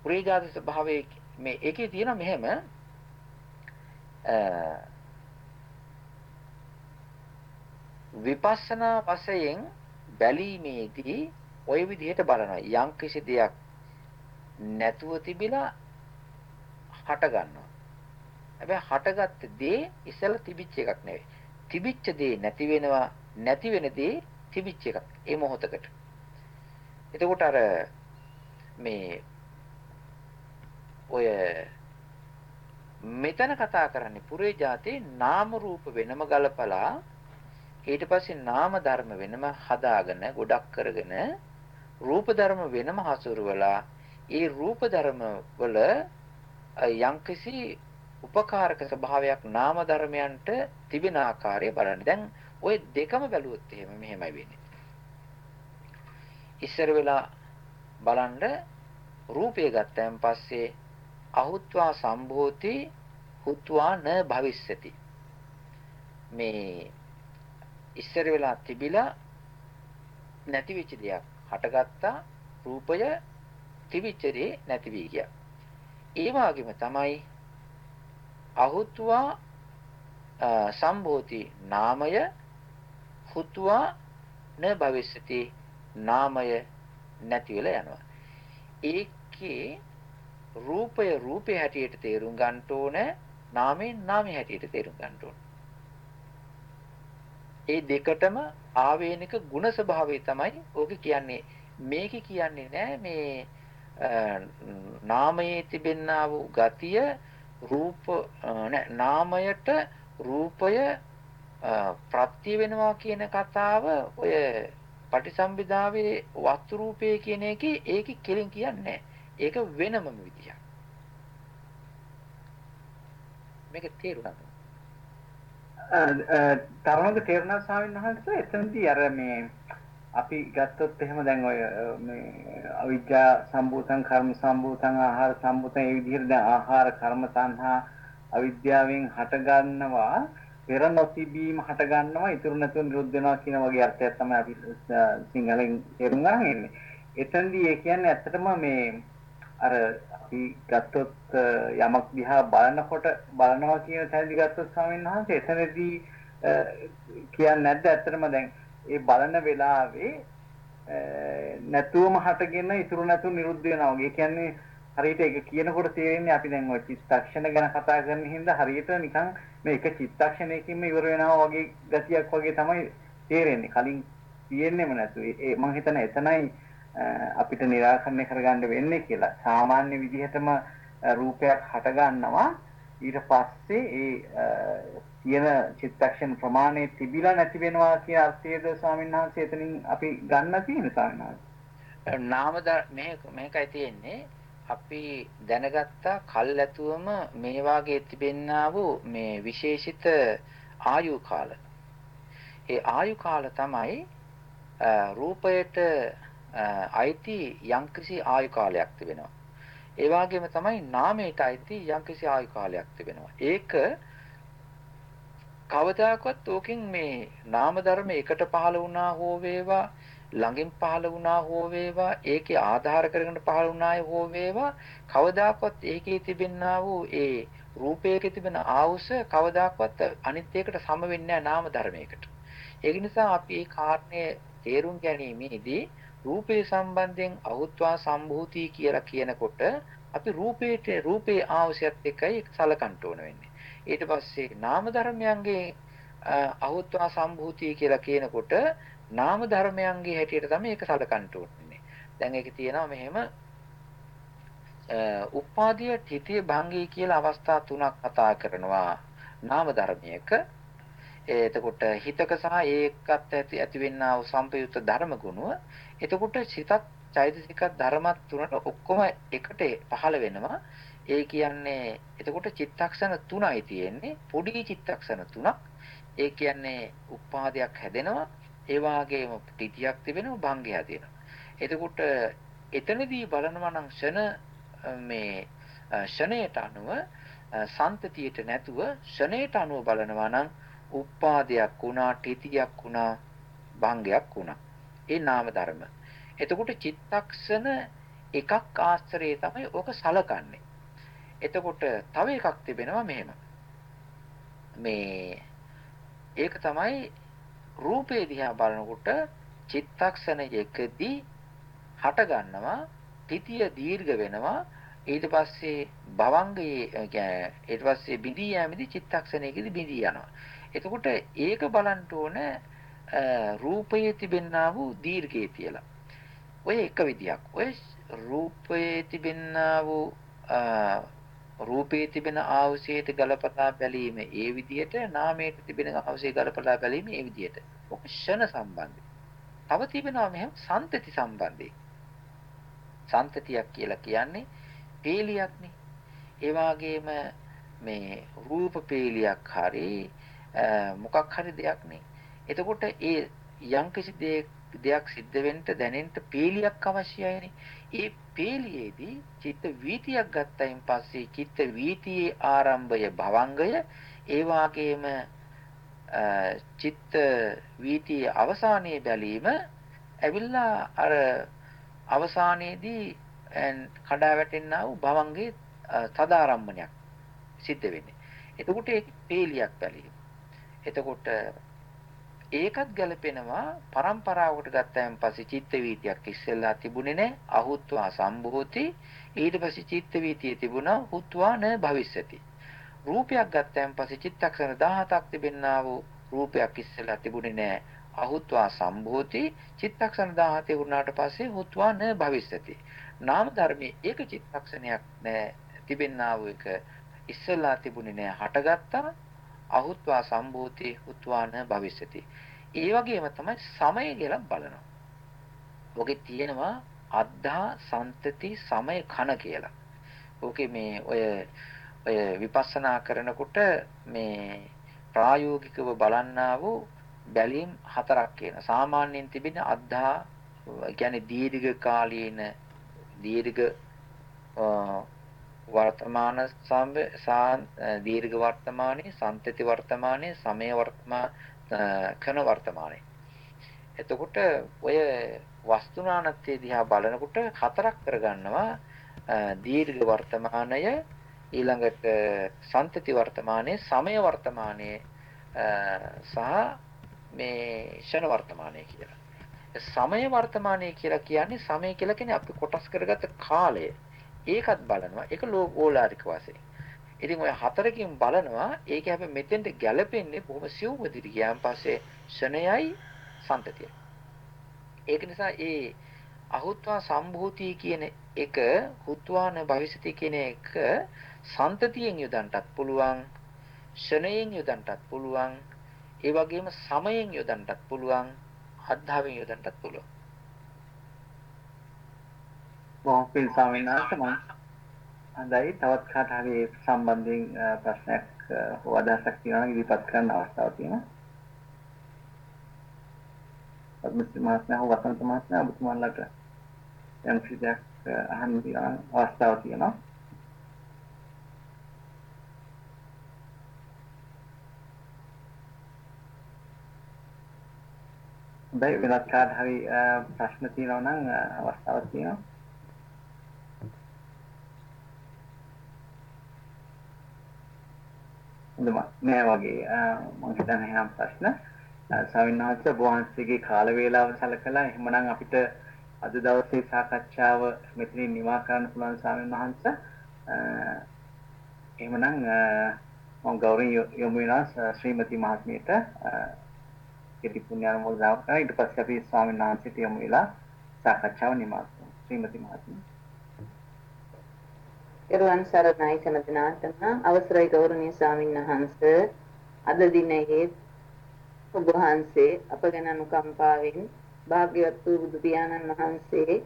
පුරේජාත ස්වභාවයේ මේ ඒකේ තියෙනවා මෙහෙම විපස්සනා වශයෙන් බැලීමේදී ওই විදිහට බලනවා යම් කිසි දෙයක් නැතුව තිබිලා හට ගන්නවා. හැබැයි හටගත්ත දේ ඉස්සෙල්ලා තිබිච්ච එකක් නෙවෙයි. තිබිච්ච දේ නැති වෙනවා නැති වෙන දේ තිබිච්ච එකක්. ඒ මොහොතකට. එතකොට අර මේ ඔය මෙතන කතා කරන්නේ පුරේ જાතේ නාම රූප වෙනම ගලපලා ඊට පස්සේ නාම ධර්ම වෙනම හදාගෙන ගොඩක් කරගෙන රූප ධර්ම වෙනම හසුරුවලා ඒ රූප ධර්ම වල යම්කිසි උපකාරක ස්වභාවයක් නාම ධර්මයන්ට තිබෙන ආකාරය බලන්න. දැන් ওই දෙකම බැලුවොත් එහෙම මෙහෙමයි වෙන්නේ. ඉස්සර වෙලා බලන්න රූපය ගත්තන් පස්සේ අහුත්වා සම්භෝති හුත්වා න භවිස්සති. මේ ඉස්සර වෙලා තිබිලා නැති වෙච්ච දෙයක් හටගත්තා රූපය තිබිච්ච දේ නැති වී ගියා. ඒ වගේම තමයි අහුත්වා සම්භෝති නාමය හුත්වා න භවිස්සති. නාමය නැති වෙලා යනවා. ඒකේ රූපය රූපේ හැටියට තේරුම් ගන්න ඕනේ නාමයෙන් නාමයේ හැටියට තේරුම් ගන්න ඕනේ. ඒ දෙකටම ආවේනික ಗುಣ ස්වභාවය තමයි ඕක කියන්නේ. මේක කියන්නේ නෑ මේ නාමයේ තිබෙනා වූ ගතිය රූප නාමයට රූපය ප්‍රත්‍ය වෙනවා කියන කතාව ඔය පටිසම්භිදාවේ වස්තු රූපය කියන එකේ ඒකේ කෙලින් කියන්නේ ඒක වෙනමම විදියක්. මේක තේරුණාද? තරමක තේරුණා ස්වාමීන් වහන්සේ එතනදී අර මේ අපි ගත්තොත් එහෙම දැන් ඔය මේ අවිජ්ජා සම්භූතං කර්ම සම්භූතං ආහාර සම්භූතං ඒ විදිහට දැන් ආහාර කර්ම සංහා අවිද්‍යාවෙන් හට ගන්නවා පෙර නොතිබීම හට ගන්නවා ඉතුරු නැතුව නිරුද්ධ වෙනවා කියන වගේ අර්ථයක් තමයි අපි සිංහලෙන් තේරුම් ගන්න ඉන්නේ. එතනදී ඒ කියන්නේ ඇත්තටම මේ අර අපි ගත්තොත් යමක් දිහා බලනකොට බලනවා කියන තැනදී ගත්තොත් ස්වාමීන් වහන්සේ එතනදී කියන්නේ නැද්ද ඇත්තටම දැන් ඒ බලන වෙලාවේ නැතුවම හටගෙන ඉතුරු නැතුව නිරුද්ධ වෙනවා වගේ. ඒ කියන්නේ හරියට ඒක කියනකොට තේරෙන්නේ අපි දැන් ඔය චිත්තක්ෂණ ගැන කතා කරන හින්දා හරියට නිකන් මේ එක චිත්තක්ෂණයකින්ම ඉවර වෙනවා වගේ ගතියක් වගේ තමයි තේරෙන්නේ. කලින් තියෙන්නේම නැතු. ඒ මම හිතන එතනයි අපිට निराකරණය කරගන්න වෙන්නේ කියලා. සාමාන්‍ය විදිහටම රූපයක් හට ගන්නවා ඊට පස්සේ ඒ තියෙන චිත්තක්ෂණ ප්‍රමාණය තිබිලා නැති වෙනවා කියන අර්ථයද ස්වාමීන් වහන්සේ එතනින් අපි ගන්න තියෙන ස්වාමීන් වහන්සේ. නාම මේකයි තියෙන්නේ අපි දැනගත්තා කල්ැතුවම මේ වාගේ තිබෙන්නා වූ මේ විශේෂිත ආයු කාල. ඒ ආයු කාල තමයි රූපයට අයිති යම්කිසි ආයු කාලයක් තිබෙනවා. ඒ වගේම තමයි නාමයට අයිති යම්කිසි ආයු කාලයක් තිබෙනවා. ඒක කවදාකවත් ඕකෙන් මේ නාම ධර්ම එකට පහළ වුණා හෝ වේවා ළඟින් පහළ වුණා හෝ වේවා ඒකේ ආධාර කරගෙන පහළ වුණාය හෝ වේවා කවදාකවත් ඒකේ තිබෙනා වූ ඒ රූපයේ තිබෙන ආවුස කවදාකවත් අනිත් එකට සම වෙන්නේ නාම ධර්මයකට. ඒක නිසා අපි මේ කාරණේ තේරුම් ගැනීමේදී රූපේ සම්බන්ධයෙන් අහුත්වා සම්භූති කියලා කියනකොට අපි රූපේට රූපේ ආවශ්‍යත් එකයි සලකන්න ඕන වෙන්නේ. ඊට පස්සේ නාම ධර්මයන්ගේ අහුත්වා සම්භූතිය කියලා කියනකොට නාම ධර්මයන්ගේ හැටියට තමයි ඒක සලකන්න ඕනේ. දැන් ඒක තියෙනවා මෙහෙම උපාදිය තිතිය භංගී කියලා අවස්ථා තුනක් කතා කරනවා නාම ධර්මයක. එතකොට හිතක සහ ඒකත් ඇති ඇතිවෙනා වූ සම්පයුක්ත ධර්ම ගුණය. එතකොට සිතත් චෛතසික ධර්මත් තුනට ඔක්කොම එකට පහළ වෙනවා. ඒ කියන්නේ එතකොට චිත්තක්ෂණ තුනයි තියෙන්නේ. පොඩි චිත්තක්ෂණ තුනක්. ඒ කියන්නේ උපාදයක් හැදෙනවා. ඒ වාගේම තිතියක් තිබෙනවා භංගය තියෙනවා. එතකොට එතනදී බලනවා නම් ෂණ මේ ෂණයට අනුව සන්තතියට නැතුව ෂණයට අනුව බලනවා නම් උපාදයක් වුණා, තිතියක් වුණා, භංගයක් වුණා. ඒ නාම ධර්ම. එතකොට චිත්තක්ෂණ එකක් ආශ්‍රයේ තමයි ඕක සලකන්නේ. එතකොට තව එකක් තිබෙනවා මෙහෙම. මේ ඒක තමයි රූපේ දිහා බලනකොට චිත්තක්ෂණයකදී හට ගන්නවා තිතිය දීර්ඝ වෙනවා ඊට පස්සේ භවංගයේ ඊට පස්සේ බිඳී යෑමේදී චිත්තක්ෂණයකදී බිඳී යනවා එතකොට ඒක බලන්න ඕන රූපයේ තිබෙන්නා වූ දීර්ඝය කියලා ඔය එක විදියක් ඔය රූපයේ තිබෙන්නා වූ රූපයේ තිබෙන ආවශයට ගලපලා බැලීම ඒ විදිහට නාමයේ තිබෙන ආවශය ගලපලා බැලීම ඒ විදිහට ඔක ෂණ සම්බන්ධයි. තව තිබෙනවා මෙහෙම සන්තති සම්බන්ධයි. සන්තතියක් කියලා කියන්නේ පේලියක්නේ. ඒ වගේම මේ රූප පේලියක් හරි මොකක් හරි දෙයක් නේ. එතකොට ඒ යම්කිසි දෙයක් සිද්ධ වෙන්න දැනෙන්න පේලියක් අවශ්‍යයිනේ. ඒ පේලියේදී චිත්ත වීතියක් ගත්තයින් පස්සේ චිත්ත වීතියේ ආරම්භය භවංගය ඒ වාගේම චිත්ත වීතියේ අවසානයේ බැලීම ඇවිල්ලා අර අවසානයේදී කඩා වැටෙනා වූ භවංගේ තදාරම්මණයක් සිද්ධ වෙන්නේ. එතකොට ඒක පේලියක් බැලීම. එතකොට ඒකත් ගැලපෙනවා. પરම්පරාවකට ගත්තයන් පස්සේ චිත්ත වීතියක් ඉස්සෙල්ලා තිබුණේ නැහැ. අහුත්වා සම්භූති. ඊට පස්සේ චිත්ත වීතිය තිබුණා හුත්වා න භවිස්සති. රූපයක් ගත්තයන් පස්සේ චිත්තක්ෂණ 17ක් තිබෙන්නා වූ රූපයක් ඉස්සෙල්ලා තිබුණේ නැහැ. අහුත්වා සම්භූති. චිත්තක්ෂණ 17 වුණාට පස්සේ හුත්වා න භවිස්සති. නාම ධර්මයේ ඒක චිත්තක්ෂණයක් නැහැ තිබෙන්නා වූ එක ඉස්සෙල්ලා තිබුණේ නැහැ හටගත්තා. අහුත්වා සම්භූති උත්වාන භවිෂති. ඒ වගේම තමයි සමය කියලා බලනවා. ඔකේ තියෙනවා අද්ධා සන්තති සමය කන කියලා. ඕකේ මේ ඔය ඔය විපස්සනා කරනකොට මේ ප්‍රායෝගිකව බලන්නා වූ බැලීම් හතරක් කියන. සාමාන්‍යයෙන් තිබෙන අද්ධා කියන්නේ දීර්ඝ කාලීන දීර්ඝ වර්තමාන සම්බ දීර්ඝ වර්තමානයේ සන්තති වර්තමානයේ සමය වර්තමා කන වර්තමානයේ එතකොට ඔය වස්තුනානත්ය දිහා බලනකොට හතරක් කරගන්නවා දීර්ඝ වර්තමානය ඊළඟට සන්තති වර්තමානයේ සමය වර්තමානයේ සහ මේ ෂණ වර්තමානයේ කියලා. සමය වර්තමානයේ කියලා කියන්නේ සමය කියලා කියන්නේ අපි කොටස් කරගත්ත කාලය. ඒකත් බලනවා. ඒක ඕලාරික වශයෙන්. ඉතින් ඔය හතරකින් බලනවා ඒක හැබැයි මෙතෙන්ට ගැලපෙන්නේ බොහොම සිව් විදිහට ගියාන් පස්සේ ෂණයයි සම්තතියයි. ඒක නිසා ඒ අහුත්වා සම්භූති කියන එක හුත්වාන භවිෂති කියන එක සම්තතියෙන් යොදන්නටත් පුළුවන් ෂණයෙන් යොදන්නටත් පුළුවන් ඒ වගේම සමයෙන් යොදන්නටත් පුළුවන් අද්ධාවෙන් යොදන්නටත් පුළුවන් බොහොම පින් ස්වාමීන් වහන්සේ මම හඳයි තවත් කාට හරි සම්බන්ධයෙන් ප්‍රශ්නයක් හෝ අදහසක් තියෙනවා නම් ඉදිරිපත් කරන්න අවස්ථාවක් තියෙනවා. පද්මශ්‍රී මහත්මයා හෝ වසන්ත මහත්මයා ඔබතුමාලට යම් කිසියක් අහන්න තියෙන අවස්ථාවක් තියෙනවා. හොඳයි වෙනත් කාට හරි ප්‍රශ්න තියෙනවා නම් අවස්ථාවක් තියෙනවා. නෑ වගේ. මම හිතන්නේ හැම ප්‍රශ්න ස්වාමීන් වහන්සේ වහන්සේගේ කාල වේලාව සලකලා එහෙමනම් අපිට අද දවසේ සාකච්ඡාව මෙතනින් නිමා කරන්න පුළුවන් ස්වාමීන් වහන්සේ. එහෙමනම් මම ගෞරවයෙන් යොමු වෙනවා ශ්‍රීමති මහත්මියට. කෙටි පුණ්‍ය අනුමෝදනාවක් කරා. ඊට පස්සේ අපි ස්වාමීන් වහන්සේට යොමු වෙලා සාකච්ඡාව නිමා කරමු. ශ්‍රීමති මහත්මිය. එරුවන් සරණයි සමදනාතම අවසරයි ගෞරවනීය ස්වාමීන් වහන්ස. අද දිනයේ ඔබ වහන්සේ අප ගැන අනුකම්පාවෙන් භාග්‍යවත් වූ බුදු පියාණන් වහන්සේ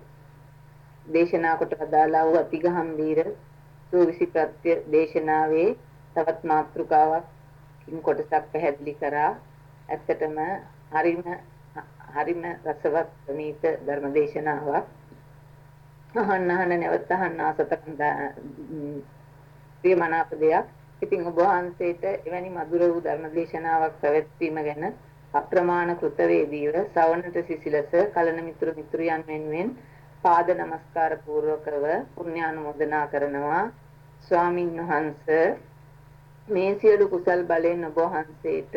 දේශනා කොට අදාළා වූ අතිගම්බීර සෝවිසි ප්‍රත්‍ය දේශනාවේ තවත් මාතෘකාවක් කින් කොටසක් පැහැදිලි කරා. ඇත්තටම හරිම හරිම රසවත් ප්‍රණීත ධර්ම දේශනාවක්. අහන්න අහන්න නැවත අහන්න ආසතක් ප්‍රියමනාප දෙයක්. ඉතින් ඔබ වහන්සේට එවැනි මధుර වූ ධර්ම දේශනාවක් පැවැත්වීම ගැන අප්‍රමාණ කෘතවේදීව සවනට සිසිලස කලන මිතුරු මිතුරියන් වෙනුවෙන් පාද නමස්කාර පූර්වකව පුණ්‍යානුමෝදනා කරනවා ස්වාමින් වහන්සේ මේ සියලු කුසල් බලෙන් ඔබ වහන්සේට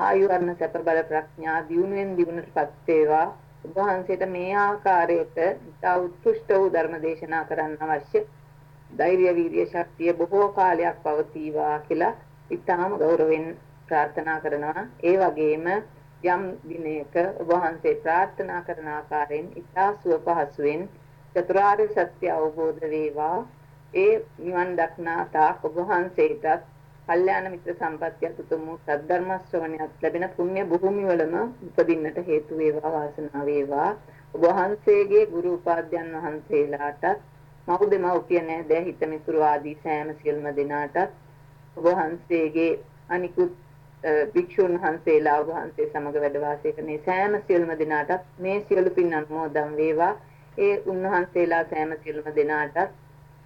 ආයු වර්ණ සැප බල ප්‍රඥා දියුණුවෙන් දියුණුවටපත් වේවා ඔබ වහන්සේට මේ ආකාරයට ඉතා උත්කෘෂ්ට වූ ධර්ම දේශනා කරන්න අවශ්‍ය ධෛර්ය වීර්ය ශක්තිය බොහෝ කාලයක් පවතිවා කියලා ඉතාම ගෞරවයෙන් ප්‍රාර්ථනා කරනවා. ඒ වගේම යම් දිනයක ඔබ වහන්සේ ප්‍රාර්ථනා කරන ආකාරයෙන් ඉතා සුව පහසුවෙන් චතුරාර්ය සත්‍ය අවබෝධ වේවා. ඒ නිවන් දක්නා තාක් ඔබ වහන්සේටත් කල්යාණ මිත්‍ර සම්පත්තිය උතුම් සද්ධර්ම ශ්‍රවණයක් ලැබෙන පුණ්‍ය භූමිවලම උපදින්නට හේතු වේවා වාසනාව වේවා. ඔබ වහන්සේගේ ගුරු උපාධ්‍යයන් වහන්සේලාටත් මව් දෙමව්පිය නෑදෑ හිත මිතුරු ආදී සෑම සියලුම දෙනාටත් ඔබ වහන්සේගේ අනිකුත් භික්ෂුන් වහන්සේලා ඔබ වහන්සේ සමග වැඩ වාසය කරන සෑම සියලුම දෙනාටත් මේ සියලු පින් අනුමෝදන් වේවා. ඒ උන්වහන්සේලා සෑම සියලුම දෙනාටත්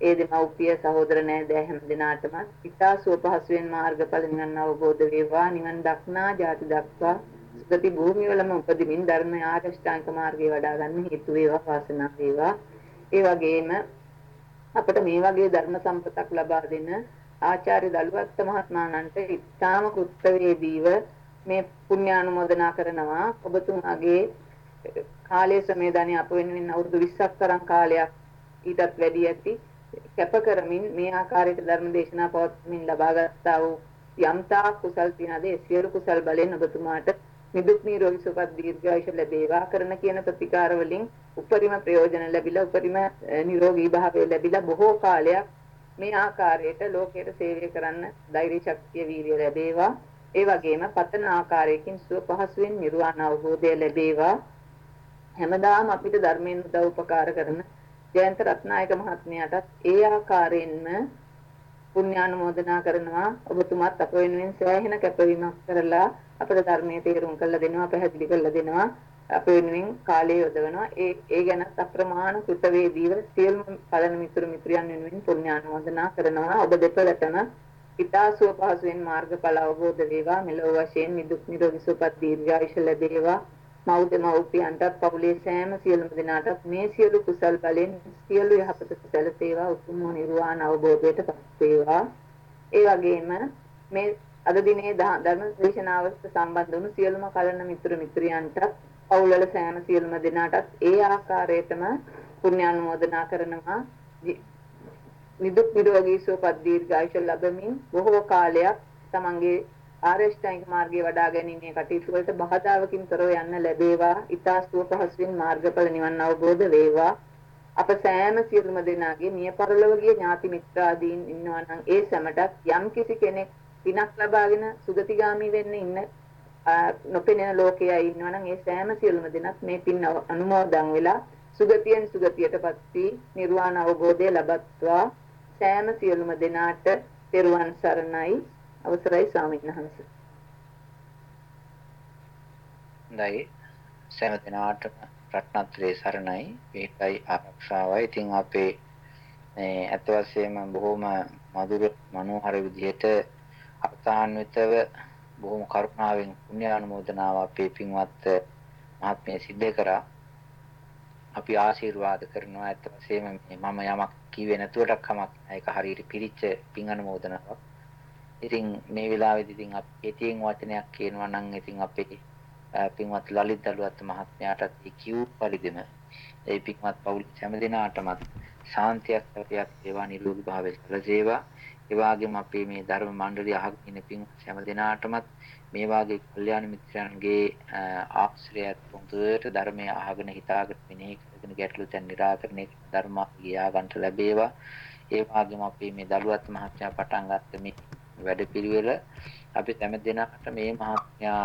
ඒ දෙමව්පිය සහෝදර නෑදෑ හැම දිනාටම. ඉතා සුව පහසුවෙන් මාර්ගඵල නිවන් අවබෝධ වේවා. නිවන් දක්නා ජාති දක්වා සුගති භූමිවලම උපදිමින් ධර්ම ආරෂ්ඨාංග මාර්ගේ වඩා ගන්න හේතු වේවා වාසනාව වේවා. ඒ වගේම අපට මේ වගේ ධර්ම සම්පතක් ලබා දෙන ආචාර්ය දලුවත් මහත්මයාණන්ට ඉතාම කෘත්‍යවේදීව මේ පුණ්‍යානුමෝදනා කරනවා. ඔබතුමාගේ කාලය සමය ධනිය අප වෙනුවෙන් අවුරුදු 20ක් තරම් කාලයක් ඊටත් වැඩි ඇති කැප කරමින් මේ ආකාරයට ධර්ම දේශනා පවත්වමින් ලබාගත්තා වූ යම්තා කුසල් තියනද ඒ සියලු කුසල් බලෙන් ඔබතුමාට නිදුක් නිරෝගී සුවපත් දීර්ඝායුෂ ලැබේවා කරන කියන ප්‍රතිකාර වලින් උපරිම ප්‍රයෝජන ලැබිලා උපරිම නිරෝගී භාවය ලැබිලා බොහෝ කාලයක් මේ ආකාරයට ලෝකයට සේවය කරන්න ධෛර්ය ශක්තිය වීර්යය ලැබේවා. ඒ වගේම පතන ආකාරයකින් සුව පහසුවෙන් නිර්වාණ අවබෝධය ලැබේවා. හැමදාම අපිට ධර්මයෙන් උදව් උපකාර කරන ජයන්ත රත්නායක මහත්මයාටත් ඒ ආකාරයෙන්ම පුණ්‍යානුමෝදනා කරනවා. ඔබතුමාත් අප වෙනුවෙන් සෑහෙන කැපවීමක් කරලා අපේ ධර්මයේ තේරුම් කරලා දෙනවා පැහැදිලි කරලා දෙනවා. අප වෙනුවෙන් කාලය යොදවනවා. ඒ ඒ ගැන අප්‍රමාණ කෘතවේදීව සියලුම පළන මිතුරු මිත්‍රයන් වෙනුවෙන් පුණ්‍යානුමෝදනා කරනවා. ඔබ දෙපළටම ඊතාසුව පහසුවෙන් මාර්ගඵල අවබෝධ වේවා. මෙලොව වශයෙන් නිදුක් නිරෝගී සුවපත් දීර්ඝායුෂ ලැබේවා. මව්ද මව්පියන්ටත් පවුලේ සෑම සියලුම දෙනාටත් මේ සියලු කුසල් බලෙන් සියලු යහපත සැලසේවා උතුම් නිර්වාණ අවබෝධයට පත් වේවා. ඒ වගේම මේ අද දිනේ ධර්ම දේශනාවට සම්බන්ධ වුණු සියලුම කලන මිතුරු මිත්‍රයන්ටත් පවුල්වල සෑම සියලුම දෙනාටත් ඒ ආකාරයටම පුණ්‍යානුමෝදනා කරනවා. නිදුක් නිරෝගී සුවපත් දීර්ඝායුෂ ලැබමින් බොහෝ කාලයක් තමන්ගේ ආරේෂ්ඨායික මාර්ගයේ වඩා ගැනීමේ කටයුතු වලට බාධාවකින් තොරව යන්න ලැබේවා. ඊතා සුව පහසුවෙන් මාර්ගඵල නිවන් අවබෝධ වේවා. අප සෑම සියලුම දෙනාගේ මිය පරලොවගේ ඥාති මිත්‍රාදීන් ඉන්නවා නම් ඒ සැමටත් යම් කිසි කෙනෙක් පිනක් ලබාගෙන සුගතිගාමි වෙන්න ඉන්න නොපෙනෙන ලෝකයේ ඉන්නවා නම් ඒ සෑම සියලුම දෙනාත් මේ පින් අනුමෝදන් වෙලා සුගතියෙන් සුගතියටපත් වී නිර්වාණ අවබෝධය ලබත්වා සෑම සියලුම දෙනාට තෙරුවන් සරණයි අවසරයි ස්වාමීන් වහන්සේ. හොඳයි. සෑම දිනාටම රත්නත්‍රේ සරණයි. මේකයි ආරක්ෂාවයි. ඉතින් අපේ මේ අත වශයෙන්ම බොහොම මధుර මනෝහර විදිහට අර්ථාන්විතව බොහොම කරුණාවෙන් පුණ්‍ය අනුමෝදනාව අපේ පින්වත් මහත්මිය සිද්ධ කරා. අපි ආශිර්වාද කරනවා අත වශයෙන්ම මම යමක් කිව්වේ නැතුවට කමක් නැහැ. ඒක හරියට පිරිච්ච පින් අනුමෝදනාවක්. ඉතින් මේ වෙලාවේදී ඉතින් අපි කෙටියෙන් වචනයක් කියනවා නම් ඉතින් අපේ පින්වත් ලලිත් දලුවත් මහත්මයාටත් ඒ කිව් පරිදිම ඒ පින්වත් පවුල් හැම දිනාටමත් ශාන්තියක් සැපයක් වේවා නිරෝගී භාවය සැලසේවා. ඒ වගේම අපේ මේ ධර්ම මණ්ඩලිය අහගෙන ඉන්න පින්වත් හැම දිනාටමත් මේ වාගේ කල්යාණ මිත්‍රයන්ගේ ආශ්‍රයයත් පොඳුරට ධර්මය අහගෙන හිතාගෙන මෙනෙහි කරගෙන ගැටලු දැන් निराකරණය ධර්මාර්ගය යා ගන්නට ලැබේවා. ඒ වගේම අපේ මේ දලුවත් මහත්මයා පටන් ගත්ත මේ වැඩපිළිවෙල අපි හැම දිනකට මේ මහත්මයා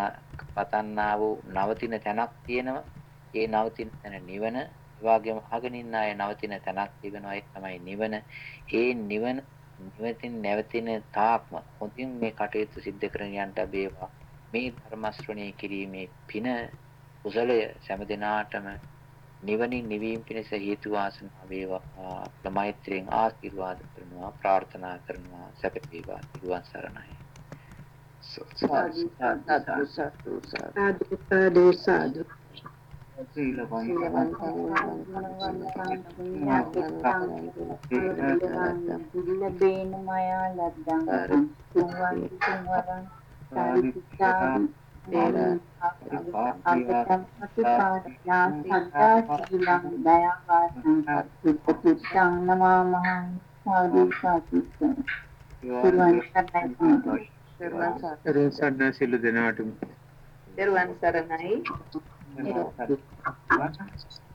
පතන්නා වූ නවතින තැනක් තියෙනවා. ඒ නවතින තැන නිවන, ඒ වගේම අහගෙන ඉන්න අය නවතින තැනක් තිබෙනවා. ඒ තමයි නිවන. ඒ නිවන නිවතින් නැවතින තාක්ම හොඳින් මේ කටයුතු සිද්ධ කරගෙන යන්න ලැබේවා. මේ ධර්ම ශ්‍රවණය කිරීමේ පින කුසලය සෑම දිනාටම නිවනින් නිවීම පිණිස හේතු වාසනා වේවා. අපල මෛත්‍රියෙන් ආශිර්වාද කරනවා ප්‍රාර්ථනා කරනවා සැප වේවා. නිවන් සරණයි. සාදු සාදු සාදු සාදු සාදු සාදු ලැබේන මයා ලද්දං තුන්වන් තුන්වරන් සාරිත්‍යා අපතම් අතිපාරයා සත්තා සීලං දයාවාසං සත්තුත්තුං නමාමහං සාදු සාදු තුන්වන් සත්‍යයි පෙරවන් සරණයි. දරුවන් සන්න සියලු දෙනාටම පෙරවන් සරණයි Thank you.